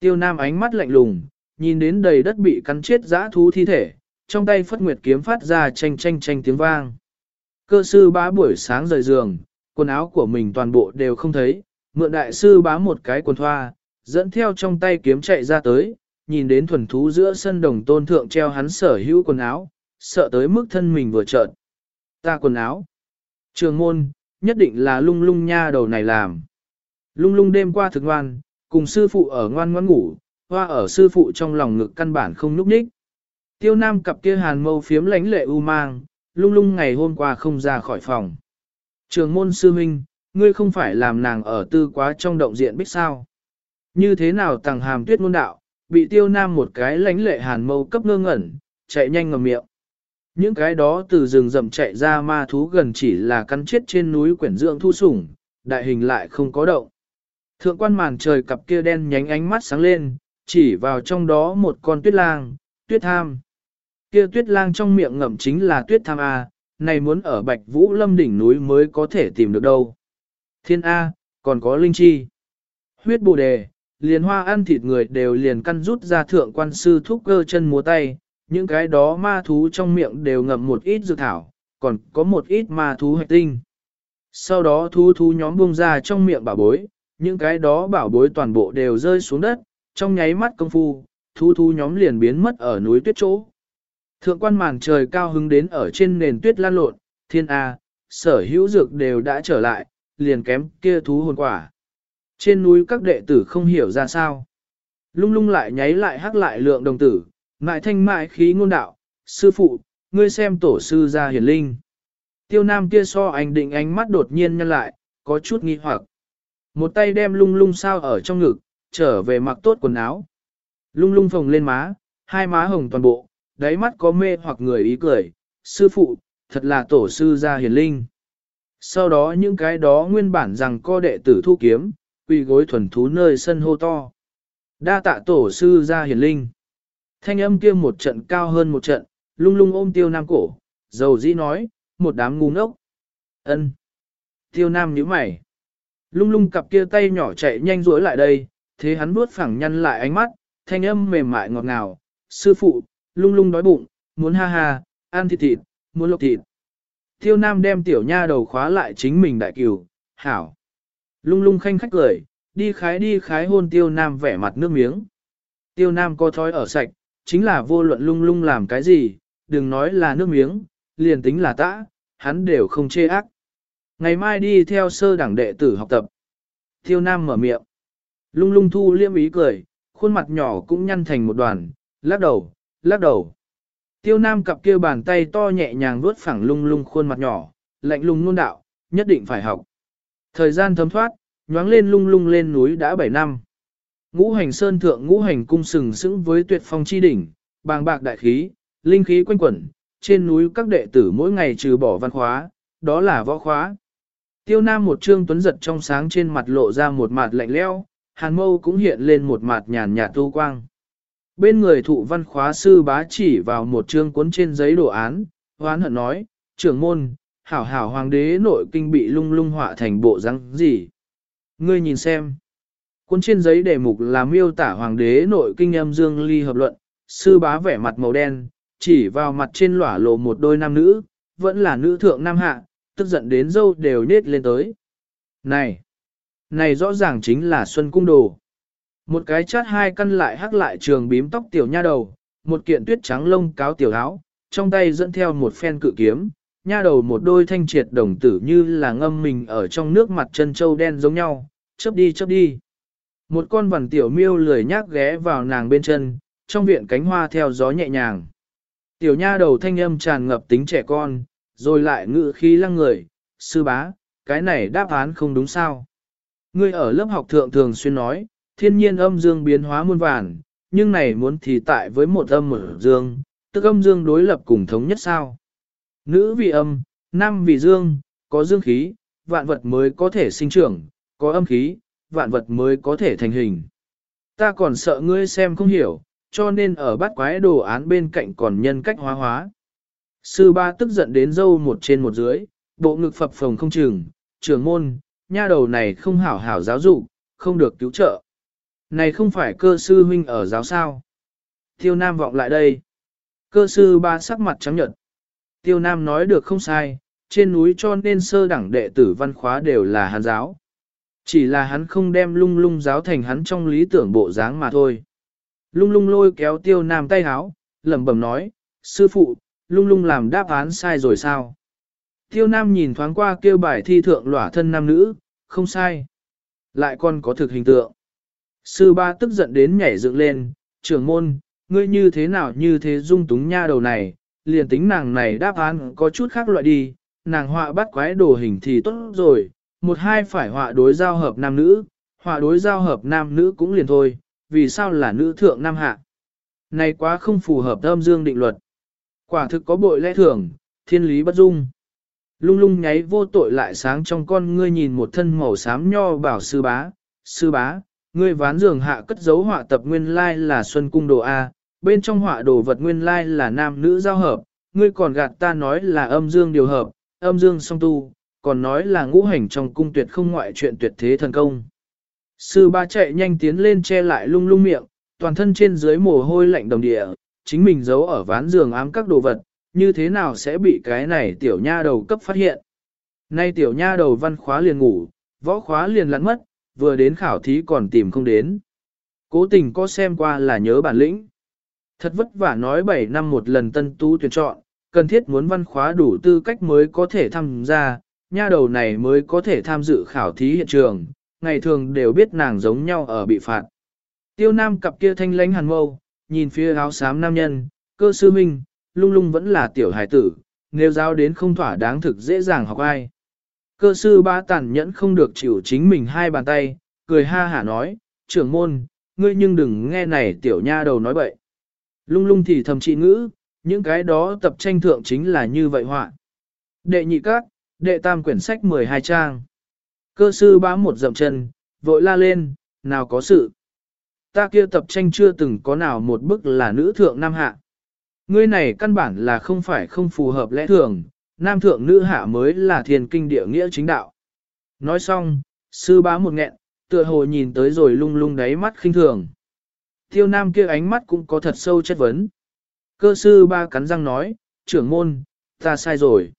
Tiêu Nam ánh mắt lạnh lùng, nhìn đến đầy đất bị cắn chết dã thú thi thể, trong tay phất nguyệt kiếm phát ra tranh tranh tranh tiếng vang. Cơ sư bá buổi sáng rời giường, quần áo của mình toàn bộ đều không thấy, mượn đại sư bá một cái quần thoa, dẫn theo trong tay kiếm chạy ra tới, nhìn đến thuần thú giữa sân đồng tôn thượng treo hắn sở hữu quần áo, sợ tới mức thân mình vừa trợn. Ta quần áo. Trường môn, nhất định là lung lung nha đầu này làm. Lung lung đêm qua thực ngoan, cùng sư phụ ở ngoan ngoan ngủ, hoa ở sư phụ trong lòng ngực căn bản không núp ních. Tiêu nam cặp kia hàn mâu phiếm lánh lệ u mang, lung lung ngày hôm qua không ra khỏi phòng. Trường môn sư huynh, ngươi không phải làm nàng ở tư quá trong động diện bích sao. Như thế nào tàng hàm tuyết ngôn đạo, bị tiêu nam một cái lánh lệ hàn mâu cấp ngơ ngẩn, chạy nhanh ngầm miệng. Những cái đó từ rừng rậm chạy ra ma thú gần chỉ là cắn chết trên núi quyển dưỡng thu sủng, đại hình lại không có động. Thượng quan màn trời cặp kia đen nhánh ánh mắt sáng lên, chỉ vào trong đó một con tuyết lang, tuyết tham. Kia tuyết lang trong miệng ngậm chính là tuyết tham A, này muốn ở bạch vũ lâm đỉnh núi mới có thể tìm được đâu. Thiên A, còn có linh chi. Huyết bồ đề, liền hoa ăn thịt người đều liền căn rút ra thượng quan sư thúc cơ chân múa tay, những cái đó ma thú trong miệng đều ngậm một ít dược thảo, còn có một ít ma thú hạch tinh. Sau đó thú thú nhóm buông ra trong miệng bảo bối, những cái đó bảo bối toàn bộ đều rơi xuống đất, trong nháy mắt công phu, thú thú nhóm liền biến mất ở núi tuyết chỗ. Thượng quan màn trời cao hứng đến ở trên nền tuyết lan lộn, thiên A, sở hữu dược đều đã trở lại, liền kém kia thú hồn quả. Trên núi các đệ tử không hiểu ra sao. Lung lung lại nháy lại hắc lại lượng đồng tử, ngại thanh mại khí ngôn đạo, sư phụ, ngươi xem tổ sư ra hiển linh. Tiêu nam kia so anh định ánh mắt đột nhiên nhăn lại, có chút nghi hoặc. Một tay đem lung lung sao ở trong ngực, trở về mặc tốt quần áo. Lung lung phồng lên má, hai má hồng toàn bộ, đáy mắt có mê hoặc người ý cười, sư phụ, thật là tổ sư ra hiền linh. Sau đó những cái đó nguyên bản rằng co đệ tử thu kiếm, quỳ gối thuần thú nơi sân hô to. Đa tạ tổ sư gia hiền linh. Thanh âm kia một trận cao hơn một trận, lung lung ôm tiêu nam cổ, dầu dĩ nói, một đám ngu ngốc. ân Tiêu nam nhíu mày. Lung lung cặp kia tay nhỏ chạy nhanh rối lại đây, thế hắn bước phẳng nhăn lại ánh mắt, thanh âm mềm mại ngọt ngào, sư phụ, lung lung đói bụng, muốn ha ha, ăn thịt thịt, muốn lộc thịt. Tiêu Nam đem tiểu nha đầu khóa lại chính mình đại cửu, hảo. Lung lung khanh khách cười, đi khái đi khái hôn Tiêu Nam vẻ mặt nước miếng. Tiêu Nam có thói ở sạch, chính là vô luận lung lung làm cái gì, đừng nói là nước miếng, liền tính là tã, hắn đều không chê ác. Ngày mai đi theo sơ đẳng đệ tử học tập. Tiêu Nam mở miệng. Lung lung thu liêm ý cười, khuôn mặt nhỏ cũng nhăn thành một đoàn, lắc đầu, lắc đầu. Tiêu Nam cặp kia bàn tay to nhẹ nhàng vuốt phẳng lung lung khuôn mặt nhỏ, lạnh lùng nôn đạo, nhất định phải học. Thời gian thấm thoát, nhoáng lên lung lung lên núi đã 7 năm. Ngũ hành sơn thượng ngũ hành cung sừng sững với tuyệt phong chi đỉnh, bàng bạc đại khí, linh khí quanh quẩn, trên núi các đệ tử mỗi ngày trừ bỏ văn khóa, đó là võ khóa. Tiêu Nam một trương tuấn giật trong sáng trên mặt lộ ra một mặt lạnh lẽo, hàn mâu cũng hiện lên một mặt nhàn nhạt tu quang. Bên người thụ văn khóa sư bá chỉ vào một trương cuốn trên giấy đồ án, hoán hận nói, trưởng môn, hảo hảo hoàng đế nội kinh bị lung lung họa thành bộ răng gì. Ngươi nhìn xem. Cuốn trên giấy đề mục là miêu tả hoàng đế nội kinh âm dương ly hợp luận, sư bá vẻ mặt màu đen, chỉ vào mặt trên lỏa lộ một đôi nam nữ, vẫn là nữ thượng nam hạ, tức giận đến dâu đều nết lên tới. Này! Này rõ ràng chính là Xuân Cung Đồ. Một cái chát hai căn lại hắc lại trường bím tóc tiểu nha đầu, một kiện tuyết trắng lông cáo tiểu áo, trong tay dẫn theo một phen cự kiếm, nha đầu một đôi thanh triệt đồng tử như là ngâm mình ở trong nước mặt chân châu đen giống nhau, chớp đi chớp đi. Một con vằn tiểu miêu lười nhác ghé vào nàng bên chân, trong viện cánh hoa theo gió nhẹ nhàng. Tiểu nha đầu thanh âm tràn ngập tính trẻ con, rồi lại ngự khí lăng người, sư bá, cái này đáp án không đúng sao. Ngươi ở lớp học thượng thường xuyên nói, thiên nhiên âm dương biến hóa muôn vàn, nhưng này muốn thì tại với một âm ở dương, tức âm dương đối lập cùng thống nhất sao. Nữ vì âm, nam vì dương, có dương khí, vạn vật mới có thể sinh trưởng, có âm khí, vạn vật mới có thể thành hình. Ta còn sợ ngươi xem không hiểu, cho nên ở bắt quái đồ án bên cạnh còn nhân cách hóa hóa. Sư ba tức giận đến dâu một trên một dưới, bộ ngực phập phồng không chừng, trưởng môn, nha đầu này không hảo hảo giáo dục, không được cứu trợ. Này không phải cơ sư huynh ở giáo sao. thiêu Nam vọng lại đây. Cơ sư ba sắc mặt trắng nhợt. Tiêu Nam nói được không sai, trên núi cho nên sơ đẳng đệ tử văn khóa đều là hàn giáo. Chỉ là hắn không đem lung lung giáo thành hắn trong lý tưởng bộ dáng mà thôi. Lung lung lôi kéo tiêu nam tay háo, lẩm bẩm nói, sư phụ, lung lung làm đáp án sai rồi sao? Tiêu nam nhìn thoáng qua kêu bài thi thượng lỏa thân nam nữ, không sai. Lại còn có thực hình tượng. Sư ba tức giận đến nhảy dựng lên, trưởng môn, ngươi như thế nào như thế dung túng nha đầu này, liền tính nàng này đáp án có chút khác loại đi, nàng họa bắt quái đồ hình thì tốt rồi, một hai phải họa đối giao hợp nam nữ, họa đối giao hợp nam nữ cũng liền thôi, vì sao là nữ thượng nam hạ. Này quá không phù hợp âm dương định luật. Quả thực có bội lẽ thường, thiên lý bất dung. Lung lung nháy vô tội lại sáng trong con ngươi nhìn một thân màu xám nho bảo sư bá, sư bá, ngươi ván giường hạ cất dấu họa tập nguyên lai là xuân cung đồ A, bên trong họa đồ vật nguyên lai là nam nữ giao hợp, ngươi còn gạt ta nói là âm dương điều hợp, âm dương song tu, còn nói là ngũ hành trong cung tuyệt không ngoại chuyện tuyệt thế thần công. Sư ba chạy nhanh tiến lên che lại lung lung miệng, toàn thân trên dưới mồ hôi lạnh đồng địa, chính mình giấu ở ván giường ám các đồ vật, như thế nào sẽ bị cái này tiểu nha đầu cấp phát hiện. Nay tiểu nha đầu văn khóa liền ngủ, võ khóa liền lặn mất, vừa đến khảo thí còn tìm không đến. Cố tình có xem qua là nhớ bản lĩnh. Thật vất vả nói 7 năm một lần tân tú tuyển chọn, cần thiết muốn văn khóa đủ tư cách mới có thể tham gia, nha đầu này mới có thể tham dự khảo thí hiện trường, ngày thường đều biết nàng giống nhau ở bị phạt. Tiêu nam cặp kia thanh lánh hàn mâu, nhìn phía áo xám nam nhân, cơ sư minh, lung lung vẫn là tiểu hải tử, nếu giao đến không thỏa đáng thực dễ dàng học ai. Cơ sư ba tàn nhẫn không được chịu chính mình hai bàn tay, cười ha hả nói, trưởng môn, ngươi nhưng đừng nghe này tiểu nha đầu nói bậy. Lung lung thì thầm trị ngữ, những cái đó tập tranh thượng chính là như vậy họa. Đệ nhị các, đệ tam quyển sách 12 trang. Cơ sư bá một dậm chân, vội la lên, nào có sự. Ta kia tập tranh chưa từng có nào một bức là nữ thượng nam hạ. Ngươi này căn bản là không phải không phù hợp lẽ thường, nam thượng nữ hạ mới là thiền kinh địa nghĩa chính đạo. Nói xong, sư bá một nghẹn, tựa hồ nhìn tới rồi lung lung đáy mắt khinh thường. Tiêu nam kia ánh mắt cũng có thật sâu chất vấn. Cơ sư ba cắn răng nói, trưởng môn, ta sai rồi.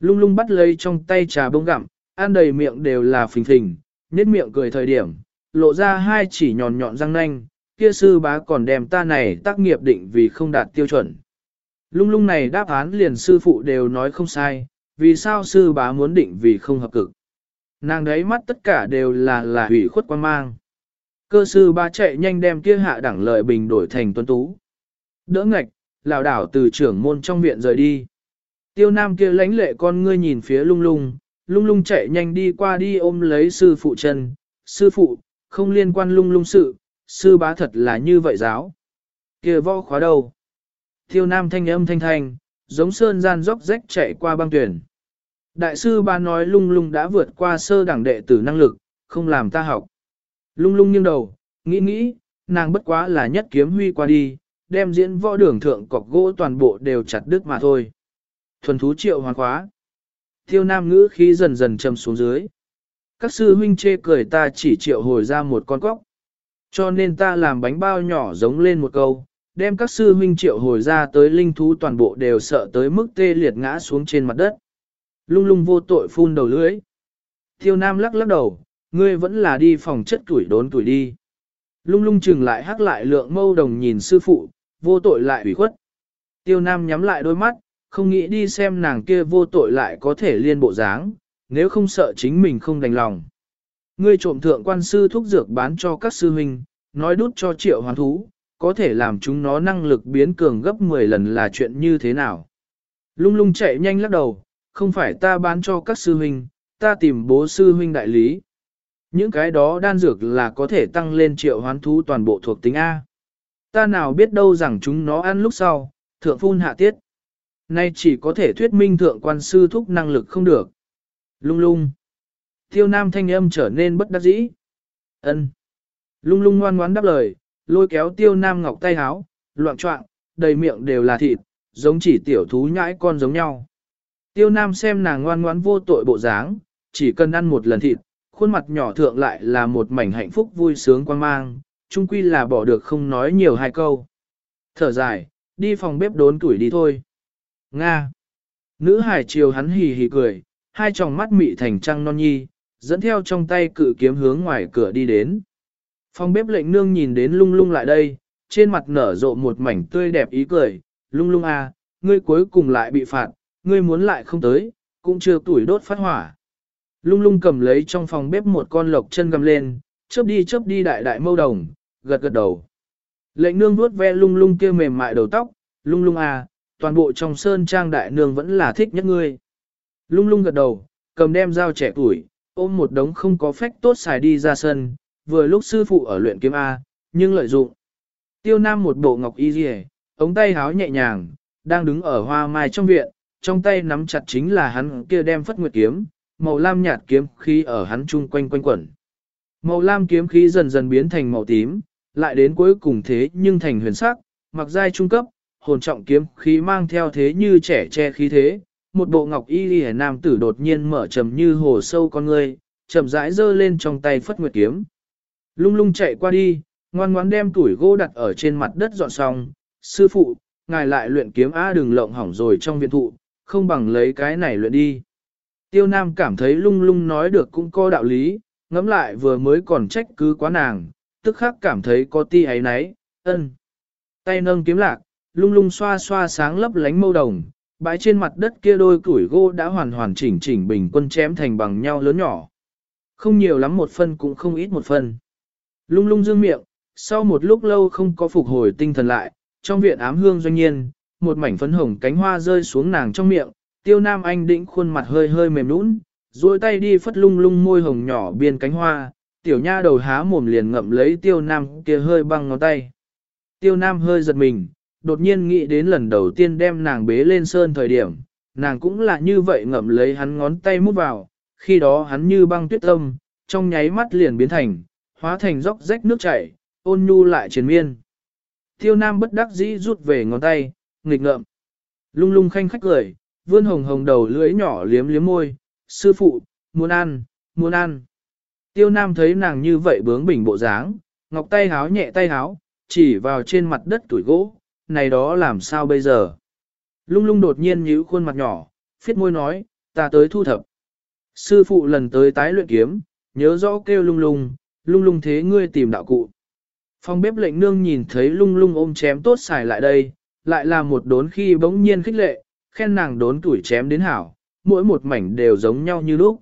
Lung lung bắt lấy trong tay trà bông gặm, ăn đầy miệng đều là phình phình, nết miệng cười thời điểm, lộ ra hai chỉ nhọn nhọn răng nanh, kia sư bá còn đem ta này tác nghiệp định vì không đạt tiêu chuẩn. Lung lung này đáp án liền sư phụ đều nói không sai, vì sao sư bá muốn định vì không hợp cực. Nàng đấy mắt tất cả đều là là hủy khuất quan mang. Cơ sư ba chạy nhanh đem kia hạ đẳng lợi bình đổi thành tuấn tú. Đỡ ngạch, lào đảo từ trưởng môn trong viện rời đi. Tiêu nam kia lãnh lệ con ngươi nhìn phía lung lung, lung lung chạy nhanh đi qua đi ôm lấy sư phụ chân. Sư phụ, không liên quan lung lung sự, sư bá thật là như vậy giáo. kia võ khóa đâu? Tiêu nam thanh âm thanh thanh, giống sơn gian dốc rách chạy qua băng tuyển. Đại sư ba nói lung lung đã vượt qua sơ đẳng đệ tử năng lực, không làm ta học. Lung lung nghiêng đầu, nghĩ nghĩ, nàng bất quá là nhất kiếm huy qua đi, đem diễn võ đường thượng cọc gỗ toàn bộ đều chặt đứt mà thôi. Thuần thú triệu hoàn khóa. Tiêu nam ngữ khí dần dần châm xuống dưới. Các sư huynh chê cười ta chỉ triệu hồi ra một con cóc. Cho nên ta làm bánh bao nhỏ giống lên một câu, đem các sư huynh triệu hồi ra tới linh thú toàn bộ đều sợ tới mức tê liệt ngã xuống trên mặt đất. Lung lung vô tội phun đầu lưỡi. Tiêu nam lắc lắc đầu, ngươi vẫn là đi phòng chất tuổi đốn tuổi đi. Lung lung chừng lại hắc lại lượng mâu đồng nhìn sư phụ, vô tội lại ủy khuất. Tiêu Nam nhắm lại đôi mắt, không nghĩ đi xem nàng kia vô tội lại có thể liên bộ dáng, nếu không sợ chính mình không đành lòng. Ngươi trộm thượng quan sư thuốc dược bán cho các sư huynh, nói đút cho triệu hoàn thú, có thể làm chúng nó năng lực biến cường gấp 10 lần là chuyện như thế nào. Lung lung chạy nhanh lắc đầu, không phải ta bán cho các sư huynh, ta tìm bố sư huynh đại lý. Những cái đó đan dược là có thể tăng lên triệu hoán thú toàn bộ thuộc tính A. Ta nào biết đâu rằng chúng nó ăn lúc sau, thượng phun hạ tiết. Nay chỉ có thể thuyết minh thượng quan sư thúc năng lực không được. Lung lung. Tiêu nam thanh âm trở nên bất đắc dĩ. ân Lung lung ngoan ngoãn đáp lời, lôi kéo tiêu nam ngọc tay háo, loạn trọng, đầy miệng đều là thịt, giống chỉ tiểu thú nhãi con giống nhau. Tiêu nam xem nàng ngoan ngoãn vô tội bộ dáng, chỉ cần ăn một lần thịt, khuôn mặt nhỏ thượng lại là một mảnh hạnh phúc vui sướng quan mang, chung quy là bỏ được không nói nhiều hai câu. Thở dài, đi phòng bếp đốn tuổi đi thôi. Nga. Nữ hải chiều hắn hì hì cười, hai tròng mắt mị thành trăng non nhi, dẫn theo trong tay cự kiếm hướng ngoài cửa đi đến. Phòng bếp lệnh nương nhìn đến lung lung lại đây, trên mặt nở rộ một mảnh tươi đẹp ý cười, lung lung à, ngươi cuối cùng lại bị phạt, ngươi muốn lại không tới, cũng chưa tuổi đốt phát hỏa. Lung lung cầm lấy trong phòng bếp một con lộc chân gầm lên, chớp đi chớp đi đại đại mâu đồng, gật gật đầu. Lệnh nương vuốt ve lung lung kia mềm mại đầu tóc, lung lung à, toàn bộ trong sơn trang đại nương vẫn là thích nhất ngươi. Lung lung gật đầu, cầm đem dao trẻ tuổi, ôm một đống không có phách tốt xài đi ra sân, vừa lúc sư phụ ở luyện kiếm A, nhưng lợi dụng. Tiêu Nam một bộ ngọc y rìa, ống tay háo nhẹ nhàng, đang đứng ở hoa mai trong viện, trong tay nắm chặt chính là hắn kia đem phất nguyệt kiếm, màu lam nhạt kiếm khí ở hắn chung quanh quanh quẩn. Màu lam kiếm khí dần dần biến thành màu tím, lại đến cuối cùng thế nhưng thành huyền sắc, mặc giai trung cấp, hồn trọng kiếm khí mang theo thế như trẻ che khí thế. Một bộ ngọc y lìa nam tử đột nhiên mở trầm như hồ sâu con người, chậm rãi giơ lên trong tay phất nguyệt kiếm. Lung lung chạy qua đi, ngoan ngoãn đem tuổi gỗ đặt ở trên mặt đất dọn xong. Sư phụ, ngài lại luyện kiếm A đừng lộng hỏng rồi trong viện thụ, không bằng lấy cái này luyện đi. Tiêu Nam cảm thấy lung lung nói được cũng có đạo lý, ngẫm lại vừa mới còn trách cứ quá nàng, tức khắc cảm thấy có ti ấy nấy, ân. Tay nâng kiếm lạc, lung lung xoa xoa sáng lấp lánh mâu đồng, bãi trên mặt đất kia đôi củi gỗ đã hoàn hoàn chỉnh chỉnh bình quân chém thành bằng nhau lớn nhỏ. Không nhiều lắm một phân cũng không ít một phân. Lung lung dương miệng, sau một lúc lâu không có phục hồi tinh thần lại, trong viện ám hương doanh nhiên, một mảnh phấn hồng cánh hoa rơi xuống nàng trong miệng, tiêu nam anh đĩnh khuôn mặt hơi hơi mềm nũng, duỗi tay đi phất lung lung môi hồng nhỏ biên cánh hoa, tiểu nha đầu há mồm liền ngậm lấy tiêu nam kia hơi băng ngón tay. Tiêu nam hơi giật mình, đột nhiên nghĩ đến lần đầu tiên đem nàng bế lên sơn thời điểm, nàng cũng là như vậy ngậm lấy hắn ngón tay mút vào, khi đó hắn như băng tuyết âm, trong nháy mắt liền biến thành, hóa thành dốc rách nước chảy, ôn nhu lại triền miên. Tiêu nam bất đắc dĩ rút về ngón tay, nghịch ngợm. Lung lung khanh khách cười, vươn hồng hồng đầu lưỡi nhỏ liếm liếm môi, sư phụ, muốn ăn, muốn ăn. Tiêu Nam thấy nàng như vậy bướng bỉnh bộ dáng, ngọc tay háo nhẹ tay háo, chỉ vào trên mặt đất tuổi gỗ, này đó làm sao bây giờ? Lung lung đột nhiên nhíu khuôn mặt nhỏ, phiết môi nói, ta tới thu thập. Sư phụ lần tới tái luyện kiếm, nhớ rõ kêu lung lung, lung lung thế ngươi tìm đạo cụ. Phong bếp lệnh nương nhìn thấy lung lung ôm chém tốt xài lại đây, lại là một đốn khi bỗng nhiên khích lệ, khen nàng đốn tuổi chém đến hảo, mỗi một mảnh đều giống nhau như lúc.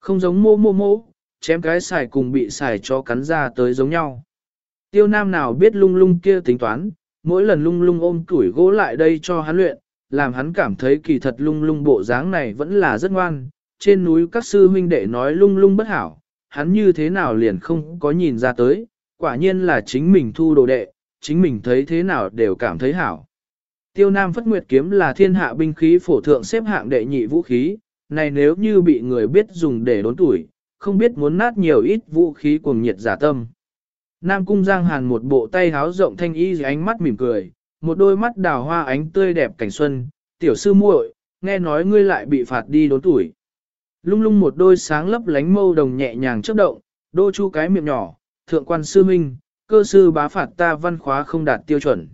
Không giống mô mô mô, chém cái xài cùng bị xài cho cắn ra tới giống nhau. Tiêu nam nào biết lung lung kia tính toán, mỗi lần lung lung ôm tuổi gỗ lại đây cho hắn luyện, làm hắn cảm thấy kỳ thật lung lung bộ dáng này vẫn là rất ngoan. Trên núi các sư huynh đệ nói lung lung bất hảo, hắn như thế nào liền không có nhìn ra tới, quả nhiên là chính mình thu đồ đệ, chính mình thấy thế nào đều cảm thấy hảo. Tiêu Nam Phất Nguyệt kiếm là thiên hạ binh khí phổ thượng xếp hạng đệ nhị vũ khí, này nếu như bị người biết dùng để đốn tuổi, không biết muốn nát nhiều ít vũ khí cuồng nhiệt giả tâm. Nam Cung Giang Hàn một bộ tay háo rộng thanh y ánh mắt mỉm cười, một đôi mắt đào hoa ánh tươi đẹp cảnh xuân, tiểu sư muội, nghe nói ngươi lại bị phạt đi đốn tuổi. Lung lung một đôi sáng lấp lánh mâu đồng nhẹ nhàng chớp động, đô chu cái miệng nhỏ, thượng quan sư minh, cơ sư bá phạt ta văn khóa không đạt tiêu chuẩn.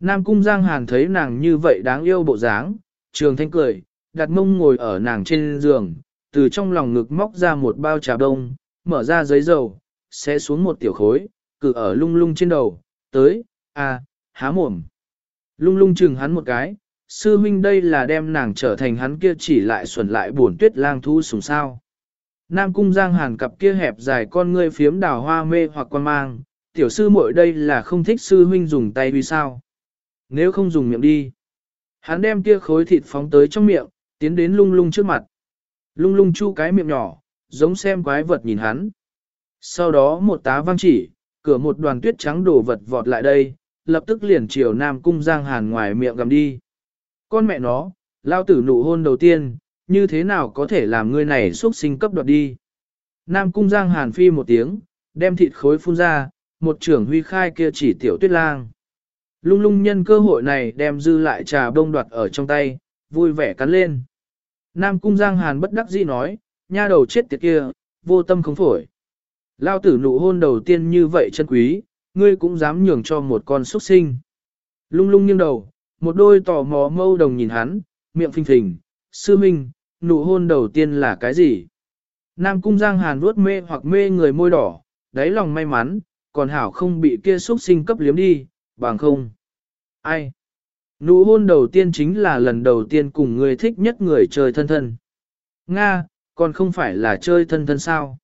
Nam Cung Giang Hàn thấy nàng như vậy đáng yêu bộ dáng, trường thanh cười, đặt mông ngồi ở nàng trên giường, từ trong lòng ngực móc ra một bao trà đông, mở ra giấy dầu, sẽ xuống một tiểu khối, cử ở lung lung trên đầu, tới, à, há mồm. Lung lung chừng hắn một cái, sư huynh đây là đem nàng trở thành hắn kia chỉ lại xuẩn lại buồn tuyết lang thu sùng sao. Nam cung giang hàn cặp kia hẹp dài con ngươi phiếm đào hoa mê hoặc quan mang, tiểu sư muội đây là không thích sư huynh dùng tay vì sao. Nếu không dùng miệng đi. Hắn đem kia khối thịt phóng tới trong miệng, tiến đến lung lung trước mặt. Lung lung chu cái miệng nhỏ, giống xem quái vật nhìn hắn. Sau đó một tá văng chỉ, cửa một đoàn tuyết trắng đổ vật vọt lại đây, lập tức liền chiều Nam Cung Giang Hàn ngoài miệng gầm đi. Con mẹ nó, lao tử nụ hôn đầu tiên, như thế nào có thể làm ngươi này xuất sinh cấp đoạt đi. Nam Cung Giang Hàn phi một tiếng, đem thịt khối phun ra, một trưởng huy khai kia chỉ tiểu tuyết lang. Lung lung nhân cơ hội này đem dư lại trà bông đoạt ở trong tay, vui vẻ cắn lên. Nam Cung Giang Hàn bất đắc dĩ nói, nha đầu chết tiệt kia, vô tâm không phổi. Lao tử nụ hôn đầu tiên như vậy chân quý, ngươi cũng dám nhường cho một con xuất sinh. Lung lung nghiêng đầu, một đôi tò mò mâu đồng nhìn hắn, miệng phình phình, sư minh, nụ hôn đầu tiên là cái gì? Nam Cung Giang Hàn vuốt mê hoặc mê người môi đỏ, đáy lòng may mắn, còn hảo không bị kia xuất sinh cấp liếm đi, bằng không. Ai? Nụ hôn đầu tiên chính là lần đầu tiên cùng người thích nhất người chơi thân thân. Nga, còn không phải là chơi thân thân sao?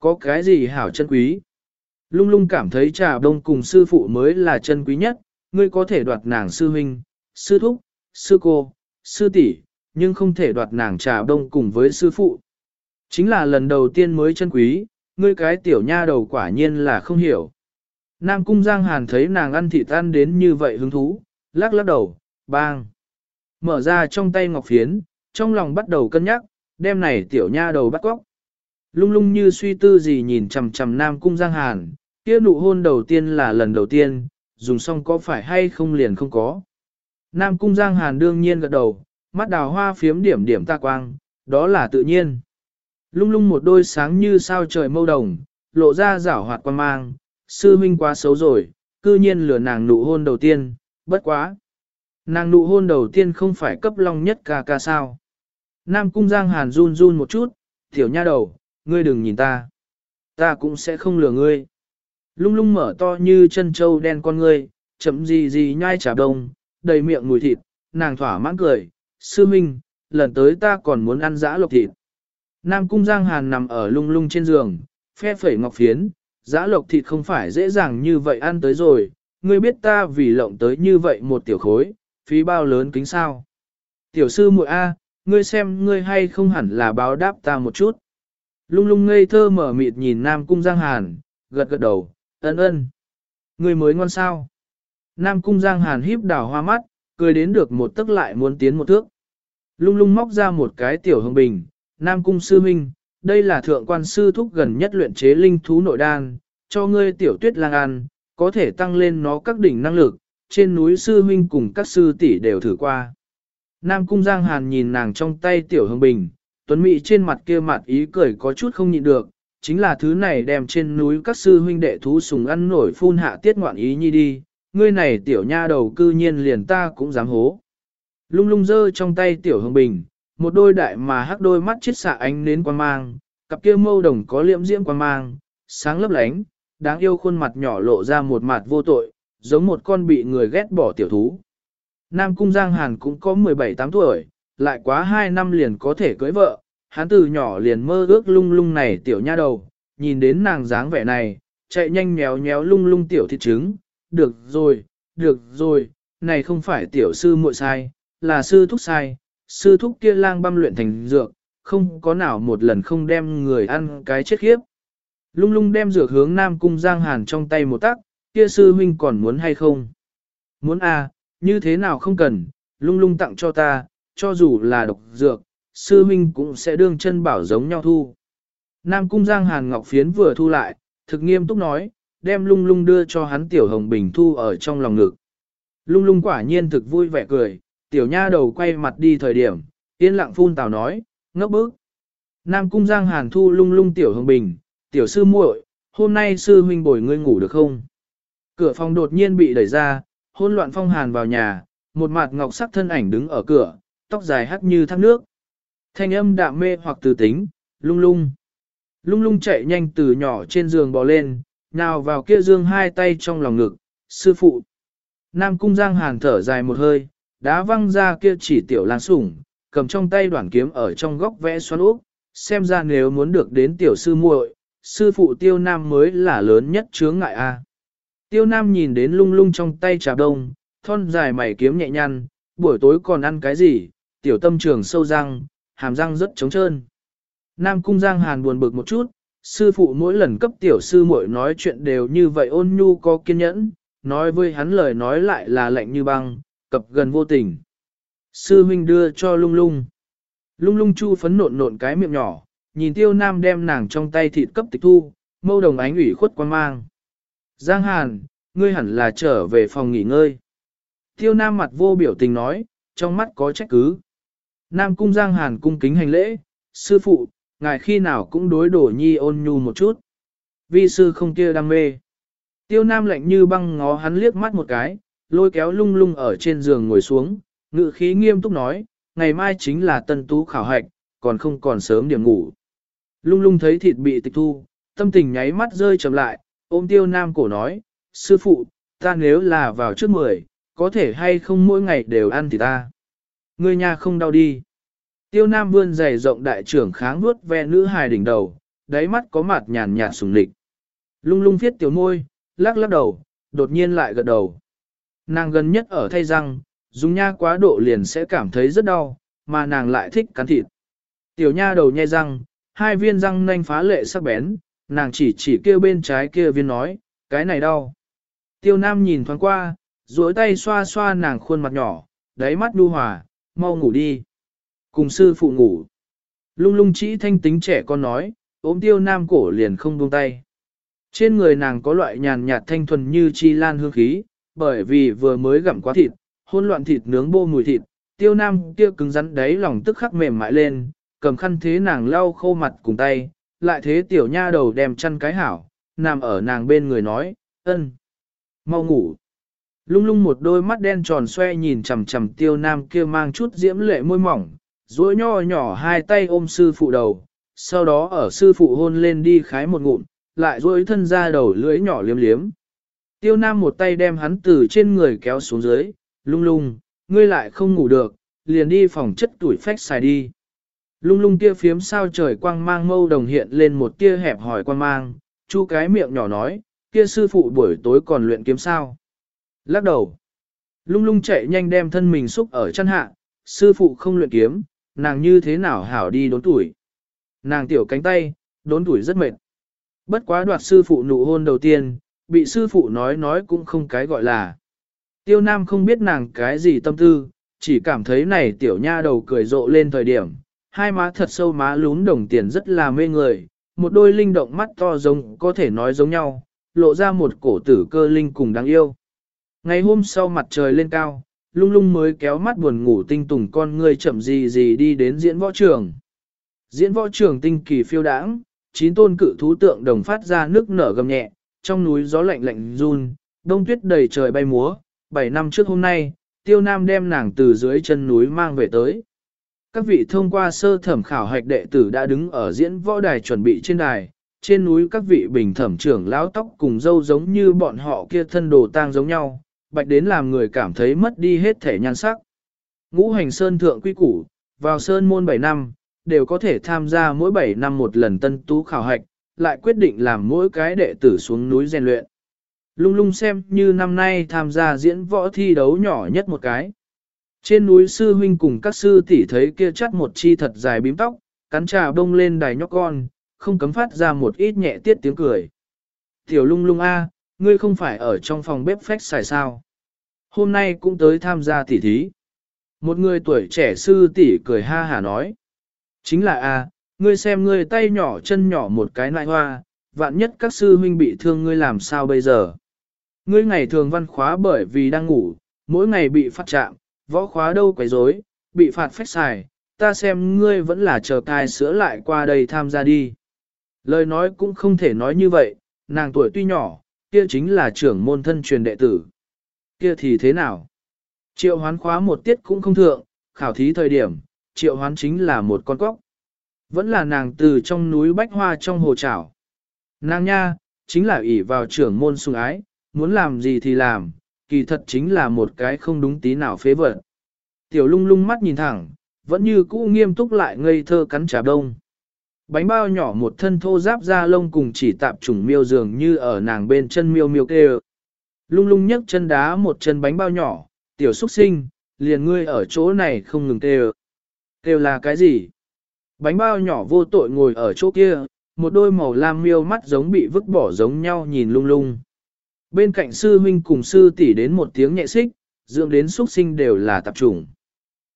Có cái gì hảo chân quý? Lung lung cảm thấy trà đông cùng sư phụ mới là chân quý nhất, ngươi có thể đoạt nàng sư huynh, sư thúc, sư cô, sư tỷ, nhưng không thể đoạt nàng trà đông cùng với sư phụ. Chính là lần đầu tiên mới chân quý, ngươi cái tiểu nha đầu quả nhiên là không hiểu. Nam Cung Giang Hàn thấy nàng ăn thịt ăn đến như vậy hứng thú, lắc lắc đầu, bang. Mở ra trong tay ngọc phiến, trong lòng bắt đầu cân nhắc, đêm này tiểu nha đầu bắt góc. Lung lung như suy tư gì nhìn chằm chằm Nam Cung Giang Hàn, kia nụ hôn đầu tiên là lần đầu tiên, dùng xong có phải hay không liền không có. Nam Cung Giang Hàn đương nhiên gật đầu, mắt đào hoa phiếm điểm điểm ta quang, đó là tự nhiên. Lung lung một đôi sáng như sao trời mâu đồng, lộ ra rảo hoạt quan mang, sư minh quá xấu rồi, cư nhiên lừa nàng nụ hôn đầu tiên, bất quá. Nàng nụ hôn đầu tiên không phải cấp long nhất ca ca sao. Nam cung giang hàn run run một chút, tiểu nha đầu, ngươi đừng nhìn ta. Ta cũng sẽ không lừa ngươi. Lung lung mở to như chân trâu đen con ngươi, chậm gì gì nhai chả đông, đầy miệng mùi thịt, nàng thỏa mãn cười, sư minh, lần tới ta còn muốn ăn dã lộc thịt. Nam cung giang hàn nằm ở lung lung trên giường, phe phẩy ngọc phiến, giã lộc thịt không phải dễ dàng như vậy ăn tới rồi, ngươi biết ta vì lộng tới như vậy một tiểu khối, phí bao lớn kính sao. Tiểu sư muội A, ngươi xem ngươi hay không hẳn là báo đáp ta một chút. Lung lung ngây thơ mở mịt nhìn Nam cung giang hàn, gật gật đầu, ân ân. Ngươi mới ngon sao. Nam cung giang hàn híp đảo hoa mắt, cười đến được một tức lại muốn tiến một thước. Lung lung móc ra một cái tiểu hương bình, Nam Cung Sư Minh, đây là thượng quan sư thúc gần nhất luyện chế linh thú nội đan, cho ngươi tiểu tuyết lang ăn, có thể tăng lên nó các đỉnh năng lực, trên núi sư huynh cùng các sư tỷ đều thử qua. Nam Cung Giang Hàn nhìn nàng trong tay tiểu hương bình, tuấn mỹ trên mặt kia mặt ý cười có chút không nhịn được, chính là thứ này đem trên núi các sư huynh đệ thú sùng ăn nổi phun hạ tiết ngoạn ý nhi đi, ngươi này tiểu nha đầu cư nhiên liền ta cũng dám hố. Lung lung dơ trong tay tiểu hương bình, một đôi đại mà hắc đôi mắt chết xạ ánh nến quan mang, cặp kia mâu đồng có liễm diễm quan mang, sáng lấp lánh, đáng yêu khuôn mặt nhỏ lộ ra một mặt vô tội, giống một con bị người ghét bỏ tiểu thú. Nam Cung Giang Hàn cũng có 17-8 tuổi, lại quá 2 năm liền có thể cưới vợ, hắn từ nhỏ liền mơ ước lung lung này tiểu nha đầu, nhìn đến nàng dáng vẻ này, chạy nhanh nhéo nhéo lung lung tiểu thịt trứng, được rồi, được rồi, này không phải tiểu sư muội sai, là sư thúc sai, sư thúc kia lang băm luyện thành dược, không có nào một lần không đem người ăn cái chết khiếp. Lung lung đem dược hướng Nam Cung Giang Hàn trong tay một tắc, kia sư huynh còn muốn hay không? Muốn à, như thế nào không cần, lung lung tặng cho ta, cho dù là độc dược, sư huynh cũng sẽ đương chân bảo giống nhau thu. Nam Cung Giang Hàn Ngọc Phiến vừa thu lại, thực nghiêm túc nói, đem lung lung đưa cho hắn tiểu hồng bình thu ở trong lòng ngực. Lung lung quả nhiên thực vui vẻ cười, tiểu nha đầu quay mặt đi thời điểm, yên lặng phun tào nói, ngốc bức. Nam cung giang hàn thu lung lung tiểu hương bình, tiểu sư muội, hôm nay sư huynh bồi ngươi ngủ được không? Cửa phòng đột nhiên bị đẩy ra, hôn loạn phong hàn vào nhà, một mặt ngọc sắc thân ảnh đứng ở cửa, tóc dài hắt như thác nước. Thanh âm đạm mê hoặc từ tính, lung lung. Lung lung chạy nhanh từ nhỏ trên giường bò lên, nào vào kia dương hai tay trong lòng ngực, sư phụ. Nam cung giang hàn thở dài một hơi, đá văng ra kia chỉ tiểu lan sủng, cầm trong tay đoạn kiếm ở trong góc vẽ xoắn úp, xem ra nếu muốn được đến tiểu sư muội, sư phụ tiêu nam mới là lớn nhất chướng ngại a. Tiêu nam nhìn đến lung lung trong tay trà đông, thon dài mày kiếm nhẹ nhăn, buổi tối còn ăn cái gì, tiểu tâm trường sâu răng, hàm răng rất trống trơn. Nam cung giang hàn buồn bực một chút, sư phụ mỗi lần cấp tiểu sư muội nói chuyện đều như vậy ôn nhu có kiên nhẫn, nói với hắn lời nói lại là lạnh như băng, cập gần vô tình. Sư huynh đưa cho lung lung. Lung lung chu phấn nộn nộn cái miệng nhỏ, nhìn tiêu nam đem nàng trong tay thịt cấp tịch thu, mâu đồng ánh ủy khuất quan mang. Giang Hàn, ngươi hẳn là trở về phòng nghỉ ngơi. Tiêu nam mặt vô biểu tình nói, trong mắt có trách cứ. Nam cung Giang Hàn cung kính hành lễ, sư phụ, ngài khi nào cũng đối đổ nhi ôn nhu một chút. Vi sư không kia đam mê. Tiêu nam lạnh như băng ngó hắn liếc mắt một cái, lôi kéo lung lung ở trên giường ngồi xuống, ngự khí nghiêm túc nói, ngày mai chính là tân tú khảo hạch, còn không còn sớm điểm ngủ. Lung lung thấy thịt bị tịch thu, tâm tình nháy mắt rơi chậm lại, ôm tiêu nam cổ nói, sư phụ, ta nếu là vào trước mười, có thể hay không mỗi ngày đều ăn thì ta. Người nhà không đau đi. Tiêu nam vươn dày rộng đại trưởng kháng nuốt ve nữ hài đỉnh đầu, đáy mắt có mặt nhàn nhạt sùng lịch. Lung lung viết tiểu môi, lắc lắc đầu, đột nhiên lại gật đầu. Nàng gần nhất ở thay răng, Dùng nha quá độ liền sẽ cảm thấy rất đau, mà nàng lại thích cắn thịt. Tiểu nha đầu nhai răng, hai viên răng nanh phá lệ sắc bén, nàng chỉ chỉ kêu bên trái kia viên nói, cái này đau. Tiêu Nam nhìn thoáng qua, duỗi tay xoa xoa nàng khuôn mặt nhỏ, đáy mắt đu hòa, mau ngủ đi. Cùng sư phụ ngủ. Lung lung chỉ thanh tính trẻ con nói, ôm tiêu nam cổ liền không buông tay. Trên người nàng có loại nhàn nhạt thanh thuần như chi lan hương khí, bởi vì vừa mới gặm quá thịt, hôn loạn thịt nướng bô mùi thịt, tiêu nam kia cứng rắn đấy lòng tức khắc mềm mại lên, cầm khăn thế nàng lau khô mặt cùng tay, lại thế tiểu nha đầu đem chăn cái hảo, nằm ở nàng bên người nói, ân, mau ngủ. Lung lung một đôi mắt đen tròn xoe nhìn chằm chằm tiêu nam kia mang chút diễm lệ môi mỏng, duỗi nho nhỏ hai tay ôm sư phụ đầu, sau đó ở sư phụ hôn lên đi khái một ngụm, lại duỗi thân ra đầu lưỡi nhỏ liếm liếm. Tiêu nam một tay đem hắn từ trên người kéo xuống dưới, lung lung, ngươi lại không ngủ được, liền đi phòng chất tuổi phách xài đi. Lung lung kia phiếm sao trời quang mang mâu đồng hiện lên một tia hẹp hỏi quang mang, chu cái miệng nhỏ nói, kia sư phụ buổi tối còn luyện kiếm sao. Lắc đầu, lung lung chạy nhanh đem thân mình xúc ở chân hạ, sư phụ không luyện kiếm, nàng như thế nào hảo đi đốn tuổi. Nàng tiểu cánh tay, đốn tuổi rất mệt. Bất quá đoạt sư phụ nụ hôn đầu tiên, bị sư phụ nói nói cũng không cái gọi là. Tiêu Nam không biết nàng cái gì tâm tư, chỉ cảm thấy này tiểu nha đầu cười rộ lên thời điểm, hai má thật sâu má lún đồng tiền rất là mê người, một đôi linh động mắt to giống có thể nói giống nhau, lộ ra một cổ tử cơ linh cùng đáng yêu. Ngày hôm sau mặt trời lên cao, lung lung mới kéo mắt buồn ngủ tinh tùng con ngươi chậm gì gì đi đến diễn võ trường. Diễn võ trường tinh kỳ phiêu đãng, chín tôn cự thú tượng đồng phát ra nước nở gầm nhẹ, trong núi gió lạnh lạnh run, đông tuyết đầy trời bay múa, bảy năm trước hôm nay, tiêu nam đem nàng từ dưới chân núi mang về tới. Các vị thông qua sơ thẩm khảo hạch đệ tử đã đứng ở diễn võ đài chuẩn bị trên đài, trên núi các vị bình thẩm trưởng lão tóc cùng dâu giống như bọn họ kia thân đồ tang giống nhau, bạch đến làm người cảm thấy mất đi hết thể nhan sắc. Ngũ hành sơn thượng quy củ, vào sơn môn 7 năm, đều có thể tham gia mỗi 7 năm một lần tân tú khảo hạch, lại quyết định làm mỗi cái đệ tử xuống núi rèn luyện. Lung lung xem như năm nay tham gia diễn võ thi đấu nhỏ nhất một cái. Trên núi sư huynh cùng các sư tỷ thấy kia chắt một chi thật dài bím tóc, cắn trà bông lên đài nhóc con, không cấm phát ra một ít nhẹ tiết tiếng cười. Tiểu lung lung A, ngươi không phải ở trong phòng bếp phách xài sao. Hôm nay cũng tới tham gia tỉ thí. Một người tuổi trẻ sư tỷ cười ha hả nói. Chính là A, ngươi xem ngươi tay nhỏ chân nhỏ một cái nại hoa, vạn nhất các sư huynh bị thương ngươi làm sao bây giờ. Ngươi ngày thường văn khóa bởi vì đang ngủ, mỗi ngày bị phát chạm, võ khóa đâu quấy rối, bị phạt phách xài, ta xem ngươi vẫn là chờ cai sữa lại qua đây tham gia đi. Lời nói cũng không thể nói như vậy, nàng tuổi tuy nhỏ, kia chính là trưởng môn thân truyền đệ tử. Kia thì thế nào? Triệu hoán khóa một tiết cũng không thượng, khảo thí thời điểm, triệu hoán chính là một con cóc. Vẫn là nàng từ trong núi bách hoa trong hồ trảo. Nàng nha, chính là ỷ vào trưởng môn sùng ái, muốn làm gì thì làm, kỳ thật chính là một cái không đúng tí nào phế vật. Tiểu lung lung mắt nhìn thẳng, vẫn như cũ nghiêm túc lại ngây thơ cắn trà đông. Bánh bao nhỏ một thân thô giáp da lông cùng chỉ tạp trùng miêu dường như ở nàng bên chân miêu miêu kêu. Lung lung nhấc chân đá một chân bánh bao nhỏ, tiểu xúc sinh, liền ngươi ở chỗ này không ngừng kêu. Kêu là cái gì? Bánh bao nhỏ vô tội ngồi ở chỗ kia, một đôi màu lam miêu mắt giống bị vứt bỏ giống nhau nhìn lung lung. Bên cạnh sư huynh cùng sư tỷ đến một tiếng nhẹ xích, dưỡng đến xuất sinh đều là tạp trùng.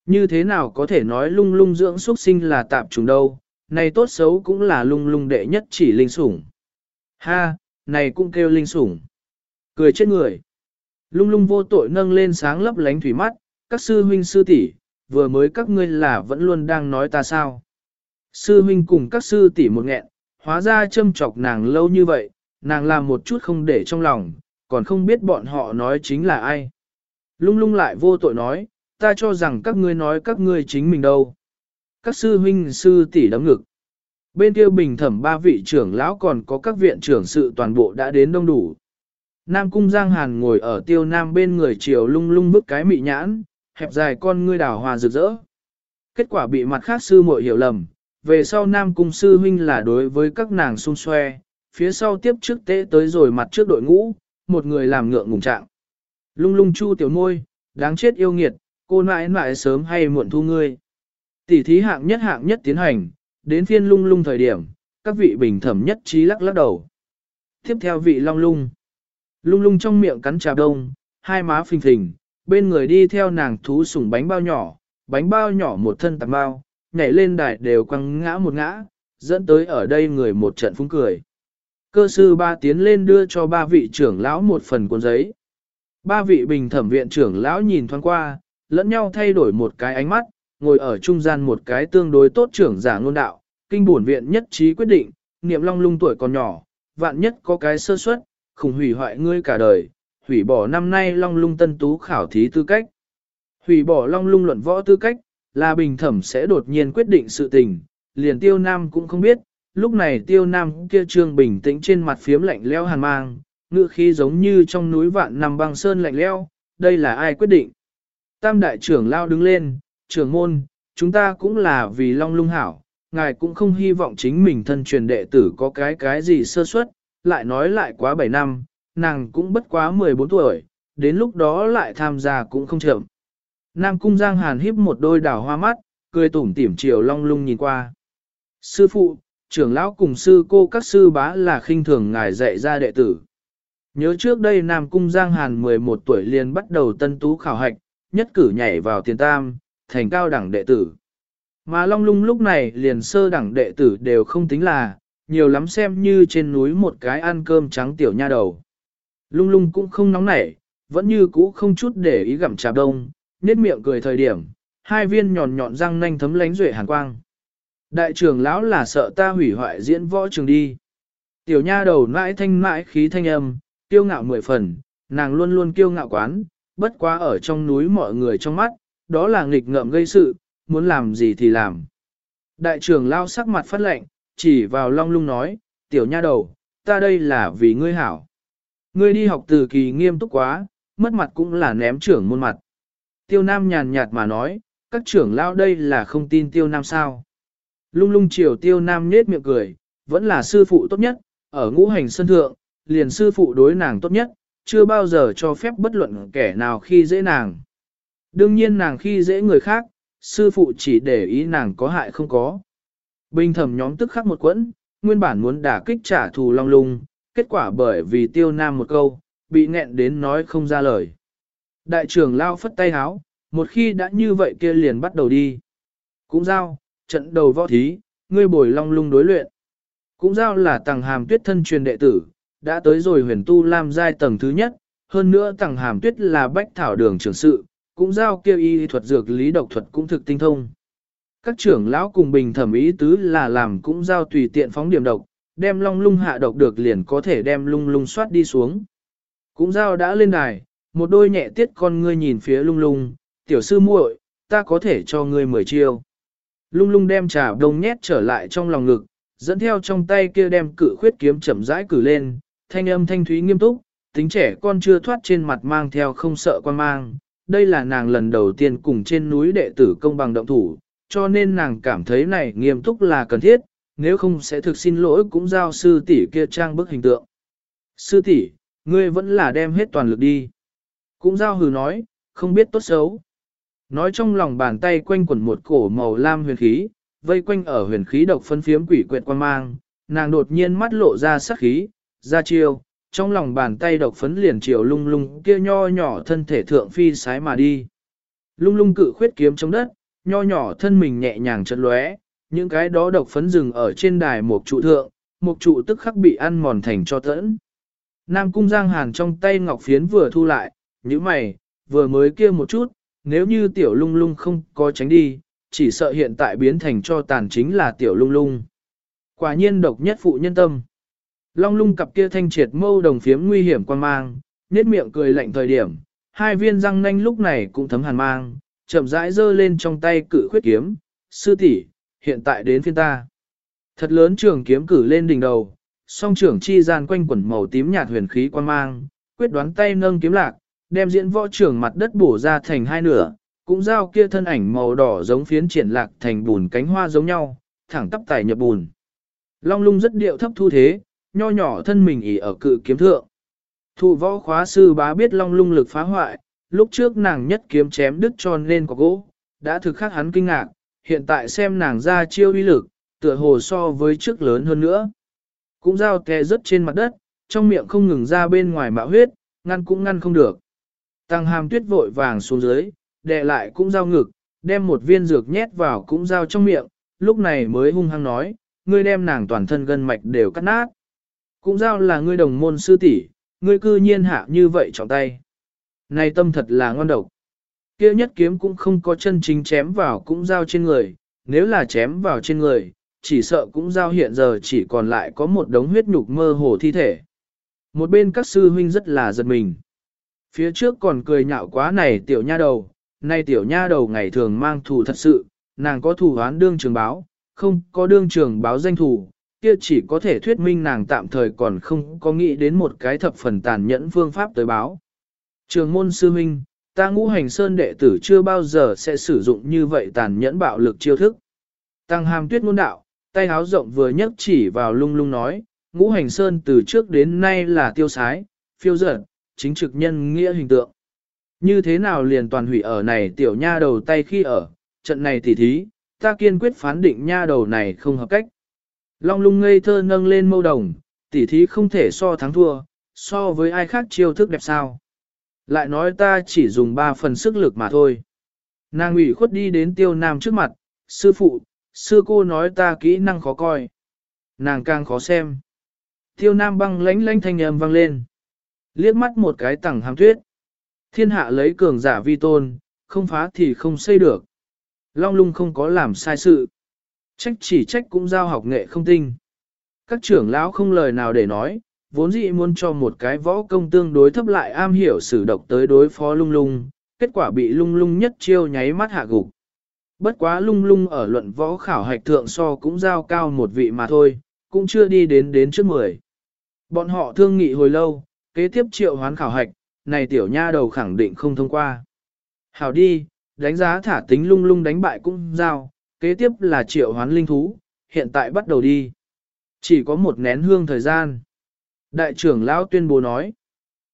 Như thế nào có thể nói lung lung dưỡng xuất sinh là tạp trùng đâu, này tốt xấu cũng là lung lung đệ nhất chỉ linh sủng. Ha, này cũng kêu linh sủng. Cười chết người. Lung lung vô tội nâng lên sáng lấp lánh thủy mắt, các sư huynh sư tỷ, vừa mới các ngươi là vẫn luôn đang nói ta sao. Sư huynh cùng các sư tỷ một nghẹn, hóa ra châm chọc nàng lâu như vậy, nàng làm một chút không để trong lòng, còn không biết bọn họ nói chính là ai. Lung lung lại vô tội nói, ta cho rằng các ngươi nói các ngươi chính mình đâu. Các sư huynh sư tỷ đấm ngực. Bên kia bình thẩm ba vị trưởng lão còn có các viện trưởng sự toàn bộ đã đến đông đủ. Nam cung Giang Hàn ngồi ở tiêu nam bên người chiều lung lung bức cái mị nhãn, hẹp dài con ngươi đào hòa rực rỡ. Kết quả bị mặt khác sư muội hiểu lầm, về sau Nam cung sư huynh là đối với các nàng xung xoe, phía sau tiếp trước tế tới rồi mặt trước đội ngũ, một người làm ngượng ngùng trạng. Lung lung chu tiểu môi, đáng chết yêu nghiệt, cô nãi nãi sớm hay muộn thu ngươi. Tỷ thí hạng nhất hạng nhất tiến hành, đến phiên lung lung thời điểm, các vị bình thẩm nhất trí lắc lắc đầu. Tiếp theo vị long lung. Lung lung trong miệng cắn trà đông, hai má phình phình, bên người đi theo nàng thú sủng bánh bao nhỏ, bánh bao nhỏ một thân tạp bao, nhảy lên đài đều quăng ngã một ngã, dẫn tới ở đây người một trận phúng cười. Cơ sư ba tiến lên đưa cho ba vị trưởng lão một phần cuốn giấy. Ba vị bình thẩm viện trưởng lão nhìn thoáng qua, lẫn nhau thay đổi một cái ánh mắt, ngồi ở trung gian một cái tương đối tốt trưởng giả ngôn đạo, kinh bổn viện nhất trí quyết định, niệm long lung tuổi còn nhỏ, vạn nhất có cái sơ suất, khủng hủy hoại ngươi cả đời, hủy bỏ năm nay long lung tân tú khảo thí tư cách. Hủy bỏ long lung luận võ tư cách, là bình thẩm sẽ đột nhiên quyết định sự tình, liền tiêu nam cũng không biết, lúc này tiêu nam kia trương bình tĩnh trên mặt phiếm lạnh leo hàn mang, ngựa khí giống như trong núi vạn nằm băng sơn lạnh leo, đây là ai quyết định. Tam đại trưởng lao đứng lên, trưởng môn, chúng ta cũng là vì long lung hảo, ngài cũng không hy vọng chính mình thân truyền đệ tử có cái cái gì sơ suất, lại nói lại quá 7 năm, nàng cũng bất quá 14 tuổi, đến lúc đó lại tham gia cũng không chậm. Nam Cung Giang Hàn híp một đôi đảo hoa mắt, cười tủm tỉm chiều long lung nhìn qua. Sư phụ, trưởng lão cùng sư cô các sư bá là khinh thường ngài dạy ra đệ tử. Nhớ trước đây Nam Cung Giang Hàn 11 tuổi liền bắt đầu tân tú khảo hạch, nhất cử nhảy vào tiền tam, thành cao đẳng đệ tử. Mà Long Lung lúc này liền sơ đẳng đệ tử đều không tính là, nhiều lắm xem như trên núi một cái ăn cơm trắng tiểu nha đầu. Lung lung cũng không nóng nảy, vẫn như cũ không chút để ý gặm trà đông, nết miệng cười thời điểm, hai viên nhọn nhọn răng nanh thấm lánh duệ hàn quang. Đại trưởng lão là sợ ta hủy hoại diễn võ trường đi. Tiểu nha đầu nãi thanh mãi khí thanh âm, kiêu ngạo mười phần, nàng luôn luôn kiêu ngạo quán, bất quá ở trong núi mọi người trong mắt, đó là nghịch ngợm gây sự, muốn làm gì thì làm. Đại trưởng lao sắc mặt phát lệnh, chỉ vào long lung nói, tiểu nha đầu, ta đây là vì ngươi hảo. Ngươi đi học từ kỳ nghiêm túc quá, mất mặt cũng là ném trưởng môn mặt. Tiêu Nam nhàn nhạt mà nói, các trưởng lao đây là không tin Tiêu Nam sao. Lung lung chiều Tiêu Nam nết miệng cười, vẫn là sư phụ tốt nhất, ở ngũ hành sân thượng, liền sư phụ đối nàng tốt nhất, chưa bao giờ cho phép bất luận kẻ nào khi dễ nàng. Đương nhiên nàng khi dễ người khác, sư phụ chỉ để ý nàng có hại không có. Bình thẩm nhóm tức khắc một quẫn, nguyên bản muốn đả kích trả thù long lung, kết quả bởi vì tiêu nam một câu, bị nghẹn đến nói không ra lời. Đại trưởng lao phất tay háo, một khi đã như vậy kia liền bắt đầu đi. Cũng giao, trận đầu võ thí, ngươi bồi long lung đối luyện. Cũng giao là tàng hàm tuyết thân truyền đệ tử, đã tới rồi huyền tu lam giai tầng thứ nhất, hơn nữa tàng hàm tuyết là bách thảo đường trưởng sự, cũng giao kêu y thuật dược lý độc thuật cũng thực tinh thông. Các trưởng lão cùng bình thẩm ý tứ là làm cũng giao tùy tiện phóng điểm độc, đem long lung hạ độc được liền có thể đem lung lung soát đi xuống. Cũng giao đã lên đài, một đôi nhẹ tiết con ngươi nhìn phía lung lung, tiểu sư muội, ta có thể cho ngươi mười chiêu. Lung lung đem trà đông nhét trở lại trong lòng ngực, dẫn theo trong tay kia đem cự khuyết kiếm chậm rãi cử lên, thanh âm thanh thúy nghiêm túc, tính trẻ con chưa thoát trên mặt mang theo không sợ quan mang. Đây là nàng lần đầu tiên cùng trên núi đệ tử công bằng động thủ, cho nên nàng cảm thấy này nghiêm túc là cần thiết, nếu không sẽ thực xin lỗi cũng giao sư tỷ kia trang bức hình tượng. Sư tỷ, ngươi vẫn là đem hết toàn lực đi. Cũng giao hừ nói, không biết tốt xấu. Nói trong lòng bàn tay quanh quẩn một cổ màu lam huyền khí, vây quanh ở huyền khí độc phân phiếm quỷ quyệt quan mang, nàng đột nhiên mắt lộ ra sắc khí, ra chiêu, trong lòng bàn tay độc phấn liền chiều lung lung kia nho nhỏ thân thể thượng phi sái mà đi. Lung lung cự khuyết kiếm trong đất, nho nhỏ thân mình nhẹ nhàng chật lóe, những cái đó độc phấn rừng ở trên đài một trụ thượng, một trụ tức khắc bị ăn mòn thành cho tẫn. Nam cung giang hàn trong tay ngọc phiến vừa thu lại, như mày, vừa mới kia một chút, nếu như tiểu lung lung không có tránh đi, chỉ sợ hiện tại biến thành cho tàn chính là tiểu lung lung. Quả nhiên độc nhất phụ nhân tâm. Long lung cặp kia thanh triệt mâu đồng phiếm nguy hiểm quan mang, nết miệng cười lạnh thời điểm, hai viên răng nanh lúc này cũng thấm hàn mang, chậm rãi giơ lên trong tay cự khuyết kiếm, sư tỷ, hiện tại đến phiên ta. Thật lớn trường kiếm cử lên đỉnh đầu, song trưởng chi gian quanh quẩn màu tím nhạt huyền khí quan mang, quyết đoán tay nâng kiếm lạc, đem diễn võ trưởng mặt đất bổ ra thành hai nửa, cũng giao kia thân ảnh màu đỏ giống phiến triển lạc thành bùn cánh hoa giống nhau, thẳng tắp tài nhập bùn. Long lung rất điệu thấp thu thế, nho nhỏ thân mình ỉ ở cự kiếm thượng. Thụ võ khóa sư bá biết long lung lực phá hoại, lúc trước nàng nhất kiếm chém đứt tròn nên có gỗ, đã thực khắc hắn kinh ngạc, hiện tại xem nàng ra chiêu uy lực, tựa hồ so với trước lớn hơn nữa. Cũng giao kè rớt trên mặt đất, trong miệng không ngừng ra bên ngoài mạo huyết, ngăn cũng ngăn không được. Tăng hàm tuyết vội vàng xuống dưới, đè lại cũng giao ngực, đem một viên dược nhét vào cũng giao trong miệng, lúc này mới hung hăng nói, ngươi đem nàng toàn thân gân mạch đều cắt nát. Cũng giao là ngươi đồng môn sư tỷ, ngươi cư nhiên hạ như vậy trọng tay. Này tâm thật là ngon độc. Kia nhất kiếm cũng không có chân chính chém vào cũng giao trên người, nếu là chém vào trên người, chỉ sợ cũng giao hiện giờ chỉ còn lại có một đống huyết nhục mơ hồ thi thể. Một bên các sư huynh rất là giật mình. Phía trước còn cười nhạo quá này tiểu nha đầu, nay tiểu nha đầu ngày thường mang thù thật sự, nàng có thù hoán đương trường báo, không có đương trường báo danh thù, kia chỉ có thể thuyết minh nàng tạm thời còn không có nghĩ đến một cái thập phần tàn nhẫn phương pháp tới báo. Trường môn sư minh, ta ngũ hành sơn đệ tử chưa bao giờ sẽ sử dụng như vậy tàn nhẫn bạo lực chiêu thức. Tăng hàm tuyết ngôn đạo, tay háo rộng vừa nhấc chỉ vào lung lung nói, ngũ hành sơn từ trước đến nay là tiêu sái, phiêu dở, chính trực nhân nghĩa hình tượng. Như thế nào liền toàn hủy ở này tiểu nha đầu tay khi ở, trận này tỉ thí, ta kiên quyết phán định nha đầu này không hợp cách. Long lung ngây thơ nâng lên mâu đồng, tỉ thí không thể so thắng thua, so với ai khác chiêu thức đẹp sao. Lại nói ta chỉ dùng ba phần sức lực mà thôi. Nàng ủy khuất đi đến tiêu nam trước mặt, sư phụ, sư cô nói ta kỹ năng khó coi. Nàng càng khó xem. Tiêu nam băng lánh lánh thanh âm vang lên. Liếc mắt một cái tẳng hàm tuyết. Thiên hạ lấy cường giả vi tôn, không phá thì không xây được. Long lung không có làm sai sự. Trách chỉ trách cũng giao học nghệ không tinh. Các trưởng lão không lời nào để nói, vốn dĩ muốn cho một cái võ công tương đối thấp lại am hiểu sử độc tới đối phó lung lung, kết quả bị lung lung nhất chiêu nháy mắt hạ gục. Bất quá lung lung ở luận võ khảo hạch thượng so cũng giao cao một vị mà thôi, cũng chưa đi đến đến trước mười. Bọn họ thương nghị hồi lâu, kế tiếp triệu hoán khảo hạch, này tiểu nha đầu khẳng định không thông qua. Hảo đi, đánh giá thả tính lung lung đánh bại cũng giao, kế tiếp là triệu hoán linh thú, hiện tại bắt đầu đi. Chỉ có một nén hương thời gian. Đại trưởng lão tuyên bố nói,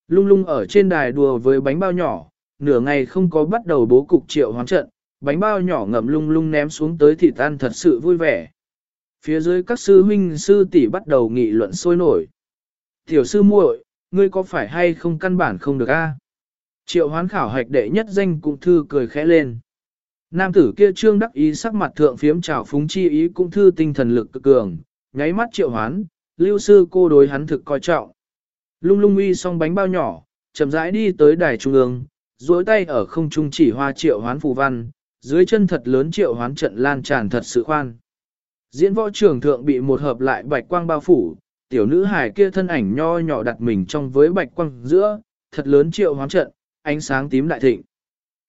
lung lung ở trên đài đùa với bánh bao nhỏ, nửa ngày không có bắt đầu bố cục triệu hoán trận, bánh bao nhỏ ngậm lung lung ném xuống tới thịt ăn thật sự vui vẻ. Phía dưới các sư huynh sư tỷ bắt đầu nghị luận sôi nổi. Tiểu sư muội, ngươi có phải hay không căn bản không được a? Triệu hoán khảo hạch đệ nhất danh cũng thư cười khẽ lên. Nam tử kia trương đắc ý sắc mặt thượng phiếm trào phúng chi ý cũng thư tinh thần lực cực cường, nháy mắt triệu hoán, lưu sư cô đối hắn thực coi trọng. Lung lung uy xong bánh bao nhỏ, chậm rãi đi tới đài trung ương, duỗi tay ở không trung chỉ hoa triệu hoán phù văn, dưới chân thật lớn triệu hoán trận lan tràn thật sự khoan. Diễn võ trường thượng bị một hợp lại bạch quang bao phủ, tiểu nữ hài kia thân ảnh nho nhỏ đặt mình trong với bạch quang giữa, thật lớn triệu hoán trận, ánh sáng tím đại thịnh.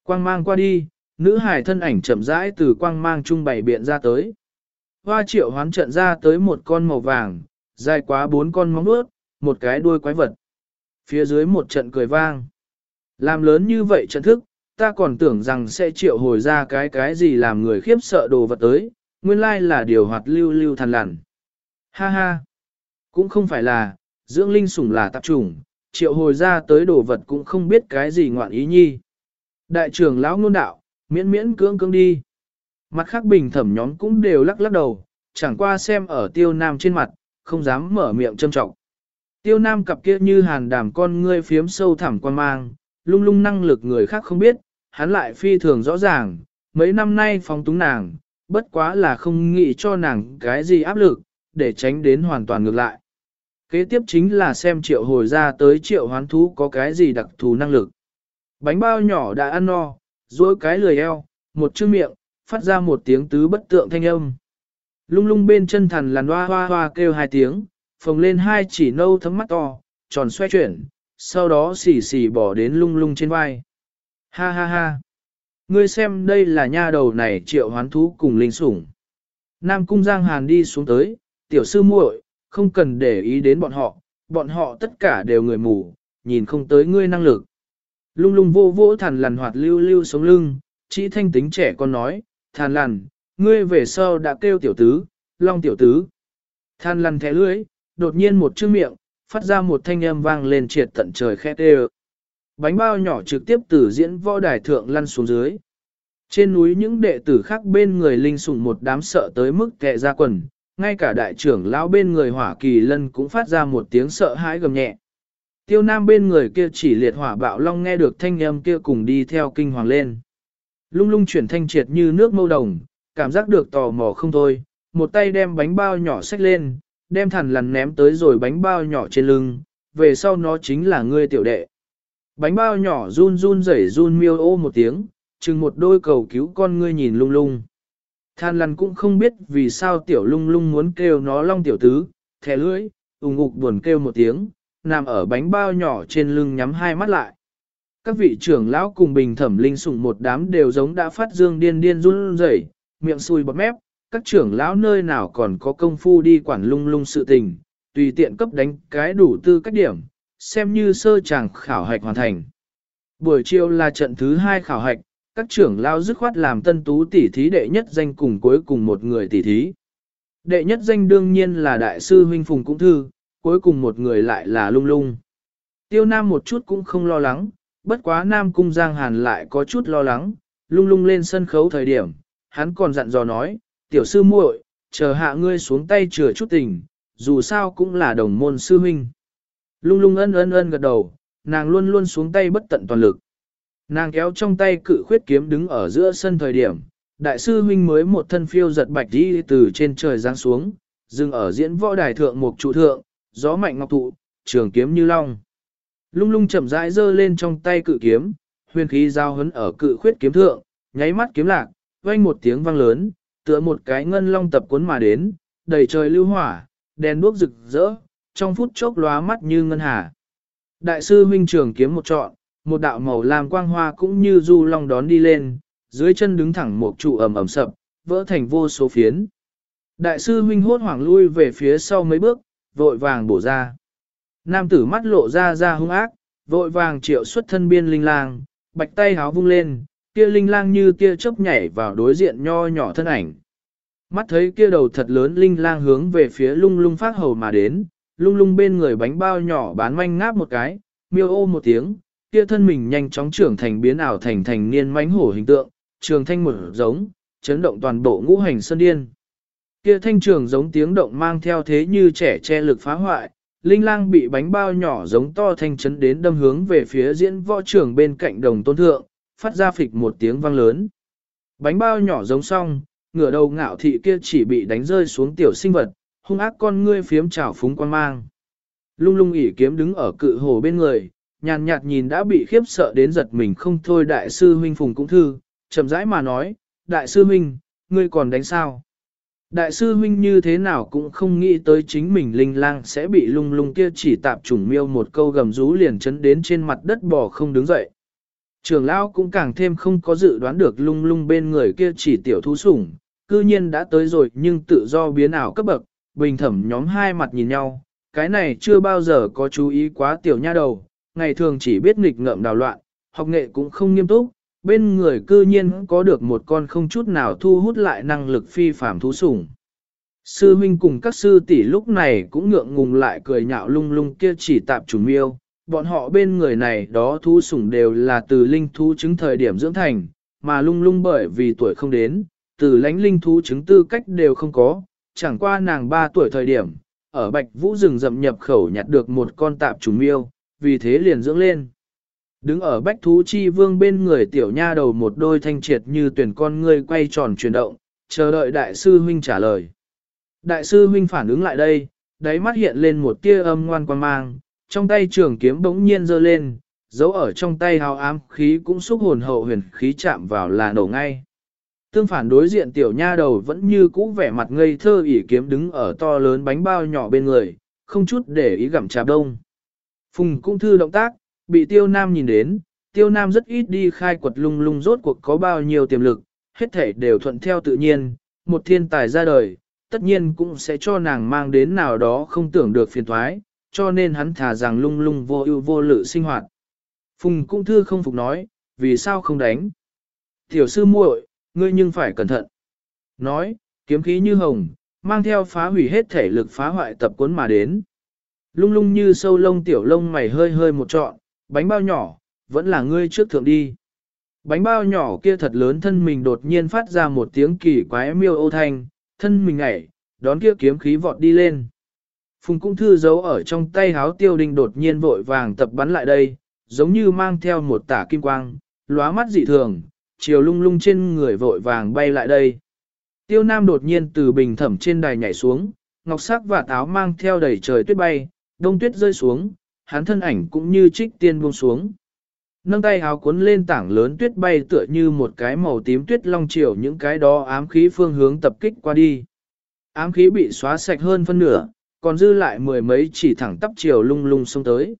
Quang mang qua đi, nữ hài thân ảnh chậm rãi từ quang mang trung bày biện ra tới. Hoa triệu hoán trận ra tới một con màu vàng, dài quá bốn con móng vuốt, một cái đuôi quái vật. Phía dưới một trận cười vang. Làm lớn như vậy trận thức, ta còn tưởng rằng sẽ triệu hồi ra cái cái gì làm người khiếp sợ đồ vật tới, nguyên lai là điều hoạt lưu lưu thần lằn. Ha ha, cũng không phải là, dưỡng linh sủng là tạp trùng, triệu hồi ra tới đồ vật cũng không biết cái gì ngoạn ý nhi. Đại trưởng lão ngôn đạo, miễn miễn cưỡng cưỡng đi. Mặt khác bình thẩm nhóm cũng đều lắc lắc đầu, chẳng qua xem ở tiêu nam trên mặt, không dám mở miệng châm trọng. Tiêu nam cặp kia như hàn đàm con ngươi phiếm sâu thẳm quan mang, lung lung năng lực người khác không biết, hắn lại phi thường rõ ràng, mấy năm nay phóng túng nàng, bất quá là không nghĩ cho nàng cái gì áp lực, để tránh đến hoàn toàn ngược lại. Kế tiếp chính là xem triệu hồi ra tới triệu hoán thú có cái gì đặc thù năng lực. Bánh bao nhỏ đã ăn no, dối cái lười eo, một chữ miệng, phát ra một tiếng tứ bất tượng thanh âm. Lung lung bên chân thần làn hoa hoa hoa kêu hai tiếng, phồng lên hai chỉ nâu thấm mắt to, tròn xoay chuyển, sau đó xỉ xỉ bỏ đến lung lung trên vai. Ha ha ha! Ngươi xem đây là nha đầu này triệu hoán thú cùng linh sủng. Nam cung Giang Hàn đi xuống tới, tiểu sư muội, không cần để ý đến bọn họ, bọn họ tất cả đều người mù, nhìn không tới ngươi năng lực. Lung lung vô vỗ thàn lằn hoạt lưu lưu sống lưng, chỉ thanh tính trẻ con nói, thàn lằn, ngươi về sau đã kêu tiểu tứ, long tiểu tứ. Than lằn thẻ lưới, đột nhiên một chữ miệng, phát ra một thanh âm vang lên triệt tận trời khét đê bánh bao nhỏ trực tiếp từ diễn võ đài thượng lăn xuống dưới. Trên núi những đệ tử khác bên người linh sủng một đám sợ tới mức kẹ ra quần, ngay cả đại trưởng lão bên người hỏa kỳ lân cũng phát ra một tiếng sợ hãi gầm nhẹ. Tiêu nam bên người kia chỉ liệt hỏa bạo long nghe được thanh âm kia cùng đi theo kinh hoàng lên. Lung lung chuyển thanh triệt như nước mâu đồng, cảm giác được tò mò không thôi, một tay đem bánh bao nhỏ xách lên, đem thằn lằn ném tới rồi bánh bao nhỏ trên lưng, về sau nó chính là ngươi tiểu đệ. Bánh bao nhỏ run run rẩy run miêu ô một tiếng, chừng một đôi cầu cứu con ngươi nhìn lung lung. Than lằn cũng không biết vì sao tiểu lung lung muốn kêu nó long tiểu tứ, thẻ lưỡi, ủng ngục buồn kêu một tiếng, nằm ở bánh bao nhỏ trên lưng nhắm hai mắt lại. Các vị trưởng lão cùng bình thẩm linh sủng một đám đều giống đã phát dương điên điên run rẩy, miệng xùi bọt mép, các trưởng lão nơi nào còn có công phu đi quản lung lung sự tình, tùy tiện cấp đánh cái đủ tư cách điểm, xem như sơ chàng khảo hạch hoàn thành. Buổi chiều là trận thứ hai khảo hạch, các trưởng lao dứt khoát làm tân tú tỷ thí đệ nhất danh cùng cuối cùng một người tỷ thí. Đệ nhất danh đương nhiên là đại sư huynh Phùng Cũng Thư, cuối cùng một người lại là lung lung. Tiêu Nam một chút cũng không lo lắng, bất quá Nam Cung Giang Hàn lại có chút lo lắng, lung lung lên sân khấu thời điểm, hắn còn dặn dò nói, tiểu sư muội, chờ hạ ngươi xuống tay chừa chút tình, dù sao cũng là đồng môn sư huynh. Lung lung ân ân ân gật đầu, nàng luôn luôn xuống tay bất tận toàn lực. Nàng kéo trong tay cự khuyết kiếm đứng ở giữa sân thời điểm, đại sư huynh mới một thân phiêu giật bạch đi từ trên trời giáng xuống, dừng ở diễn võ đài thượng một trụ thượng, gió mạnh ngọc thụ, trường kiếm như long. Lung lung chậm rãi giơ lên trong tay cự kiếm, huyền khí giao hấn ở cự khuyết kiếm thượng, nháy mắt kiếm lạc, vang một tiếng vang lớn, tựa một cái ngân long tập cuốn mà đến, đầy trời lưu hỏa, đèn đuốc rực rỡ, trong phút chốc lóa mắt như ngân hà. Đại sư huynh trường kiếm một trọn, một đạo màu lam quang hoa cũng như du long đón đi lên, dưới chân đứng thẳng một trụ ẩm ẩm sập, vỡ thành vô số phiến. Đại sư huynh hốt hoảng lui về phía sau mấy bước, vội vàng bổ ra. Nam tử mắt lộ ra ra hung ác, vội vàng triệu xuất thân biên linh lang, bạch tay háo vung lên, kia linh lang như tia chớp nhảy vào đối diện nho nhỏ thân ảnh. Mắt thấy kia đầu thật lớn linh lang hướng về phía lung lung phát hầu mà đến, lung lung bên người bánh bao nhỏ bán manh ngáp một cái, miêu ô một tiếng, kia thân mình nhanh chóng trưởng thành biến ảo thành thành niên mãnh hổ hình tượng, trường thanh một giống, chấn động toàn bộ ngũ hành sơn điên. Kia thanh trường giống tiếng động mang theo thế như trẻ che lực phá hoại, linh lang bị bánh bao nhỏ giống to thanh chấn đến đâm hướng về phía diễn võ trưởng bên cạnh đồng tôn thượng, phát ra phịch một tiếng vang lớn. Bánh bao nhỏ giống xong, ngửa đầu ngạo thị kia chỉ bị đánh rơi xuống tiểu sinh vật, hung ác con ngươi phiếm trào phúng quan mang. Lung lung ỉ kiếm đứng ở cự hồ bên người, nhàn nhạt nhìn đã bị khiếp sợ đến giật mình không thôi đại sư huynh phùng cũng thư, chậm rãi mà nói, đại sư huynh, ngươi còn đánh sao? Đại sư huynh như thế nào cũng không nghĩ tới chính mình linh lang sẽ bị lung lung kia chỉ tạp trùng miêu một câu gầm rú liền chấn đến trên mặt đất bò không đứng dậy. Trường lão cũng càng thêm không có dự đoán được lung lung bên người kia chỉ tiểu thú sủng, cư nhiên đã tới rồi nhưng tự do biến ảo cấp bậc, bình thẩm nhóm hai mặt nhìn nhau, cái này chưa bao giờ có chú ý quá tiểu nha đầu, ngày thường chỉ biết nghịch ngợm đào loạn, học nghệ cũng không nghiêm túc, bên người cư nhiên có được một con không chút nào thu hút lại năng lực phi phàm thú sủng. Sư huynh cùng các sư tỷ lúc này cũng ngượng ngùng lại cười nhạo lung lung kia chỉ tạp chủ miêu, bọn họ bên người này đó thú sủng đều là từ linh thú chứng thời điểm dưỡng thành, mà lung lung bởi vì tuổi không đến, từ lãnh linh thú chứng tư cách đều không có, chẳng qua nàng 3 tuổi thời điểm, ở bạch vũ rừng rậm nhập khẩu nhặt được một con tạp trùng miêu, vì thế liền dưỡng lên. Đứng ở bách thú chi vương bên người tiểu nha đầu một đôi thanh triệt như tuyển con ngươi quay tròn chuyển động, chờ đợi đại sư huynh trả lời. Đại sư huynh phản ứng lại đây, đáy mắt hiện lên một tia âm ngoan quan mang, trong tay trường kiếm bỗng nhiên giơ lên, dấu ở trong tay hào ám khí cũng xúc hồn hậu huyền khí chạm vào là nổ ngay. Tương phản đối diện tiểu nha đầu vẫn như cũ vẻ mặt ngây thơ ỉ kiếm đứng ở to lớn bánh bao nhỏ bên người, không chút để ý gặm chạp đông. Phùng cung thư động tác, bị tiêu nam nhìn đến, tiêu nam rất ít đi khai quật lung lung rốt cuộc có bao nhiêu tiềm lực, hết thể đều thuận theo tự nhiên, một thiên tài ra đời, tất nhiên cũng sẽ cho nàng mang đến nào đó không tưởng được phiền thoái, cho nên hắn thả rằng lung lung vô ưu vô lự sinh hoạt. Phùng cung thư không phục nói, vì sao không đánh? Tiểu sư muội, ngươi nhưng phải cẩn thận. Nói, kiếm khí như hồng, mang theo phá hủy hết thể lực phá hoại tập cuốn mà đến. Lung lung như sâu lông tiểu lông mày hơi hơi một trọn, bánh bao nhỏ, vẫn là ngươi trước thượng đi. Bánh bao nhỏ kia thật lớn thân mình đột nhiên phát ra một tiếng kỳ quái miêu ô thanh, thân mình nhảy, đón kia kiếm khí vọt đi lên. Phùng cung thư giấu ở trong tay háo tiêu đình đột nhiên vội vàng tập bắn lại đây, giống như mang theo một tả kim quang, lóa mắt dị thường, chiều lung lung trên người vội vàng bay lại đây. Tiêu Nam đột nhiên từ bình thẩm trên đài nhảy xuống, ngọc sắc và táo mang theo đầy trời tuyết bay, đông tuyết rơi xuống, hắn thân ảnh cũng như trích tiên buông xuống. Nâng tay háo cuốn lên tảng lớn tuyết bay tựa như một cái màu tím tuyết long chiều những cái đó ám khí phương hướng tập kích qua đi. Ám khí bị xóa sạch hơn phân nửa, còn dư lại mười mấy chỉ thẳng tắp chiều lung lung xông tới.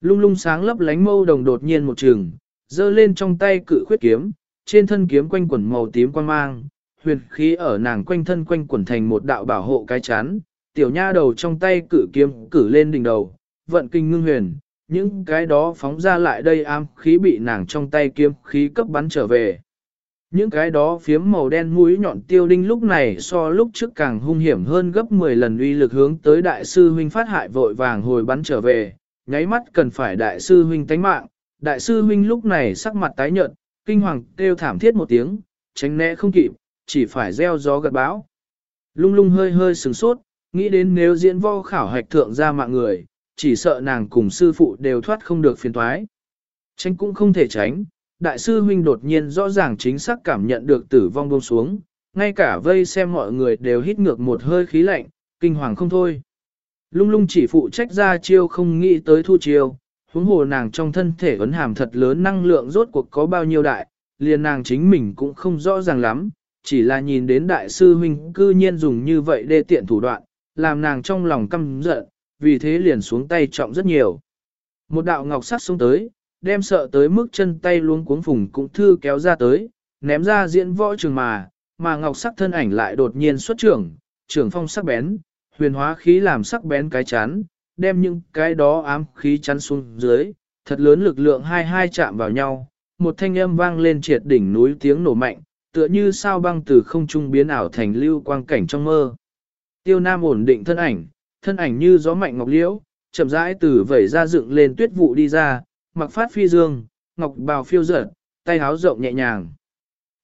Lung lung sáng lấp lánh mâu đồng đột nhiên một trường, giơ lên trong tay cự khuyết kiếm, trên thân kiếm quanh quẩn màu tím quan mang, huyền khí ở nàng quanh thân quanh quẩn thành một đạo bảo hộ cái chán, tiểu nha đầu trong tay cử kiếm cử lên đỉnh đầu, vận kinh ngưng huyền, những cái đó phóng ra lại đây am khí bị nàng trong tay kiếm khí cấp bắn trở về. Những cái đó phiếm màu đen mũi nhọn tiêu đinh lúc này so lúc trước càng hung hiểm hơn gấp 10 lần uy lực hướng tới đại sư huynh phát hại vội vàng hồi bắn trở về, nháy mắt cần phải đại sư huynh tánh mạng, đại sư huynh lúc này sắc mặt tái nhợt, kinh hoàng kêu thảm thiết một tiếng, tránh né không kịp, chỉ phải gieo gió gật bão. Lung lung hơi hơi sừng sốt, nghĩ đến nếu diễn vo khảo hạch thượng ra mạng người, chỉ sợ nàng cùng sư phụ đều thoát không được phiền toái. Tránh cũng không thể tránh, đại sư huynh đột nhiên rõ ràng chính xác cảm nhận được tử vong buông xuống, ngay cả vây xem mọi người đều hít ngược một hơi khí lạnh, kinh hoàng không thôi. Lung lung chỉ phụ trách ra chiêu không nghĩ tới thu chiêu, huống hồ nàng trong thân thể ấn hàm thật lớn năng lượng rốt cuộc có bao nhiêu đại, liền nàng chính mình cũng không rõ ràng lắm, chỉ là nhìn đến đại sư huynh cư nhiên dùng như vậy để tiện thủ đoạn, làm nàng trong lòng căm giận, vì thế liền xuống tay trọng rất nhiều. Một đạo ngọc sắt xuống tới, đem sợ tới mức chân tay luống cuống phùng cũng thư kéo ra tới, ném ra diễn võ trường mà, mà ngọc sắc thân ảnh lại đột nhiên xuất trưởng, trưởng phong sắc bén, huyền hóa khí làm sắc bén cái chán, đem những cái đó ám khí chắn xuống dưới, thật lớn lực lượng hai hai chạm vào nhau, một thanh âm vang lên triệt đỉnh núi tiếng nổ mạnh, tựa như sao băng từ không trung biến ảo thành lưu quang cảnh trong mơ. Tiêu Nam ổn định thân ảnh, thân ảnh như gió mạnh ngọc liễu, chậm rãi từ vẩy ra dựng lên tuyết vụ đi ra, mặc phát phi dương, ngọc bào phiêu dở, tay áo rộng nhẹ nhàng.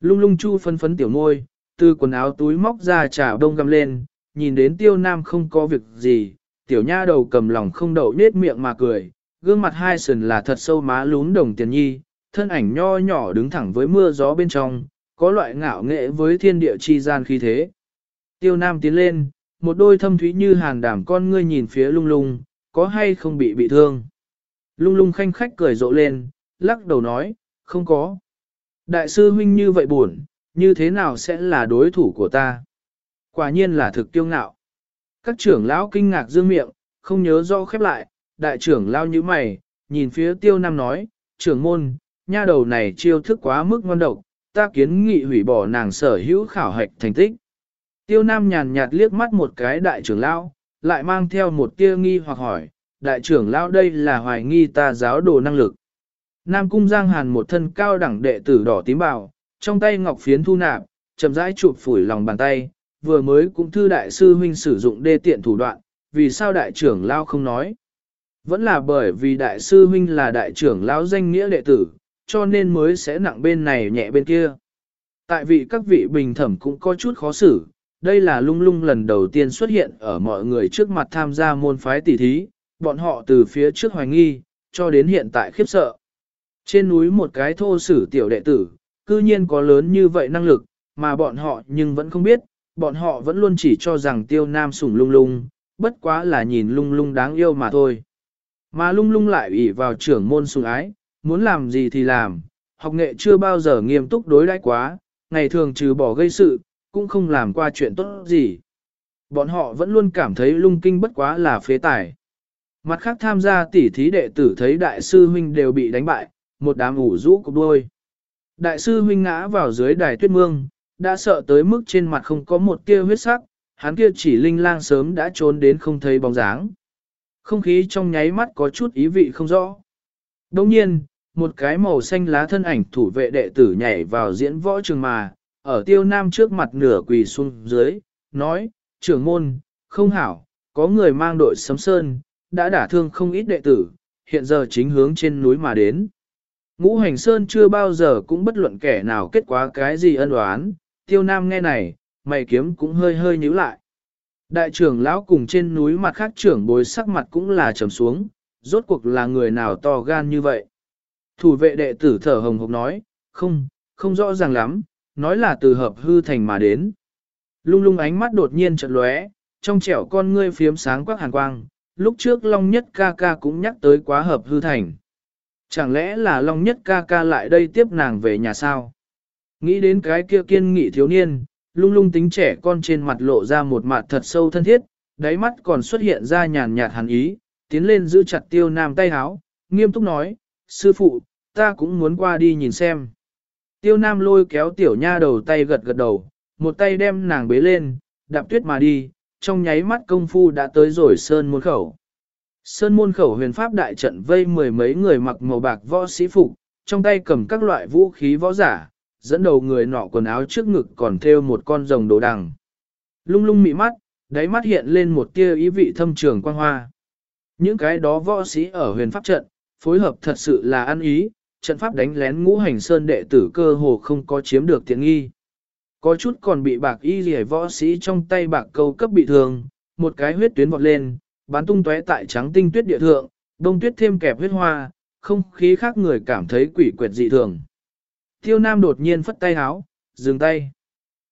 Lung lung chu phấn phấn tiểu môi, từ quần áo túi móc ra trà đông găm lên, nhìn đến tiêu nam không có việc gì, tiểu nha đầu cầm lòng không đậu nết miệng mà cười, gương mặt hai sườn là thật sâu má lún đồng tiền nhi, thân ảnh nho nhỏ đứng thẳng với mưa gió bên trong, có loại ngạo nghệ với thiên địa chi gian khí thế. Tiêu nam tiến lên, một đôi thâm thúy như hàn đảm con ngươi nhìn phía lung lung, có hay không bị bị thương. Lung lung khanh khách cười rộ lên, lắc đầu nói, không có. Đại sư huynh như vậy buồn, như thế nào sẽ là đối thủ của ta? Quả nhiên là thực tiêu ngạo. Các trưởng lão kinh ngạc dương miệng, không nhớ rõ khép lại, đại trưởng lão như mày, nhìn phía tiêu nam nói, trưởng môn, nha đầu này chiêu thức quá mức ngon độc, ta kiến nghị hủy bỏ nàng sở hữu khảo hạch thành tích. Tiêu Nam nhàn nhạt liếc mắt một cái đại trưởng lão, lại mang theo một tia nghi hoặc hỏi, đại trưởng lão đây là hoài nghi ta giáo đồ năng lực. Nam Cung Giang Hàn một thân cao đẳng đệ tử đỏ tím bào, trong tay ngọc phiến thu nạp, chậm rãi chụp phủi lòng bàn tay, vừa mới cũng thư đại sư huynh sử dụng đê tiện thủ đoạn, vì sao đại trưởng lão không nói. Vẫn là bởi vì đại sư huynh là đại trưởng lão danh nghĩa đệ tử, cho nên mới sẽ nặng bên này nhẹ bên kia. Tại vì các vị bình thẩm cũng có chút khó xử, đây là lung lung lần đầu tiên xuất hiện ở mọi người trước mặt tham gia môn phái tỷ thí, bọn họ từ phía trước hoài nghi, cho đến hiện tại khiếp sợ. Trên núi một cái thô sử tiểu đệ tử, cư nhiên có lớn như vậy năng lực, mà bọn họ nhưng vẫn không biết, bọn họ vẫn luôn chỉ cho rằng tiêu nam sủng lung lung, bất quá là nhìn lung lung đáng yêu mà thôi. Mà lung lung lại ủy vào trưởng môn sủng ái, muốn làm gì thì làm, học nghệ chưa bao giờ nghiêm túc đối đãi quá, ngày thường trừ bỏ gây sự, cũng không làm qua chuyện tốt gì. Bọn họ vẫn luôn cảm thấy lung kinh bất quá là phế tài. Mặt khác tham gia tỉ thí đệ tử thấy đại sư huynh đều bị đánh bại, một đám ủ rũ cục đôi. Đại sư huynh ngã vào dưới đài tuyết mương, đã sợ tới mức trên mặt không có một tia huyết sắc, hắn kia chỉ linh lang sớm đã trốn đến không thấy bóng dáng. Không khí trong nháy mắt có chút ý vị không rõ. Đồng nhiên, một cái màu xanh lá thân ảnh thủ vệ đệ tử nhảy vào diễn võ trường mà, ở tiêu nam trước mặt nửa quỳ xuống dưới, nói, trưởng môn, không hảo, có người mang đội sấm sơn, đã đả thương không ít đệ tử, hiện giờ chính hướng trên núi mà đến. Ngũ hành sơn chưa bao giờ cũng bất luận kẻ nào kết quả cái gì ân oán, tiêu nam nghe này, mày kiếm cũng hơi hơi nhíu lại. Đại trưởng lão cùng trên núi mặt khác trưởng bối sắc mặt cũng là trầm xuống, rốt cuộc là người nào to gan như vậy. Thủ vệ đệ tử thở hồng hộc nói, không, không rõ ràng lắm, nói là từ hợp hư thành mà đến. Lung lung ánh mắt đột nhiên chợt lóe, trong trẻo con ngươi phiếm sáng quắc hàn quang, lúc trước Long Nhất ca ca cũng nhắc tới quá hợp hư thành. Chẳng lẽ là Long Nhất ca ca lại đây tiếp nàng về nhà sao? Nghĩ đến cái kia kiên nghị thiếu niên, lung lung tính trẻ con trên mặt lộ ra một mặt thật sâu thân thiết, đáy mắt còn xuất hiện ra nhàn nhạt hàn ý, tiến lên giữ chặt tiêu nam tay háo, nghiêm túc nói, sư phụ, ta cũng muốn qua đi nhìn xem. Tiêu nam lôi kéo tiểu nha đầu tay gật gật đầu, một tay đem nàng bế lên, đạp tuyết mà đi, trong nháy mắt công phu đã tới rồi sơn môn khẩu. Sơn môn khẩu huyền pháp đại trận vây mười mấy người mặc màu bạc võ sĩ phục, trong tay cầm các loại vũ khí võ giả, dẫn đầu người nọ quần áo trước ngực còn thêu một con rồng đồ đằng. Lung lung mị mắt, đáy mắt hiện lên một tia ý vị thâm trường quan hoa. Những cái đó võ sĩ ở huyền pháp trận, phối hợp thật sự là ăn ý, trận pháp đánh lén ngũ hành sơn đệ tử cơ hồ không có chiếm được tiện nghi. Có chút còn bị bạc y rỉa võ sĩ trong tay bạc câu cấp bị thương, một cái huyết tuyến vọt lên, bắn tung tóe tại trắng tinh tuyết địa thượng, đông tuyết thêm kẹp huyết hoa, không khí khác người cảm thấy quỷ quyệt dị thường. Tiêu Nam đột nhiên phất tay háo, dừng tay.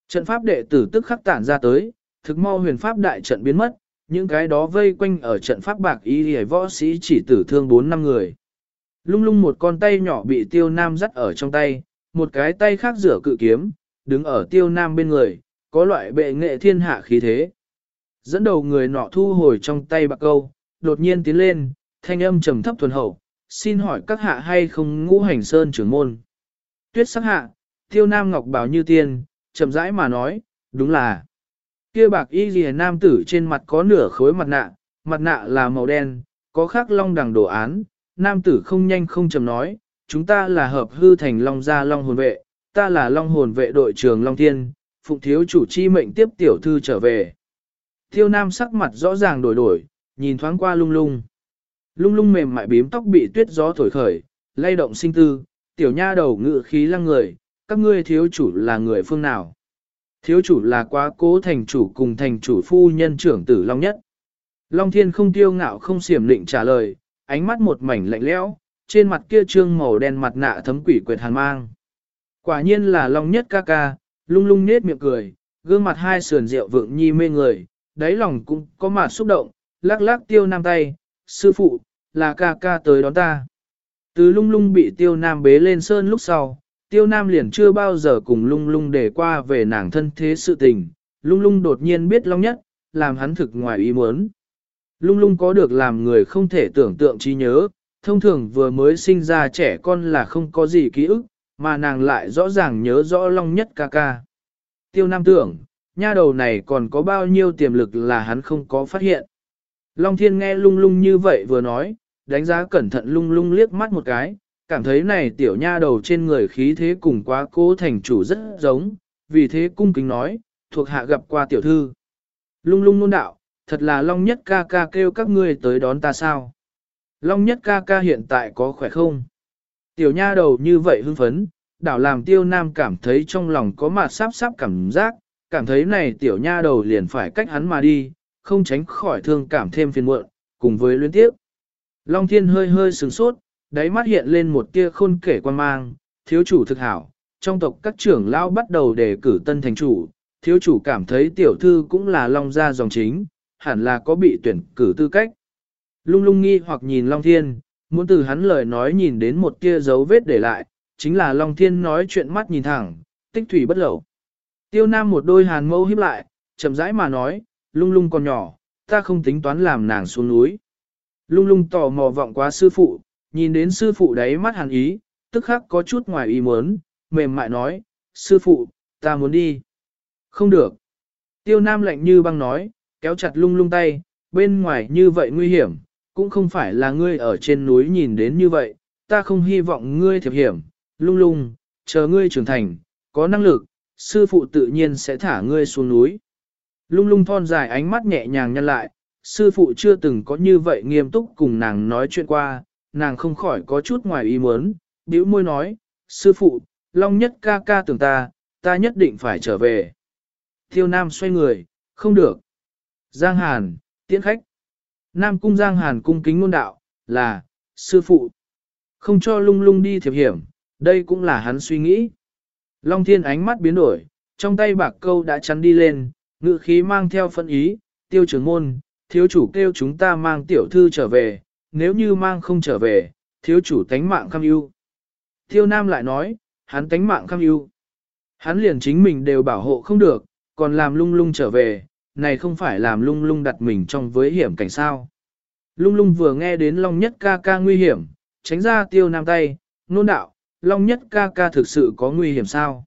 Trận pháp đệ tử tức khắc tản ra tới, thực mau huyền pháp đại trận biến mất, những cái đó vây quanh ở trận pháp bạc y hề võ sĩ chỉ tử thương 4 năm người. Lung lung một con tay nhỏ bị tiêu nam dắt ở trong tay, một cái tay khác rửa cự kiếm, đứng ở tiêu nam bên người, có loại bệ nghệ thiên hạ khí thế. Dẫn đầu người nọ thu hồi trong tay bạc câu, đột nhiên tiến lên, thanh âm trầm thấp thuần hậu, xin hỏi các hạ hay không ngũ hành sơn trưởng môn. Tuyết sắc hạ, tiêu nam ngọc bảo như tiên, chậm rãi mà nói, đúng là. Kia bạc y ghi nam tử trên mặt có nửa khối mặt nạ, mặt nạ là màu đen, có khắc long đằng đồ án, nam tử không nhanh không chậm nói, chúng ta là hợp hư thành long gia long hồn vệ, ta là long hồn vệ đội trưởng long thiên, phụng thiếu chủ chi mệnh tiếp tiểu thư trở về. Tiêu nam sắc mặt rõ ràng đổi đổi, nhìn thoáng qua lung lung. Lung lung mềm mại bím tóc bị tuyết gió thổi khởi, lay động sinh tư, tiểu nha đầu ngự khí lăng người, các ngươi thiếu chủ là người phương nào? Thiếu chủ là quá cố thành chủ cùng thành chủ phu nhân trưởng tử Long nhất. Long thiên không tiêu ngạo không xiểm định trả lời, ánh mắt một mảnh lạnh lẽo, trên mặt kia trương màu đen mặt nạ thấm quỷ quyệt hàn mang. Quả nhiên là Long nhất ca ca, lung lung nết miệng cười, gương mặt hai sườn rượu vượng nhi mê người, đáy lòng cũng có mặt xúc động, lắc lắc tiêu nam tay, sư phụ, là ca ca tới đón ta. Từ lung lung bị tiêu nam bế lên sơn lúc sau, tiêu nam liền chưa bao giờ cùng lung lung để qua về nàng thân thế sự tình, lung lung đột nhiên biết long nhất, làm hắn thực ngoài ý muốn. Lung lung có được làm người không thể tưởng tượng trí nhớ, thông thường vừa mới sinh ra trẻ con là không có gì ký ức, mà nàng lại rõ ràng nhớ rõ long nhất ca ca. Tiêu nam tưởng, nha đầu này còn có bao nhiêu tiềm lực là hắn không có phát hiện. Long thiên nghe lung lung như vậy vừa nói, đánh giá cẩn thận lung lung liếc mắt một cái, cảm thấy này tiểu nha đầu trên người khí thế cùng quá cố thành chủ rất giống, vì thế cung kính nói, thuộc hạ gặp qua tiểu thư. Lung lung nôn đạo, thật là Long Nhất ca ca kêu các ngươi tới đón ta sao. Long Nhất ca ca hiện tại có khỏe không? Tiểu nha đầu như vậy hưng phấn, đảo làm tiêu nam cảm thấy trong lòng có mặt sáp sáp cảm giác, cảm thấy này tiểu nha đầu liền phải cách hắn mà đi, không tránh khỏi thương cảm thêm phiền muộn, cùng với luyến tiếp. Long thiên hơi hơi sừng sốt, đáy mắt hiện lên một tia khôn kể quan mang, thiếu chủ thực hảo, trong tộc các trưởng lão bắt đầu đề cử tân thành chủ, thiếu chủ cảm thấy tiểu thư cũng là long gia dòng chính, hẳn là có bị tuyển cử tư cách. Lung lung nghi hoặc nhìn Long Thiên, muốn từ hắn lời nói nhìn đến một tia dấu vết để lại, chính là Long Thiên nói chuyện mắt nhìn thẳng, tích thủy bất lẩu. Tiêu Nam một đôi hàn mâu híp lại, chậm rãi mà nói, lung lung còn nhỏ, ta không tính toán làm nàng xuống núi. Lung lung tò mò vọng quá sư phụ, nhìn đến sư phụ đấy mắt hàn ý, tức khắc có chút ngoài ý muốn, mềm mại nói, sư phụ, ta muốn đi. Không được. Tiêu Nam lạnh như băng nói, kéo chặt lung lung tay, bên ngoài như vậy nguy hiểm, cũng không phải là ngươi ở trên núi nhìn đến như vậy, ta không hy vọng ngươi thiệp hiểm, lung lung, chờ ngươi trưởng thành, có năng lực, sư phụ tự nhiên sẽ thả ngươi xuống núi. Lung lung thon dài ánh mắt nhẹ nhàng nhăn lại, sư phụ chưa từng có như vậy nghiêm túc cùng nàng nói chuyện qua, nàng không khỏi có chút ngoài ý muốn, bĩu môi nói, sư phụ, Long nhất ca ca tưởng ta, ta nhất định phải trở về. Tiêu Nam xoay người, không được. Giang Hàn, tiễn khách. Nam cung Giang Hàn cung kính ngôn đạo, là, sư phụ. Không cho lung lung đi thiệp hiểm, đây cũng là hắn suy nghĩ. Long thiên ánh mắt biến đổi, trong tay bạc câu đã chắn đi lên, ngự khí mang theo phân ý, tiêu trưởng môn, thiếu chủ kêu chúng ta mang tiểu thư trở về, nếu như mang không trở về, thiếu chủ tánh mạng khăm ưu. Tiêu Nam lại nói, hắn tánh mạng khăm ưu. Hắn liền chính mình đều bảo hộ không được, còn làm lung lung trở về, này không phải làm lung lung đặt mình trong với hiểm cảnh sao. Lung lung vừa nghe đến Long Nhất ca ca nguy hiểm, tránh ra tiêu nam tay, nôn đạo, Long Nhất ca ca thực sự có nguy hiểm sao.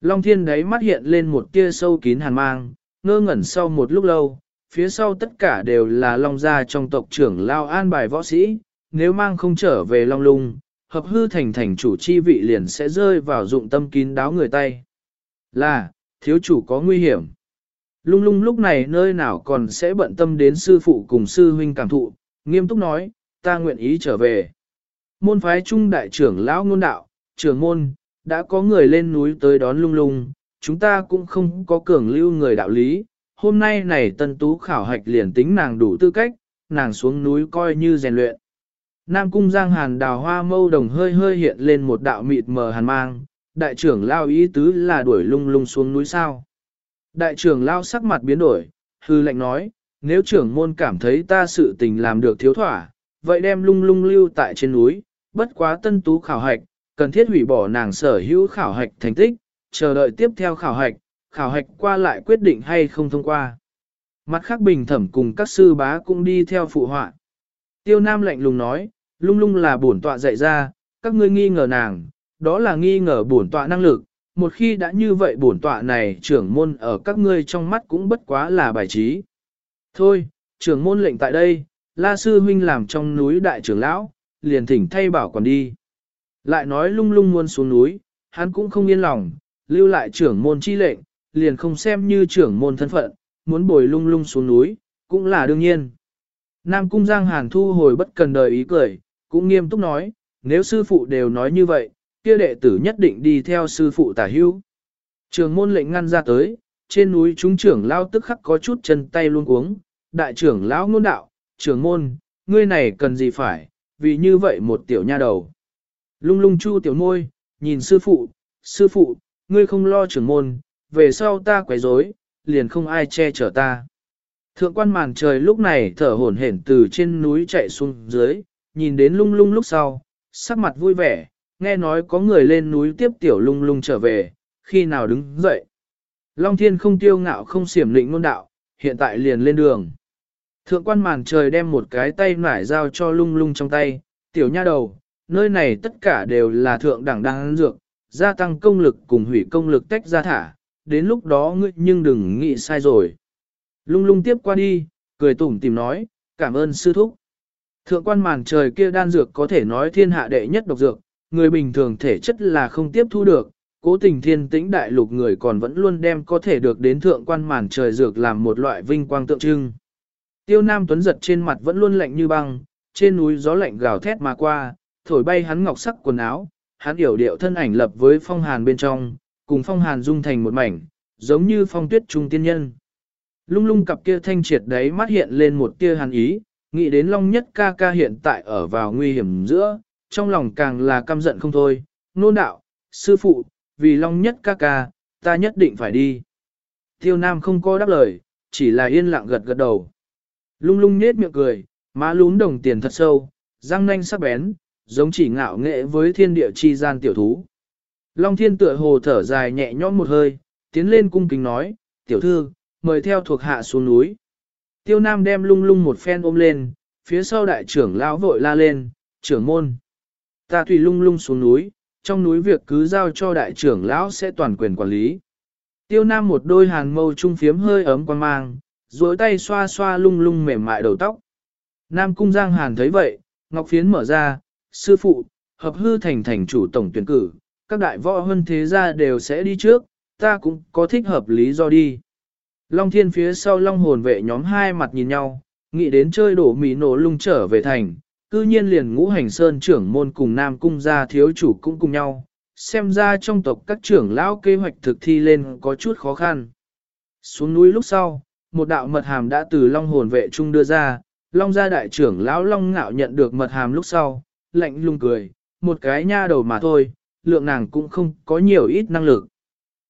Long Thiên đấy mắt hiện lên một tia sâu kín hàn mang, ngơ ngẩn sau một lúc lâu, phía sau tất cả đều là Long gia trong tộc trưởng Lao An bài võ sĩ, nếu mang không trở về Long Lung, hợp hư thành thành chủ chi vị liền sẽ rơi vào dụng tâm kín đáo người tay. Là, thiếu chủ có nguy hiểm. Lung lung lúc này nơi nào còn sẽ bận tâm đến sư phụ cùng sư huynh cảm thụ, nghiêm túc nói, ta nguyện ý trở về. Môn phái trung đại trưởng lão ngôn đạo, trưởng môn, đã có người lên núi tới đón lung lung, chúng ta cũng không có cường lưu người đạo lý, hôm nay này tân tú khảo hạch liền tính nàng đủ tư cách, nàng xuống núi coi như rèn luyện. Nam cung giang hàn đào hoa mâu đồng hơi hơi hiện lên một đạo mịt mờ hàn mang, đại trưởng lao ý tứ là đuổi lung lung xuống núi sao. Đại trưởng lao sắc mặt biến đổi, hư lệnh nói, nếu trưởng môn cảm thấy ta sự tình làm được thiếu thỏa, vậy đem lung lung lưu tại trên núi, bất quá tân tú khảo hạch, cần thiết hủy bỏ nàng sở hữu khảo hạch thành tích, chờ đợi tiếp theo khảo hạch, khảo hạch qua lại quyết định hay không thông qua. Mặt khác bình thẩm cùng các sư bá cũng đi theo phụ họa. Tiêu Nam lạnh lùng nói, lung lung là bổn tọa dạy ra, các ngươi nghi ngờ nàng, đó là nghi ngờ bổn tọa năng lực, một khi đã như vậy bổn tọa này trưởng môn ở các ngươi trong mắt cũng bất quá là bài trí. Thôi, trưởng môn lệnh tại đây, la sư huynh làm trong núi đại trưởng lão, liền thỉnh thay bảo còn đi. Lại nói lung lung muốn xuống núi, hắn cũng không yên lòng, lưu lại trưởng môn chi lệnh, liền không xem như trưởng môn thân phận, muốn bồi lung lung xuống núi, cũng là đương nhiên. Nam Cung Giang Hàn thu hồi bất cần đời ý cười, cũng nghiêm túc nói, nếu sư phụ đều nói như vậy, kia đệ tử nhất định đi theo sư phụ tả hưu. Trường môn lệnh ngăn ra tới, trên núi chúng trưởng lao tức khắc có chút chân tay luôn cuống, đại trưởng lão ngôn đạo, trưởng môn, ngươi này cần gì phải, vì như vậy một tiểu nha đầu. Lung lung chu tiểu môi, nhìn sư phụ, sư phụ, ngươi không lo trưởng môn, về sau ta quấy rối, liền không ai che chở ta. Thượng quan màn trời lúc này thở hổn hển từ trên núi chạy xuống dưới, nhìn đến lung lung lúc sau, sắc mặt vui vẻ, nghe nói có người lên núi tiếp tiểu lung lung trở về, khi nào đứng dậy. Long thiên không tiêu ngạo không xiểm lĩnh ngôn đạo, hiện tại liền lên đường. Thượng quan màn trời đem một cái tay nải giao cho lung lung trong tay, tiểu nha đầu, nơi này tất cả đều là thượng đẳng đang dược, gia tăng công lực cùng hủy công lực tách ra thả, đến lúc đó ngươi nhưng đừng nghĩ sai rồi. Lung lung tiếp qua đi, cười tủm tìm nói, cảm ơn sư thúc. Thượng quan màn trời kia đan dược có thể nói thiên hạ đệ nhất độc dược, người bình thường thể chất là không tiếp thu được, cố tình thiên tĩnh đại lục người còn vẫn luôn đem có thể được đến thượng quan màn trời dược làm một loại vinh quang tượng trưng. Tiêu Nam Tuấn giật trên mặt vẫn luôn lạnh như băng, trên núi gió lạnh gào thét mà qua, thổi bay hắn ngọc sắc quần áo, hắn hiểu điệu thân ảnh lập với phong hàn bên trong, cùng phong hàn dung thành một mảnh, giống như phong tuyết trung tiên nhân. Lung lung cặp kia thanh triệt đấy mắt hiện lên một tia hàn ý, nghĩ đến Long Nhất ca ca hiện tại ở vào nguy hiểm giữa, trong lòng càng là căm giận không thôi, nôn đạo, sư phụ, vì Long Nhất ca ca, ta nhất định phải đi. Tiêu Nam không có đáp lời, chỉ là yên lặng gật gật đầu. Lung lung nết miệng cười, má lún đồng tiền thật sâu, răng nanh sắc bén, giống chỉ ngạo nghệ với thiên địa chi gian tiểu thú. Long thiên tựa hồ thở dài nhẹ nhõm một hơi, tiến lên cung kính nói, tiểu thư, mời theo thuộc hạ xuống núi. Tiêu Nam đem lung lung một phen ôm lên, phía sau đại trưởng lão vội la lên, trưởng môn. Ta tùy lung lung xuống núi, trong núi việc cứ giao cho đại trưởng lão sẽ toàn quyền quản lý. Tiêu Nam một đôi hàn mâu trung phiếm hơi ấm quan mang, duỗi tay xoa xoa lung lung mềm mại đầu tóc. Nam cung Giang Hàn thấy vậy, ngọc phiến mở ra, sư phụ, hợp hư thành thành chủ tổng tuyển cử, các đại võ hơn thế gia đều sẽ đi trước, ta cũng có thích hợp lý do đi. Long thiên phía sau long hồn vệ nhóm hai mặt nhìn nhau, nghĩ đến chơi đổ mì nổ lung trở về thành, cư nhiên liền ngũ hành sơn trưởng môn cùng nam cung gia thiếu chủ cũng cùng nhau, xem ra trong tộc các trưởng lão kế hoạch thực thi lên có chút khó khăn. Xuống núi lúc sau, một đạo mật hàm đã từ long hồn vệ trung đưa ra, long gia đại trưởng lão long ngạo nhận được mật hàm lúc sau, lạnh lùng cười, một cái nha đầu mà thôi, lượng nàng cũng không có nhiều ít năng lực.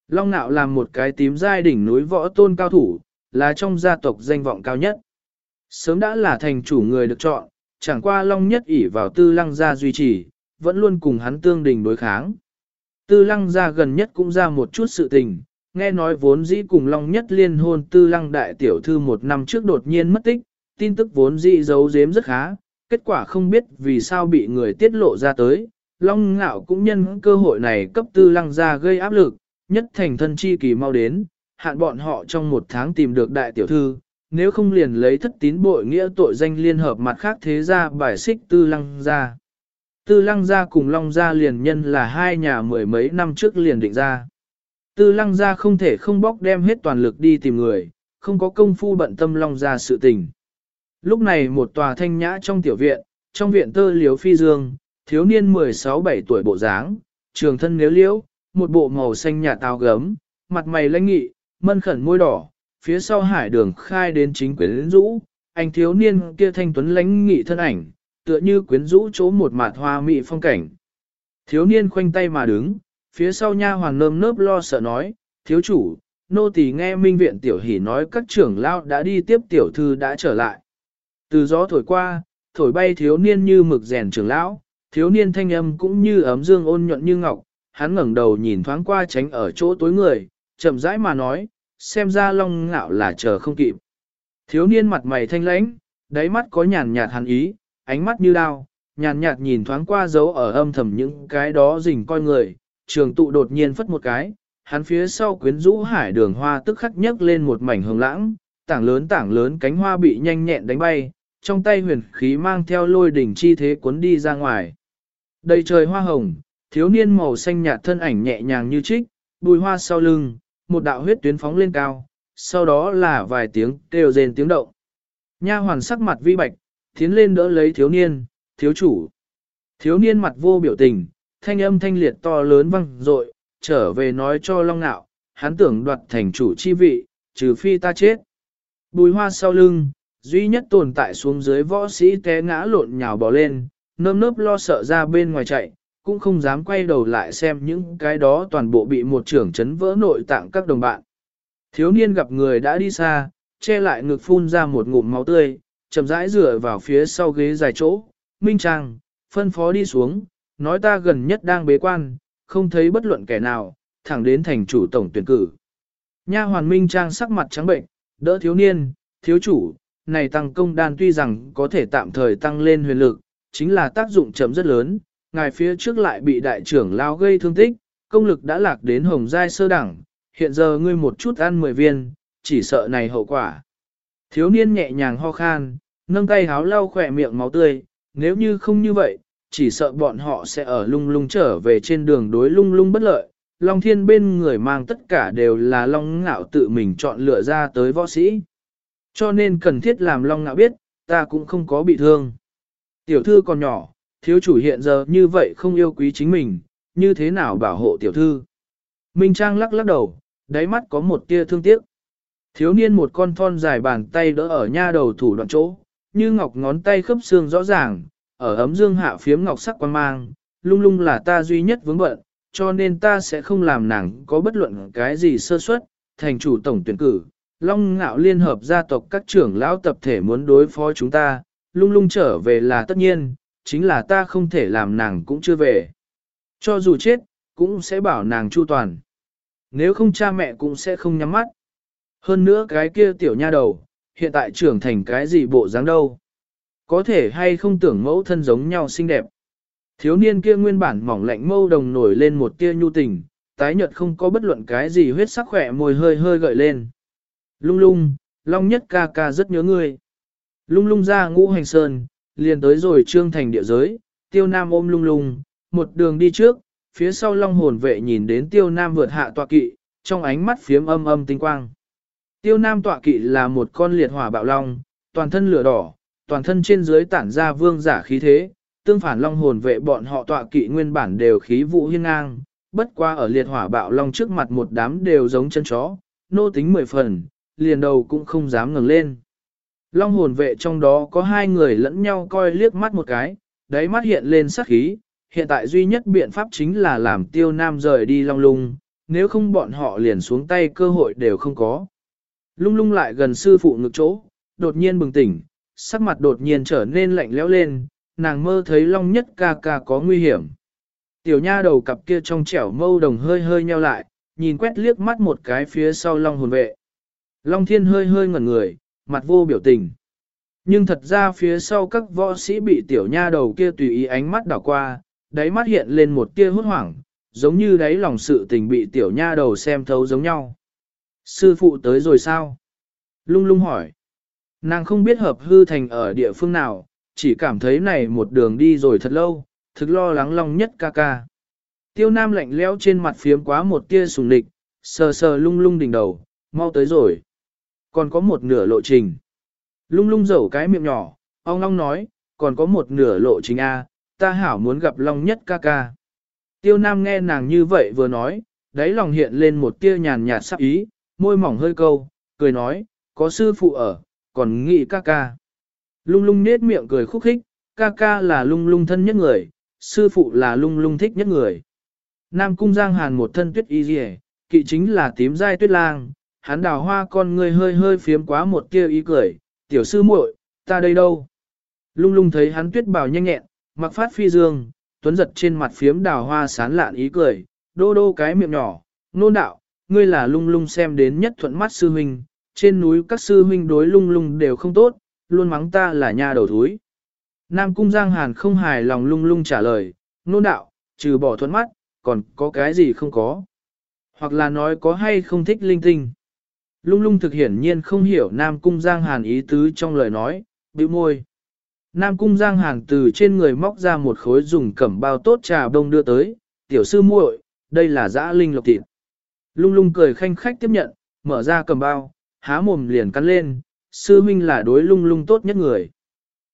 Long ngạo làm một cái tím giai đỉnh núi võ tôn cao thủ, là trong gia tộc danh vọng cao nhất. Sớm đã là thành chủ người được chọn, chẳng qua Long nhất ỷ vào tư lăng gia duy trì, vẫn luôn cùng hắn tương đình đối kháng. Tư lăng gia gần nhất cũng ra một chút sự tình, nghe nói vốn dĩ cùng Long nhất liên hôn tư lăng đại tiểu thư một năm trước đột nhiên mất tích, tin tức vốn dĩ giấu giếm rất khá, kết quả không biết vì sao bị người tiết lộ ra tới. Long ngạo cũng nhân cơ hội này cấp tư lăng gia gây áp lực, nhất thành thân chi kỳ mau đến, hạn bọn họ trong một tháng tìm được đại tiểu thư, nếu không liền lấy thất tín bội nghĩa tội danh liên hợp mặt khác thế gia bài xích tư lăng gia. Tư lăng gia cùng long gia liền nhân là hai nhà mười mấy năm trước liền định ra. Tư lăng gia không thể không bóc đem hết toàn lực đi tìm người, không có công phu bận tâm long gia sự tình. Lúc này một tòa thanh nhã trong tiểu viện, trong viện tơ liếu phi dương, thiếu niên 16-17 tuổi bộ dáng, trường thân nếu liễu, một bộ màu xanh nhà tao gấm, mặt mày lãnh nghị, mân khẩn môi đỏ, phía sau hải đường khai đến chính quyến rũ, anh thiếu niên kia thanh tuấn lãnh nghị thân ảnh, tựa như quyến rũ chỗ một mạt hoa mị phong cảnh. Thiếu niên khoanh tay mà đứng, phía sau nha hoàng nơm nớp lo sợ nói, thiếu chủ, nô tỳ nghe minh viện tiểu hỉ nói các trưởng lao đã đi tiếp tiểu thư đã trở lại. Từ gió thổi qua, thổi bay thiếu niên như mực rèn trưởng lão, thiếu niên thanh âm cũng như ấm dương ôn nhuận như ngọc, hắn ngẩng đầu nhìn thoáng qua tránh ở chỗ tối người, chậm rãi mà nói, xem ra long ngạo là chờ không kịp. Thiếu niên mặt mày thanh lãnh, đáy mắt có nhàn nhạt hàn ý, ánh mắt như đao, nhàn nhạt nhìn thoáng qua dấu ở âm thầm những cái đó rình coi người, trường tụ đột nhiên phất một cái, hắn phía sau quyến rũ hải đường hoa tức khắc nhấc lên một mảnh hồng lãng, tảng lớn tảng lớn cánh hoa bị nhanh nhẹn đánh bay, trong tay huyền khí mang theo lôi đỉnh chi thế cuốn đi ra ngoài. Đầy trời hoa hồng, thiếu niên màu xanh nhạt thân ảnh nhẹ nhàng như trích, bùi hoa sau lưng, một đạo huyết tuyến phóng lên cao, sau đó là vài tiếng kêu rên tiếng động. Nha hoàn sắc mặt vi bạch, tiến lên đỡ lấy thiếu niên, thiếu chủ. Thiếu niên mặt vô biểu tình, thanh âm thanh liệt to lớn vang dội, trở về nói cho Long Nạo, hắn tưởng đoạt thành chủ chi vị, trừ phi ta chết. Bùi hoa sau lưng, duy nhất tồn tại xuống dưới võ sĩ té ngã lộn nhào bò lên, nơm nớp lo sợ ra bên ngoài chạy, cũng không dám quay đầu lại xem những cái đó toàn bộ bị một trưởng chấn vỡ nội tạng các đồng bạn. Thiếu niên gặp người đã đi xa, che lại ngực phun ra một ngụm máu tươi, chậm rãi rửa vào phía sau ghế dài chỗ. Minh Trang, phân phó đi xuống, nói ta gần nhất đang bế quan, không thấy bất luận kẻ nào, thẳng đến thành chủ tổng tuyển cử. Nha hoàn Minh Trang sắc mặt trắng bệnh, đỡ thiếu niên, thiếu chủ, này tăng công đan tuy rằng có thể tạm thời tăng lên huyền lực, chính là tác dụng chậm rất lớn, ngài phía trước lại bị đại trưởng lao gây thương tích, công lực đã lạc đến hồng giai sơ đẳng, hiện giờ ngươi một chút ăn 10 viên, chỉ sợ này hậu quả. Thiếu niên nhẹ nhàng ho khan, nâng tay háo lau khỏe miệng máu tươi, nếu như không như vậy, chỉ sợ bọn họ sẽ ở lung lung trở về trên đường đối lung lung bất lợi. Long thiên bên người mang tất cả đều là long ngạo tự mình chọn lựa ra tới võ sĩ. Cho nên cần thiết làm long ngạo biết, ta cũng không có bị thương. Tiểu thư còn nhỏ, thiếu chủ hiện giờ như vậy không yêu quý chính mình, như thế nào bảo hộ tiểu thư. Minh Trang lắc lắc đầu, đáy mắt có một tia thương tiếc. Thiếu niên một con thon dài bàn tay đỡ ở nha đầu thủ đoạn chỗ, như ngọc ngón tay khớp xương rõ ràng, ở ấm dương hạ phiếm ngọc sắc quan mang, lung lung là ta duy nhất vướng bận, cho nên ta sẽ không làm nàng có bất luận cái gì sơ suất, thành chủ tổng tuyển cử. Long ngạo liên hợp gia tộc các trưởng lão tập thể muốn đối phó chúng ta, lung lung trở về là tất nhiên, chính là ta không thể làm nàng cũng chưa về. Cho dù chết, cũng sẽ bảo nàng chu toàn. Nếu không cha mẹ cũng sẽ không nhắm mắt. Hơn nữa cái kia tiểu nha đầu, hiện tại trưởng thành cái gì bộ dáng đâu. Có thể hay không tưởng mẫu thân giống nhau xinh đẹp. Thiếu niên kia nguyên bản mỏng lạnh mâu đồng nổi lên một tia nhu tình, tái nhợt không có bất luận cái gì huyết sắc khỏe môi hơi hơi gợi lên. Lung lung, long nhất ca ca rất nhớ ngươi. Lung lung ra ngũ hành sơn, liền tới rồi trương thành địa giới, tiêu nam ôm lung lung, một đường đi trước, phía sau long hồn vệ nhìn đến tiêu nam vượt hạ tọa kỵ, trong ánh mắt phiếm âm âm tinh quang. Tiêu nam tọa kỵ là một con liệt hỏa bạo long, toàn thân lửa đỏ, toàn thân trên dưới tản ra vương giả khí thế, tương phản long hồn vệ bọn họ tọa kỵ nguyên bản đều khí vụ hiên ngang, bất qua ở liệt hỏa bạo long trước mặt một đám đều giống chân chó, nô tính mười phần, liền đầu cũng không dám ngừng lên. Long hồn vệ trong đó có hai người lẫn nhau coi liếc mắt một cái, đáy mắt hiện lên sắc khí, hiện tại duy nhất biện pháp chính là làm tiêu nam rời đi long lung, nếu không bọn họ liền xuống tay cơ hội đều không có. Lung lung lại gần sư phụ ngực chỗ, đột nhiên bừng tỉnh, sắc mặt đột nhiên trở nên lạnh lẽo lên, nàng mơ thấy long nhất ca ca có nguy hiểm. Tiểu nha đầu cặp kia trong trẻo mâu đồng hơi hơi nheo lại, nhìn quét liếc mắt một cái phía sau long hồn vệ. Long thiên hơi hơi ngẩn người, mặt vô biểu tình. Nhưng thật ra phía sau các võ sĩ bị tiểu nha đầu kia tùy ý ánh mắt đảo qua, đáy mắt hiện lên một tia hốt hoảng, giống như đáy lòng sự tình bị tiểu nha đầu xem thấu giống nhau. Sư phụ tới rồi sao? Lung lung hỏi. Nàng không biết hợp hư thành ở địa phương nào, chỉ cảm thấy này một đường đi rồi thật lâu, thực lo lắng lòng nhất ca ca. Tiêu nam lạnh lẽo trên mặt phiếm quá một tia sùng địch, sờ sờ lung lung đỉnh đầu, mau tới rồi. Còn có một nửa lộ trình. Lung lung dẩu cái miệng nhỏ, ông long nói, còn có một nửa lộ trình A, ta hảo muốn gặp long nhất ca ca. Tiêu nam nghe nàng như vậy vừa nói, đáy lòng hiện lên một tia nhàn nhạt sắc ý, môi mỏng hơi câu, cười nói, có sư phụ ở, còn nghĩ ca ca. Lung lung nết miệng cười khúc khích, ca ca là lung lung thân nhất người, sư phụ là lung lung thích nhất người. Nam cung giang hàn một thân tuyết y dì kỵ chính là tím dai tuyết lang, hắn đào hoa con người hơi hơi phiếm quá một tia ý cười, tiểu sư muội, ta đây đâu? Lung lung thấy hắn tuyết bào nhanh nhẹn, mặc phát phi dương, tuấn giật trên mặt phiếm đào hoa sán lạn ý cười, đô đô cái miệng nhỏ, nôn đạo, ngươi là lung lung xem đến nhất thuận mắt sư huynh, trên núi các sư huynh đối lung lung đều không tốt, luôn mắng ta là nha đầu thúi. Nam cung Giang Hàn không hài lòng lung lung trả lời, nôn đạo, trừ bỏ thuận mắt, còn có cái gì không có. Hoặc là nói có hay không thích linh tinh. Lung lung thực hiển nhiên không hiểu Nam cung Giang Hàn ý tứ trong lời nói, bĩu môi. Nam cung Giang Hàn từ trên người móc ra một khối dùng cẩm bao tốt trà đông đưa tới, tiểu sư muội, đây là dã linh lộc thịt. Lung lung cười khanh khách tiếp nhận, mở ra cầm bao, há mồm liền cắn lên, sư huynh là đối lung lung tốt nhất người.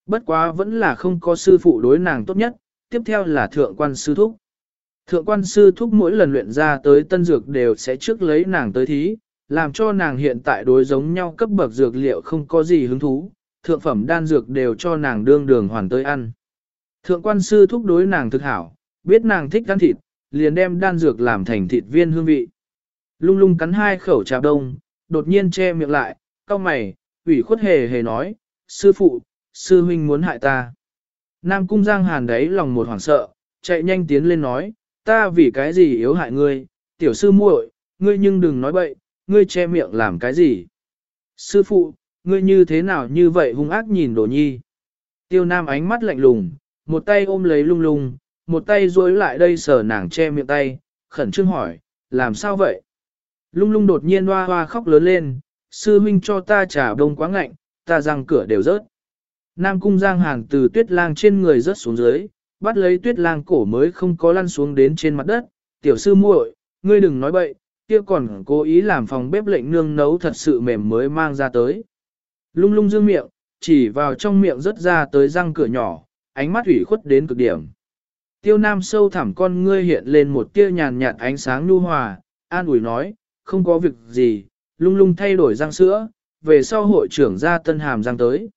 Bất quá vẫn là không có sư phụ đối nàng tốt nhất, tiếp theo là thượng quan sư thúc. Thượng quan sư thúc mỗi lần luyện ra tới tân dược đều sẽ trước lấy nàng tới thí, làm cho nàng hiện tại đối giống nhau cấp bậc dược liệu không có gì hứng thú, thượng phẩm đan dược đều cho nàng đương đường hoàn tới ăn. Thượng quan sư thúc đối nàng thực hảo, biết nàng thích ăn thịt, liền đem đan dược làm thành thịt viên hương vị. Lung lung cắn hai khẩu trà đông, đột nhiên che miệng lại, cau mày, ủy khuất hề hề nói, sư phụ, sư huynh muốn hại ta. Nam cung giang hàn đấy lòng một hoảng sợ, chạy nhanh tiến lên nói, ta vì cái gì yếu hại ngươi, tiểu sư muội, ngươi nhưng đừng nói bậy, ngươi che miệng làm cái gì. Sư phụ, ngươi như thế nào như vậy hung ác nhìn đồ nhi. Tiêu nam ánh mắt lạnh lùng, một tay ôm lấy lung lung, một tay duỗi lại đây sờ nàng che miệng tay, khẩn trương hỏi, làm sao vậy? Lung lung đột nhiên hoa hoa khóc lớn lên, sư huynh cho ta trả đông quá ngạnh, ta răng cửa đều rớt. Nam cung giang hàng từ tuyết lang trên người rớt xuống dưới, bắt lấy tuyết lang cổ mới không có lăn xuống đến trên mặt đất. Tiểu sư muội, ngươi đừng nói bậy, kia còn cố ý làm phòng bếp lệnh nương nấu thật sự mềm mới mang ra tới. Lung lung dương miệng, chỉ vào trong miệng rớt ra tới răng cửa nhỏ, ánh mắt ủy khuất đến cực điểm. Tiêu nam sâu thẳm con ngươi hiện lên một tia nhàn nhạt ánh sáng nhu hòa, an ủi nói, không có việc gì, lung lung thay đổi răng sữa, về sau hội trưởng ra tân hàm răng tới.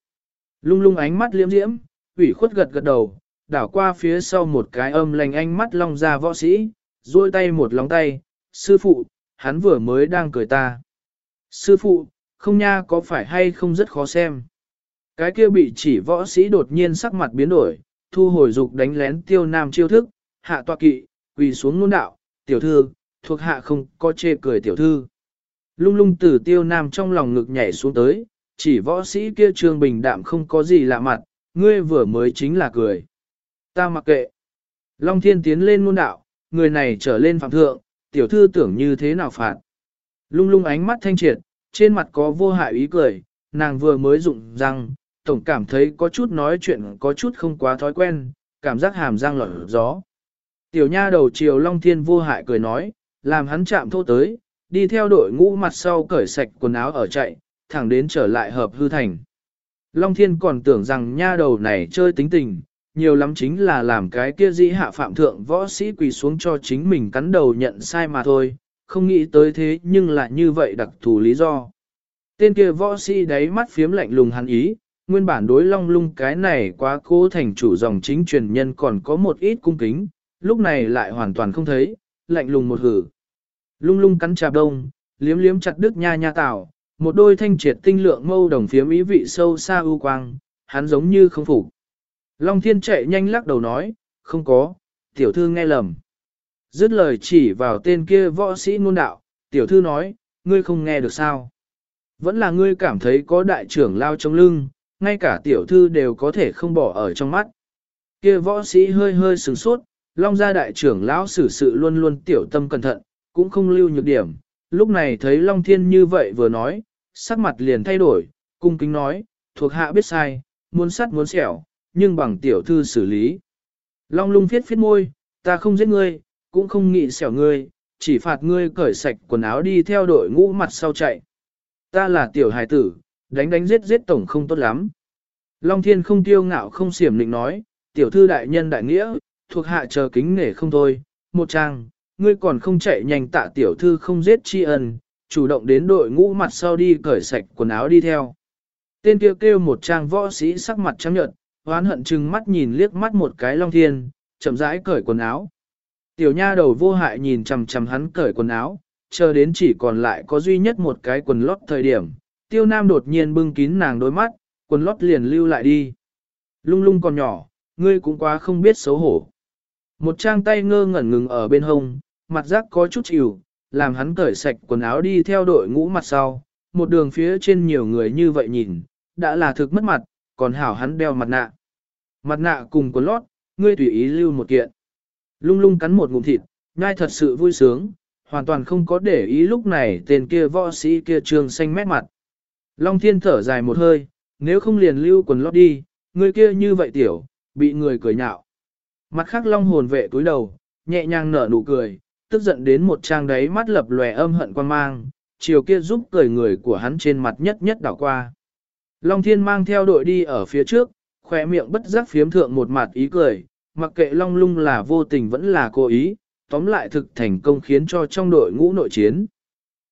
Lung lung ánh mắt liếm diễm, ủy khuất gật gật đầu, đảo qua phía sau một cái âm lành ánh mắt long ra võ sĩ, duỗi tay một lòng tay, sư phụ, hắn vừa mới đang cười ta. Sư phụ, không nha có phải hay không rất khó xem. Cái kia bị chỉ võ sĩ đột nhiên sắc mặt biến đổi, thu hồi dục đánh lén tiêu nam chiêu thức, hạ tọa kỵ, quỳ xuống nôn đạo, tiểu thư, thuộc hạ không có chê cười tiểu thư. Lung lung từ tiêu nam trong lòng ngực nhảy xuống tới, chỉ võ sĩ kia trương bình đạm không có gì lạ mặt, ngươi vừa mới chính là cười. Ta mặc kệ. Long thiên tiến lên môn đạo, người này trở lên phạm thượng, tiểu thư tưởng như thế nào phạt. Lung lung ánh mắt thanh triệt, trên mặt có vô hại ý cười, nàng vừa mới rụng răng, tổng cảm thấy có chút nói chuyện có chút không quá thói quen, cảm giác hàm răng lọt gió. Tiểu nha đầu chiều Long Thiên vô hại cười nói, làm hắn chạm thô tới, đi theo đội ngũ mặt sau cởi sạch quần áo ở chạy, thẳng đến trở lại hợp hư thành. Long Thiên còn tưởng rằng nha đầu này chơi tính tình, nhiều lắm chính là làm cái kia dĩ hạ phạm thượng võ sĩ quỳ xuống cho chính mình cắn đầu nhận sai mà thôi, không nghĩ tới thế nhưng lại như vậy đặc thù lý do. Tên kia võ sĩ đáy mắt phiếm lạnh lùng hắn ý, nguyên bản đối long lung cái này quá cố thành chủ dòng chính truyền nhân còn có một ít cung kính, lúc này lại hoàn toàn không thấy, lạnh lùng một hử. Lung lung cắn trà đông, liếm liếm chặt đứt nha nha tảo, một đôi thanh triệt tinh lượng mâu đồng phiếm ý vị sâu xa ưu quang, hắn giống như không phục. Long thiên chạy nhanh lắc đầu nói, không có, tiểu thư nghe lầm. Dứt lời chỉ vào tên kia võ sĩ ngôn đạo, tiểu thư nói, ngươi không nghe được sao. Vẫn là ngươi cảm thấy có đại trưởng lao trong lưng, ngay cả tiểu thư đều có thể không bỏ ở trong mắt. Kia võ sĩ hơi hơi sửng sốt, long gia đại trưởng lão xử sự luôn luôn tiểu tâm cẩn thận, cũng không lưu nhược điểm. Lúc này thấy Long Thiên như vậy vừa nói, sắc mặt liền thay đổi, cung kính nói, thuộc hạ biết sai, muốn sắt muốn xẻo, nhưng bằng tiểu thư xử lý. Long lung phiết phiết môi, ta không giết ngươi, cũng không nghĩ xẻo ngươi, chỉ phạt ngươi cởi sạch quần áo đi theo đội ngũ mặt sau chạy. Ta là tiểu hài tử, đánh đánh giết giết tổng không tốt lắm. Long thiên không tiêu ngạo không xiểm định nói, tiểu thư đại nhân đại nghĩa, thuộc hạ chờ kính nể không thôi, một trang, ngươi còn không chạy nhanh tạ tiểu thư không giết tri ân, chủ động đến đội ngũ mặt sau đi cởi sạch quần áo đi theo. Tên kêu kêu một trang võ sĩ sắc mặt trắng nhợt, hoán hận chừng mắt nhìn liếc mắt một cái long thiên, chậm rãi cởi quần áo. Tiểu nha đầu vô hại nhìn chằm chằm hắn cởi quần áo, chờ đến chỉ còn lại có duy nhất một cái quần lót thời điểm. Tiêu nam đột nhiên bưng kín nàng đôi mắt, quần lót liền lưu lại đi. Lung lung còn nhỏ, ngươi cũng quá không biết xấu hổ. Một trang tay ngơ ngẩn ngừng ở bên hông, mặt rác có chút chịu, làm hắn cởi sạch quần áo đi theo đội ngũ mặt sau. Một đường phía trên nhiều người như vậy nhìn, đã là thực mất mặt, còn hảo hắn đeo mặt nạ. Mặt nạ cùng quần lót, ngươi tùy ý lưu một kiện. Lung lung cắn một ngụm thịt, nhai thật sự vui sướng, hoàn toàn không có để ý lúc này tên kia võ sĩ kia trường xanh mét mặt. Long thiên thở dài một hơi, nếu không liền lưu quần lót đi, người kia như vậy tiểu, bị người cười nhạo. Mặt khác long hồn vệ túi đầu, nhẹ nhàng nở nụ cười, tức giận đến một trang đấy mắt lập lòe âm hận quan mang, chiều kia giúp cười người của hắn trên mặt nhất nhất đảo qua. Long thiên mang theo đội đi ở phía trước, khỏe miệng bất giác phiếm thượng một mặt ý cười, mặc kệ long lung là vô tình vẫn là cố ý, tóm lại thực thành công khiến cho trong đội ngũ nội chiến.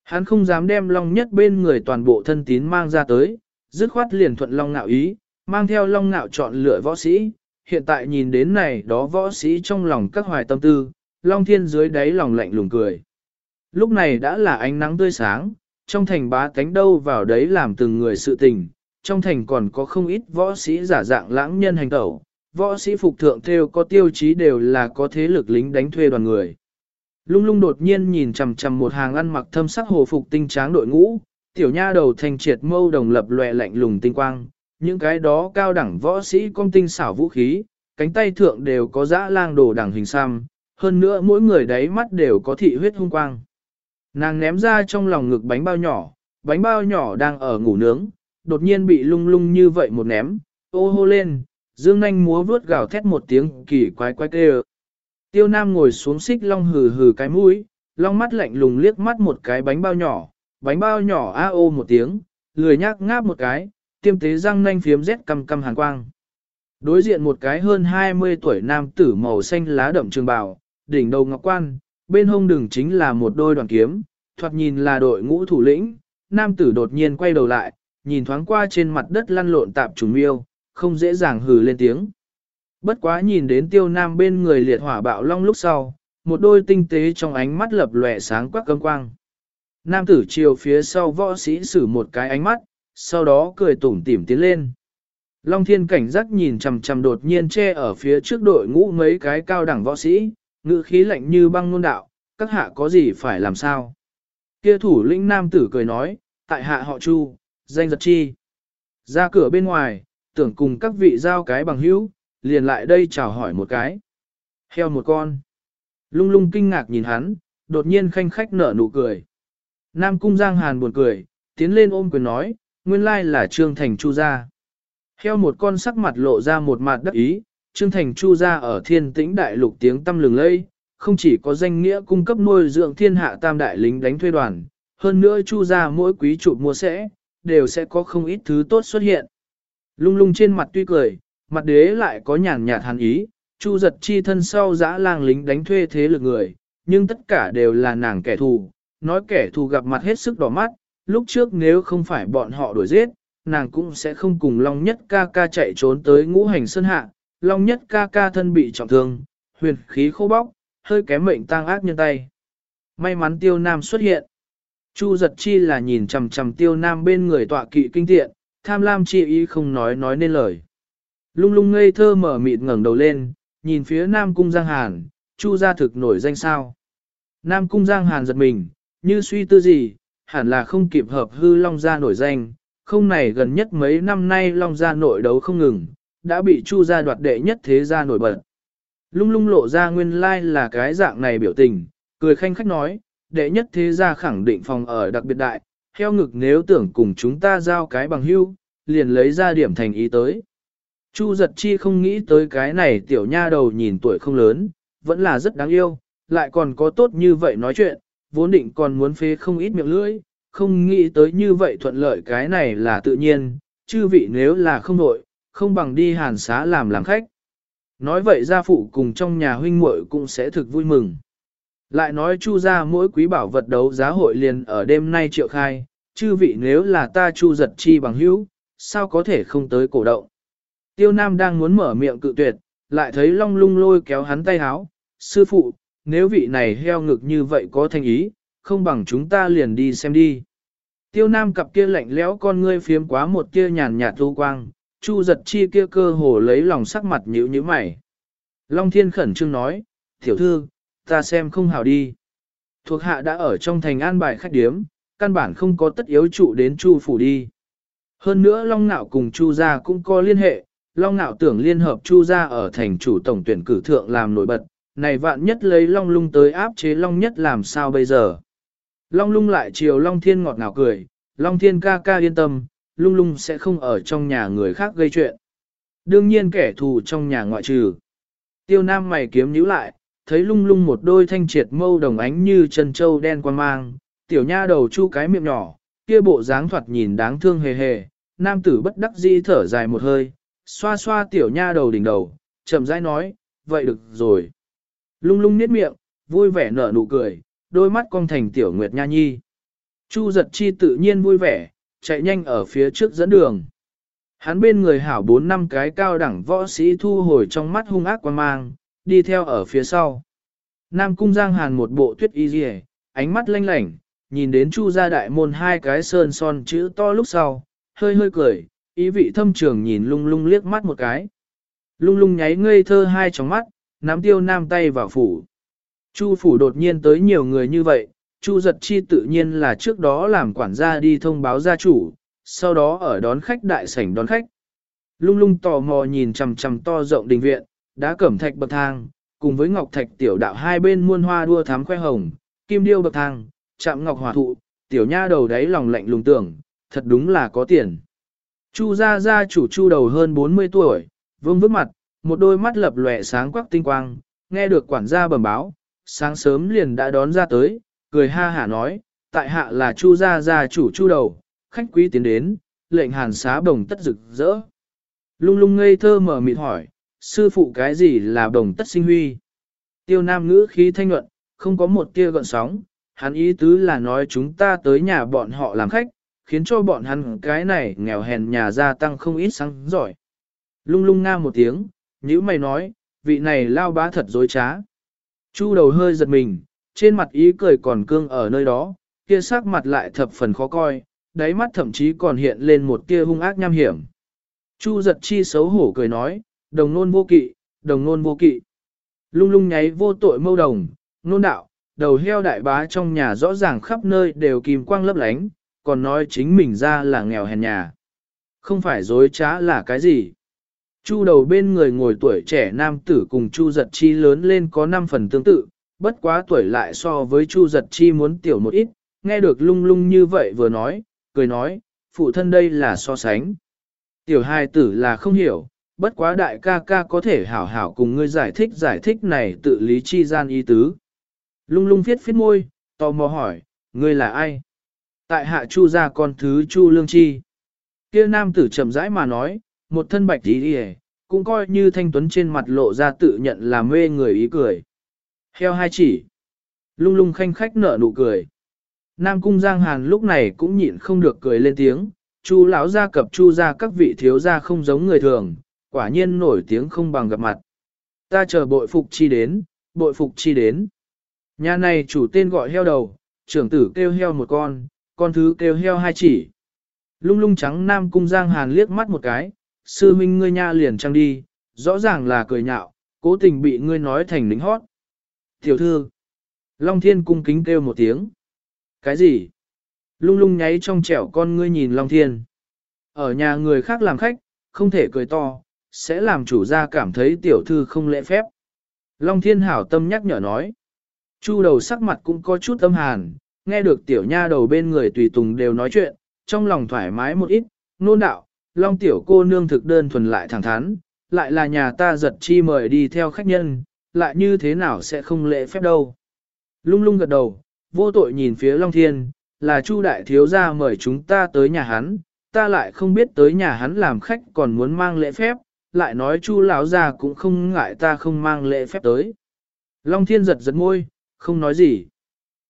Hắn không dám đem long nhất bên người toàn bộ thân tín mang ra tới, dứt khoát liền thuận long ngạo ý, mang theo long ngạo chọn lựa võ sĩ. Hiện tại nhìn đến này đó võ sĩ trong lòng các hoài tâm tư, long thiên dưới đáy lòng lạnh lùng cười. Lúc này đã là ánh nắng tươi sáng, trong thành bá cánh đâu vào đấy làm từng người sự tình, trong thành còn có không ít võ sĩ giả dạng lãng nhân hành tẩu, võ sĩ phục thượng theo có tiêu chí đều là có thế lực lính đánh thuê đoàn người. Lung lung đột nhiên nhìn chằm chằm một hàng ăn mặc thâm sắc hồ phục tinh tráng đội ngũ, tiểu nha đầu thành triệt mâu đồng lập lòe lạnh lùng tinh quang, những cái đó cao đẳng võ sĩ công tinh xảo vũ khí, cánh tay thượng đều có dã lang đồ đẳng hình xăm, hơn nữa mỗi người đáy mắt đều có thị huyết hung quang. Nàng ném ra trong lòng ngực bánh bao nhỏ, bánh bao nhỏ đang ở ngủ nướng, đột nhiên bị lung lung như vậy một ném, ô hô lên, dương nanh múa vuốt gào thét một tiếng kỳ quái quái kêu. Tiêu Nam ngồi xuống xích long hừ hừ cái mũi, long mắt lạnh lùng liếc mắt một cái bánh bao nhỏ, bánh bao nhỏ a ô một tiếng, lười nhác ngáp một cái, tiêm tế răng nanh phiếm rét căm căm hàn quang. Đối diện một cái hơn 20 tuổi nam tử màu xanh lá đậm trường bào, đỉnh đầu ngọc quan, bên hông đường chính là một đôi đoàn kiếm, thoạt nhìn là đội ngũ thủ lĩnh, nam tử đột nhiên quay đầu lại, nhìn thoáng qua trên mặt đất lăn lộn tạp trùng miêu, không dễ dàng hừ lên tiếng. Bất quá nhìn đến tiêu nam bên người liệt hỏa bạo long lúc sau, một đôi tinh tế trong ánh mắt lập lòe sáng quắc cấm quang. Nam tử chiều phía sau võ sĩ sử một cái ánh mắt, sau đó cười tủm tỉm tiến lên. Long thiên cảnh giác nhìn chằm chằm đột nhiên che ở phía trước đội ngũ mấy cái cao đẳng võ sĩ, ngữ khí lạnh như băng nôn đạo, các hạ có gì phải làm sao? Kia thủ lĩnh nam tử cười nói, tại hạ họ chu, danh giật chi. Ra cửa bên ngoài, tưởng cùng các vị giao cái bằng hữu, liền lại đây chào hỏi một cái. Heo một con. Lung lung kinh ngạc nhìn hắn, đột nhiên khanh khách nở nụ cười. Nam cung giang hàn buồn cười, tiến lên ôm quyền nói, nguyên lai là Trương Thành Chu gia. Heo một con sắc mặt lộ ra một mặt đắc ý, Trương Thành Chu gia ở thiên tĩnh đại lục tiếng tâm lừng lây, không chỉ có danh nghĩa cung cấp nuôi dưỡng thiên hạ tam đại lính đánh thuê đoàn, hơn nữa Chu gia mỗi quý trụ mua sẽ, đều sẽ có không ít thứ tốt xuất hiện. Lung lung trên mặt tuy cười, mặt đế lại có nhàn nhạt hàn ý, Chu giật chi thân sau dã lang lính đánh thuê thế lực người, nhưng tất cả đều là nàng kẻ thù, nói kẻ thù gặp mặt hết sức đỏ mắt, lúc trước nếu không phải bọn họ đuổi giết, nàng cũng sẽ không cùng Long Nhất ca ca chạy trốn tới ngũ hành sơn hạ, Long Nhất ca ca thân bị trọng thương, huyền khí khô bóc, hơi kém mệnh tang ác nhân tay. May mắn tiêu nam xuất hiện. Chu giật chi là nhìn chằm chằm tiêu nam bên người tọa kỵ kinh tiện, tham lam chi ý không nói nói nên lời. Lung lung ngây thơ mở mịt ngẩng đầu lên, nhìn phía Nam Cung Giang Hàn, Chu gia thực nổi danh sao. Nam Cung Giang Hàn giật mình, như suy tư gì, hẳn là không kịp hợp hư Long gia nổi danh, không này gần nhất mấy năm nay Long gia nội đấu không ngừng, đã bị Chu gia đoạt đệ nhất thế gia nổi bật. Lung lung lộ ra nguyên lai like là cái dạng này biểu tình, cười khanh khách nói, đệ nhất thế gia khẳng định phòng ở đặc biệt đại, heo ngực nếu tưởng cùng chúng ta giao cái bằng hưu, liền lấy ra điểm thành ý tới. Chu giật chi không nghĩ tới cái này tiểu nha đầu nhìn tuổi không lớn, vẫn là rất đáng yêu, lại còn có tốt như vậy nói chuyện, vốn định còn muốn phê không ít miệng lưỡi, không nghĩ tới như vậy thuận lợi cái này là tự nhiên, chư vị nếu là không nội, không bằng đi hàn xá làm làm khách. Nói vậy gia phụ cùng trong nhà huynh muội cũng sẽ thực vui mừng. Lại nói chu ra mỗi quý bảo vật đấu giá hội liền ở đêm nay triệu khai, chư vị nếu là ta chu giật chi bằng hữu, sao có thể không tới cổ động. Tiêu Nam đang muốn mở miệng cự tuyệt, lại thấy Long lung lôi kéo hắn tay háo, sư phụ, nếu vị này heo ngực như vậy có thành ý, không bằng chúng ta liền đi xem đi. Tiêu Nam cặp kia lạnh lẽo con ngươi phiếm quá một kia nhàn nhạt thu quang, Chu giật chi kia cơ hồ lấy lòng sắc mặt nhíu như mày. Long Thiên khẩn trương nói, tiểu thư, ta xem không hảo đi. Thuộc hạ đã ở trong thành an bài khách điếm, căn bản không có tất yếu trụ đến Chu phủ đi. Hơn nữa Long Nạo cùng Chu gia cũng có liên hệ, Long Nạo tưởng liên hợp Chu gia ở thành chủ tổng tuyển cử thượng làm nổi bật, này vạn nhất lấy Long Lung tới áp chế Long nhất làm sao bây giờ. Long Lung lại chiều Long Thiên ngọt ngào cười, Long Thiên ca ca yên tâm, Lung Lung sẽ không ở trong nhà người khác gây chuyện. Đương nhiên kẻ thù trong nhà ngoại trừ. Tiêu Nam mày kiếm nhíu lại, thấy Lung Lung một đôi thanh triệt mâu đồng ánh như chân châu đen quan mang, tiểu nha đầu chu cái miệng nhỏ, kia bộ dáng thoạt nhìn đáng thương hề hề, nam tử bất đắc dĩ thở dài một hơi, xoa xoa tiểu nha đầu đỉnh đầu, chậm rãi nói, vậy được rồi. Lung lung niết miệng, vui vẻ nở nụ cười, đôi mắt cong thành tiểu nguyệt nha nhi. Chu giật chi tự nhiên vui vẻ, chạy nhanh ở phía trước dẫn đường. Hắn bên người hảo bốn năm cái cao đẳng võ sĩ thu hồi trong mắt hung ác quan mang, đi theo ở phía sau. Nam cung giang hàn một bộ tuyết y rìa, ánh mắt lanh lảnh, nhìn đến chu gia đại môn hai cái sơn son chữ to lúc sau, hơi hơi cười, ý vị thâm trường nhìn lung lung liếc mắt một cái. Lung lung nháy ngây thơ hai tròng mắt, nắm tiêu nam tay vào phủ. Chu phủ đột nhiên tới nhiều người như vậy, Chu giật chi tự nhiên là trước đó làm quản gia đi thông báo gia chủ, sau đó ở đón khách đại sảnh đón khách. Lung lung tò mò nhìn chằm chằm to rộng đình viện, đã cẩm thạch bậc thang, cùng với ngọc thạch tiểu đạo hai bên muôn hoa đua thám khoe hồng, kim điêu bậc thang, chạm ngọc hỏa thụ, tiểu nha đầu đáy lòng lạnh lùng tưởng, thật đúng là có tiền. Chu gia gia chủ chu đầu hơn 40 tuổi, vương vức mặt, một đôi mắt lập lòe sáng quắc tinh quang, nghe được quản gia bẩm báo, sáng sớm liền đã đón ra tới, cười ha hả nói, tại hạ là chu gia gia chủ chu đầu, khách quý tiến đến, lệnh hàn xá bồng tất rực rỡ. Lung lung ngây thơ mở mịt hỏi, sư phụ cái gì là đồng tất sinh huy? Tiêu nam ngữ khí thanh nhuận, không có một tia gợn sóng, hắn ý tứ là nói chúng ta tới nhà bọn họ làm khách, khiến cho bọn hắn cái này nghèo hèn nhà gia tăng không ít sáng giỏi. Lung lung nga một tiếng, nhữ mày nói, vị này lao bá thật dối trá. Chu đầu hơi giật mình, trên mặt ý cười còn cương ở nơi đó, kia sắc mặt lại thập phần khó coi, đáy mắt thậm chí còn hiện lên một tia hung ác nham hiểm. Chu giật chi xấu hổ cười nói, đồng nôn vô kỵ, đồng nôn vô kỵ. Lung lung nháy vô tội mâu đồng, nôn đạo, đầu heo đại bá trong nhà rõ ràng khắp nơi đều kìm quang lấp lánh, còn nói chính mình ra là nghèo hèn nhà. Không phải dối trá là cái gì. Chu đầu bên người ngồi tuổi trẻ nam tử cùng Chu giật chi lớn lên có 5 phần tương tự, bất quá tuổi lại so với Chu giật chi muốn tiểu một ít, nghe được lung lung như vậy vừa nói, cười nói, phụ thân đây là so sánh. Tiểu hai tử là không hiểu, bất quá đại ca ca có thể hảo hảo cùng ngươi giải thích giải thích này tự lý chi gian ý tứ. Lung lung viết phiết môi, tò mò hỏi, ngươi là ai? Tại hạ chu gia con thứ chu lương chi. Kia nam tử chậm rãi mà nói, một thân bạch tí đi cũng coi như thanh tuấn trên mặt lộ ra tự nhận là mê người ý cười. Heo hai chỉ. Lung lung khanh khách nở nụ cười. Nam cung Giang Hàn lúc này cũng nhịn không được cười lên tiếng, chu lão gia cập chu gia các vị thiếu gia không giống người thường, quả nhiên nổi tiếng không bằng gặp mặt. Ta chờ bội phục chi đến, bội phục chi đến. Nhà này chủ tên gọi heo đầu, trưởng tử kêu heo một con, con thứ kêu heo hai chỉ. Lung lung trắng Nam cung Giang Hàn liếc mắt một cái, sư minh ngươi nha liền trăng đi, rõ ràng là cười nhạo, cố tình bị ngươi nói thành lính hót. Tiểu thư, Long Thiên cung kính kêu một tiếng. Cái gì? Lung lung nháy trong trẻo con ngươi nhìn Long Thiên. Ở nhà người khác làm khách, không thể cười to, sẽ làm chủ gia cảm thấy tiểu thư không lễ phép. Long Thiên hảo tâm nhắc nhở nói. Chu đầu sắc mặt cũng có chút âm hàn, nghe được tiểu nha đầu bên người tùy tùng đều nói chuyện, trong lòng thoải mái một ít, nôn đạo, Long tiểu cô nương thực đơn thuần lại thẳng thắn, lại là nhà ta giật chi mời đi theo khách nhân, lại như thế nào sẽ không lễ phép đâu. Lung lung gật đầu, vô tội nhìn phía Long Thiên, là Chu đại thiếu gia mời chúng ta tới nhà hắn, ta lại không biết tới nhà hắn làm khách còn muốn mang lễ phép, lại nói Chu lão gia cũng không ngại ta không mang lễ phép tới. Long Thiên giật giật môi, không nói gì.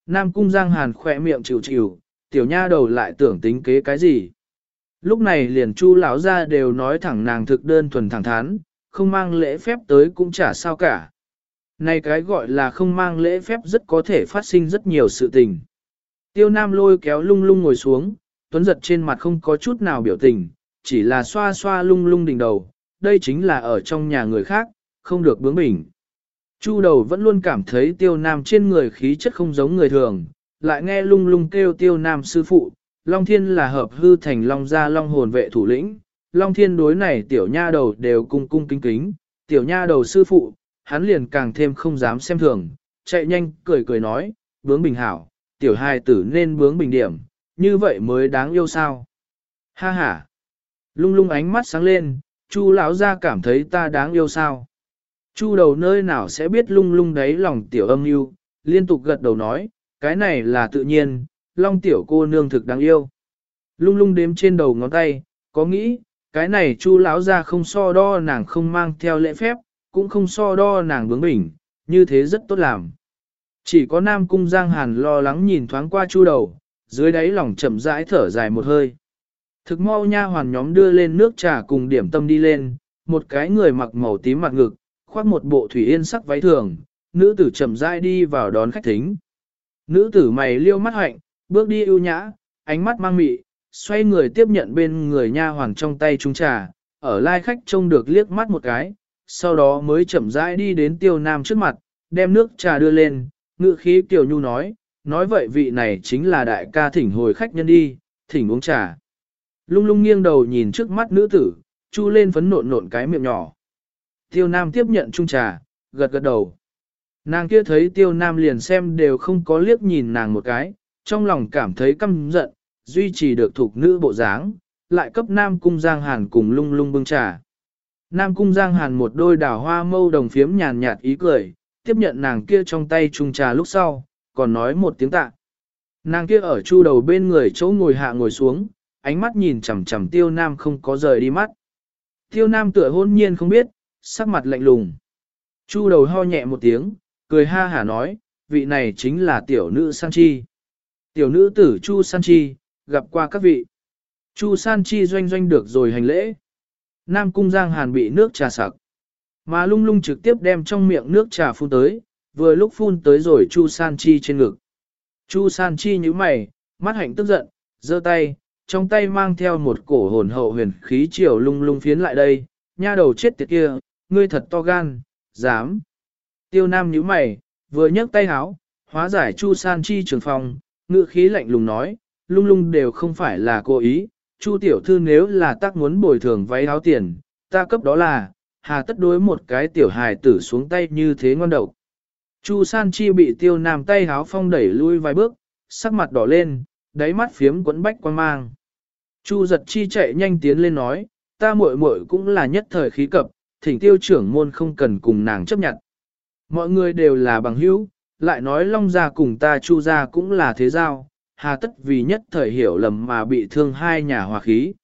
Nam Cung Giang Hàn khỏe miệng chịu chịu, tiểu nha đầu lại tưởng tính kế cái gì. Lúc này liền Chu lão gia đều nói thẳng nàng thực đơn thuần thẳng thắn, không mang lễ phép tới cũng chả sao cả. Này cái gọi là không mang lễ phép rất có thể phát sinh rất nhiều sự tình. Tiêu Nam lôi kéo lung lung ngồi xuống, tuấn giật trên mặt không có chút nào biểu tình, chỉ là xoa xoa lung lung đỉnh đầu, đây chính là ở trong nhà người khác, không được bướng bỉnh. Chu đầu vẫn luôn cảm thấy tiêu nam trên người khí chất không giống người thường, lại nghe lung lung kêu tiêu nam sư phụ, Long Thiên là hợp hư thành Long gia Long hồn vệ thủ lĩnh, Long Thiên đối này tiểu nha đầu đều cung cung kính kính, tiểu nha đầu sư phụ, hắn liền càng thêm không dám xem thường, chạy nhanh cười cười nói, bướng bình hảo, tiểu hài tử nên bướng bình điểm, như vậy mới đáng yêu sao. Ha ha, lung lung ánh mắt sáng lên, chu lão ra cảm thấy ta đáng yêu sao. Chu đầu nơi nào sẽ biết lung lung đấy lòng tiểu âm yêu, liên tục gật đầu nói, cái này là tự nhiên, long tiểu cô nương thực đáng yêu. Lung lung đếm trên đầu ngón tay, có nghĩ, cái này chu lão ra không so đo nàng không mang theo lễ phép, cũng không so đo nàng bướng bỉnh, như thế rất tốt làm. Chỉ có Nam Cung Giang Hàn lo lắng nhìn thoáng qua chu đầu, dưới đáy lòng chậm rãi thở dài một hơi. Thực mau nha hoàn nhóm đưa lên nước trà cùng điểm tâm đi lên, một cái người mặc màu tím mặt ngực, khoác một bộ thủy yên sắc váy thường, nữ tử chậm rãi đi vào đón khách thính. Nữ tử mày liêu mắt hạnh, bước đi ưu nhã, ánh mắt mang mị, xoay người tiếp nhận bên người nha hoàn trong tay trung trà, ở lai khách trông được liếc mắt một cái, sau đó mới chậm rãi đi đến tiêu nam trước mặt, đem nước trà đưa lên, ngự khí tiểu nhu nói, nói vậy vị này chính là đại ca thỉnh hồi khách nhân đi, thỉnh uống trà. Lung lung nghiêng đầu nhìn trước mắt nữ tử, chu lên phấn nộn nộn cái miệng nhỏ. Tiêu nam tiếp nhận chung trà, gật gật đầu. Nàng kia thấy tiêu nam liền xem đều không có liếc nhìn nàng một cái, trong lòng cảm thấy căm giận, duy trì được thuộc nữ bộ dáng, lại cấp nam cung giang hàn cùng lung lung bưng trà. Nam cung giang hàn một đôi đào hoa mâu đồng phiếm nhàn nhạt ý cười, tiếp nhận nàng kia trong tay chung trà lúc sau, còn nói một tiếng tạ. Nàng kia ở chu đầu bên người chỗ ngồi hạ ngồi xuống, ánh mắt nhìn chằm chằm tiêu nam không có rời đi mắt. Tiêu nam tựa hôn nhiên không biết, sắc mặt lạnh lùng. Chu đầu ho nhẹ một tiếng, cười ha hả nói, vị này chính là tiểu nữ San Chi. Tiểu nữ tử Chu San Chi, gặp qua các vị. Chu San Chi doanh doanh được rồi hành lễ. Nam Cung Giang Hàn bị nước trà sặc. Mà lung lung trực tiếp đem trong miệng nước trà phun tới, vừa lúc phun tới rồi Chu San Chi trên ngực. Chu San Chi như mày, mắt hạnh tức giận, giơ tay, trong tay mang theo một cổ hồn hậu huyền khí chiều lung lung phiến lại đây, nha đầu chết tiệt kia, ngươi thật to gan, dám. Tiêu Nam nhíu mày, vừa nhấc tay háo, hóa giải Chu San Chi trường phòng, ngự khí lạnh lùng nói, lung lung đều không phải là cố ý, Chu tiểu thư nếu là tác muốn bồi thường váy áo tiền, ta cấp đó là, hà tất đối một cái tiểu hài tử xuống tay như thế ngon độc. Chu San Chi bị tiêu nam tay háo phong đẩy lui vài bước, sắc mặt đỏ lên, đáy mắt phiếm quấn bách quan mang. Chu giật chi chạy nhanh tiến lên nói, ta muội muội cũng là nhất thời khí cập, thỉnh tiêu trưởng môn không cần cùng nàng chấp nhận. Mọi người đều là bằng hữu, lại nói long gia cùng ta chu gia cũng là thế giao, hà tất vì nhất thời hiểu lầm mà bị thương hai nhà hòa khí.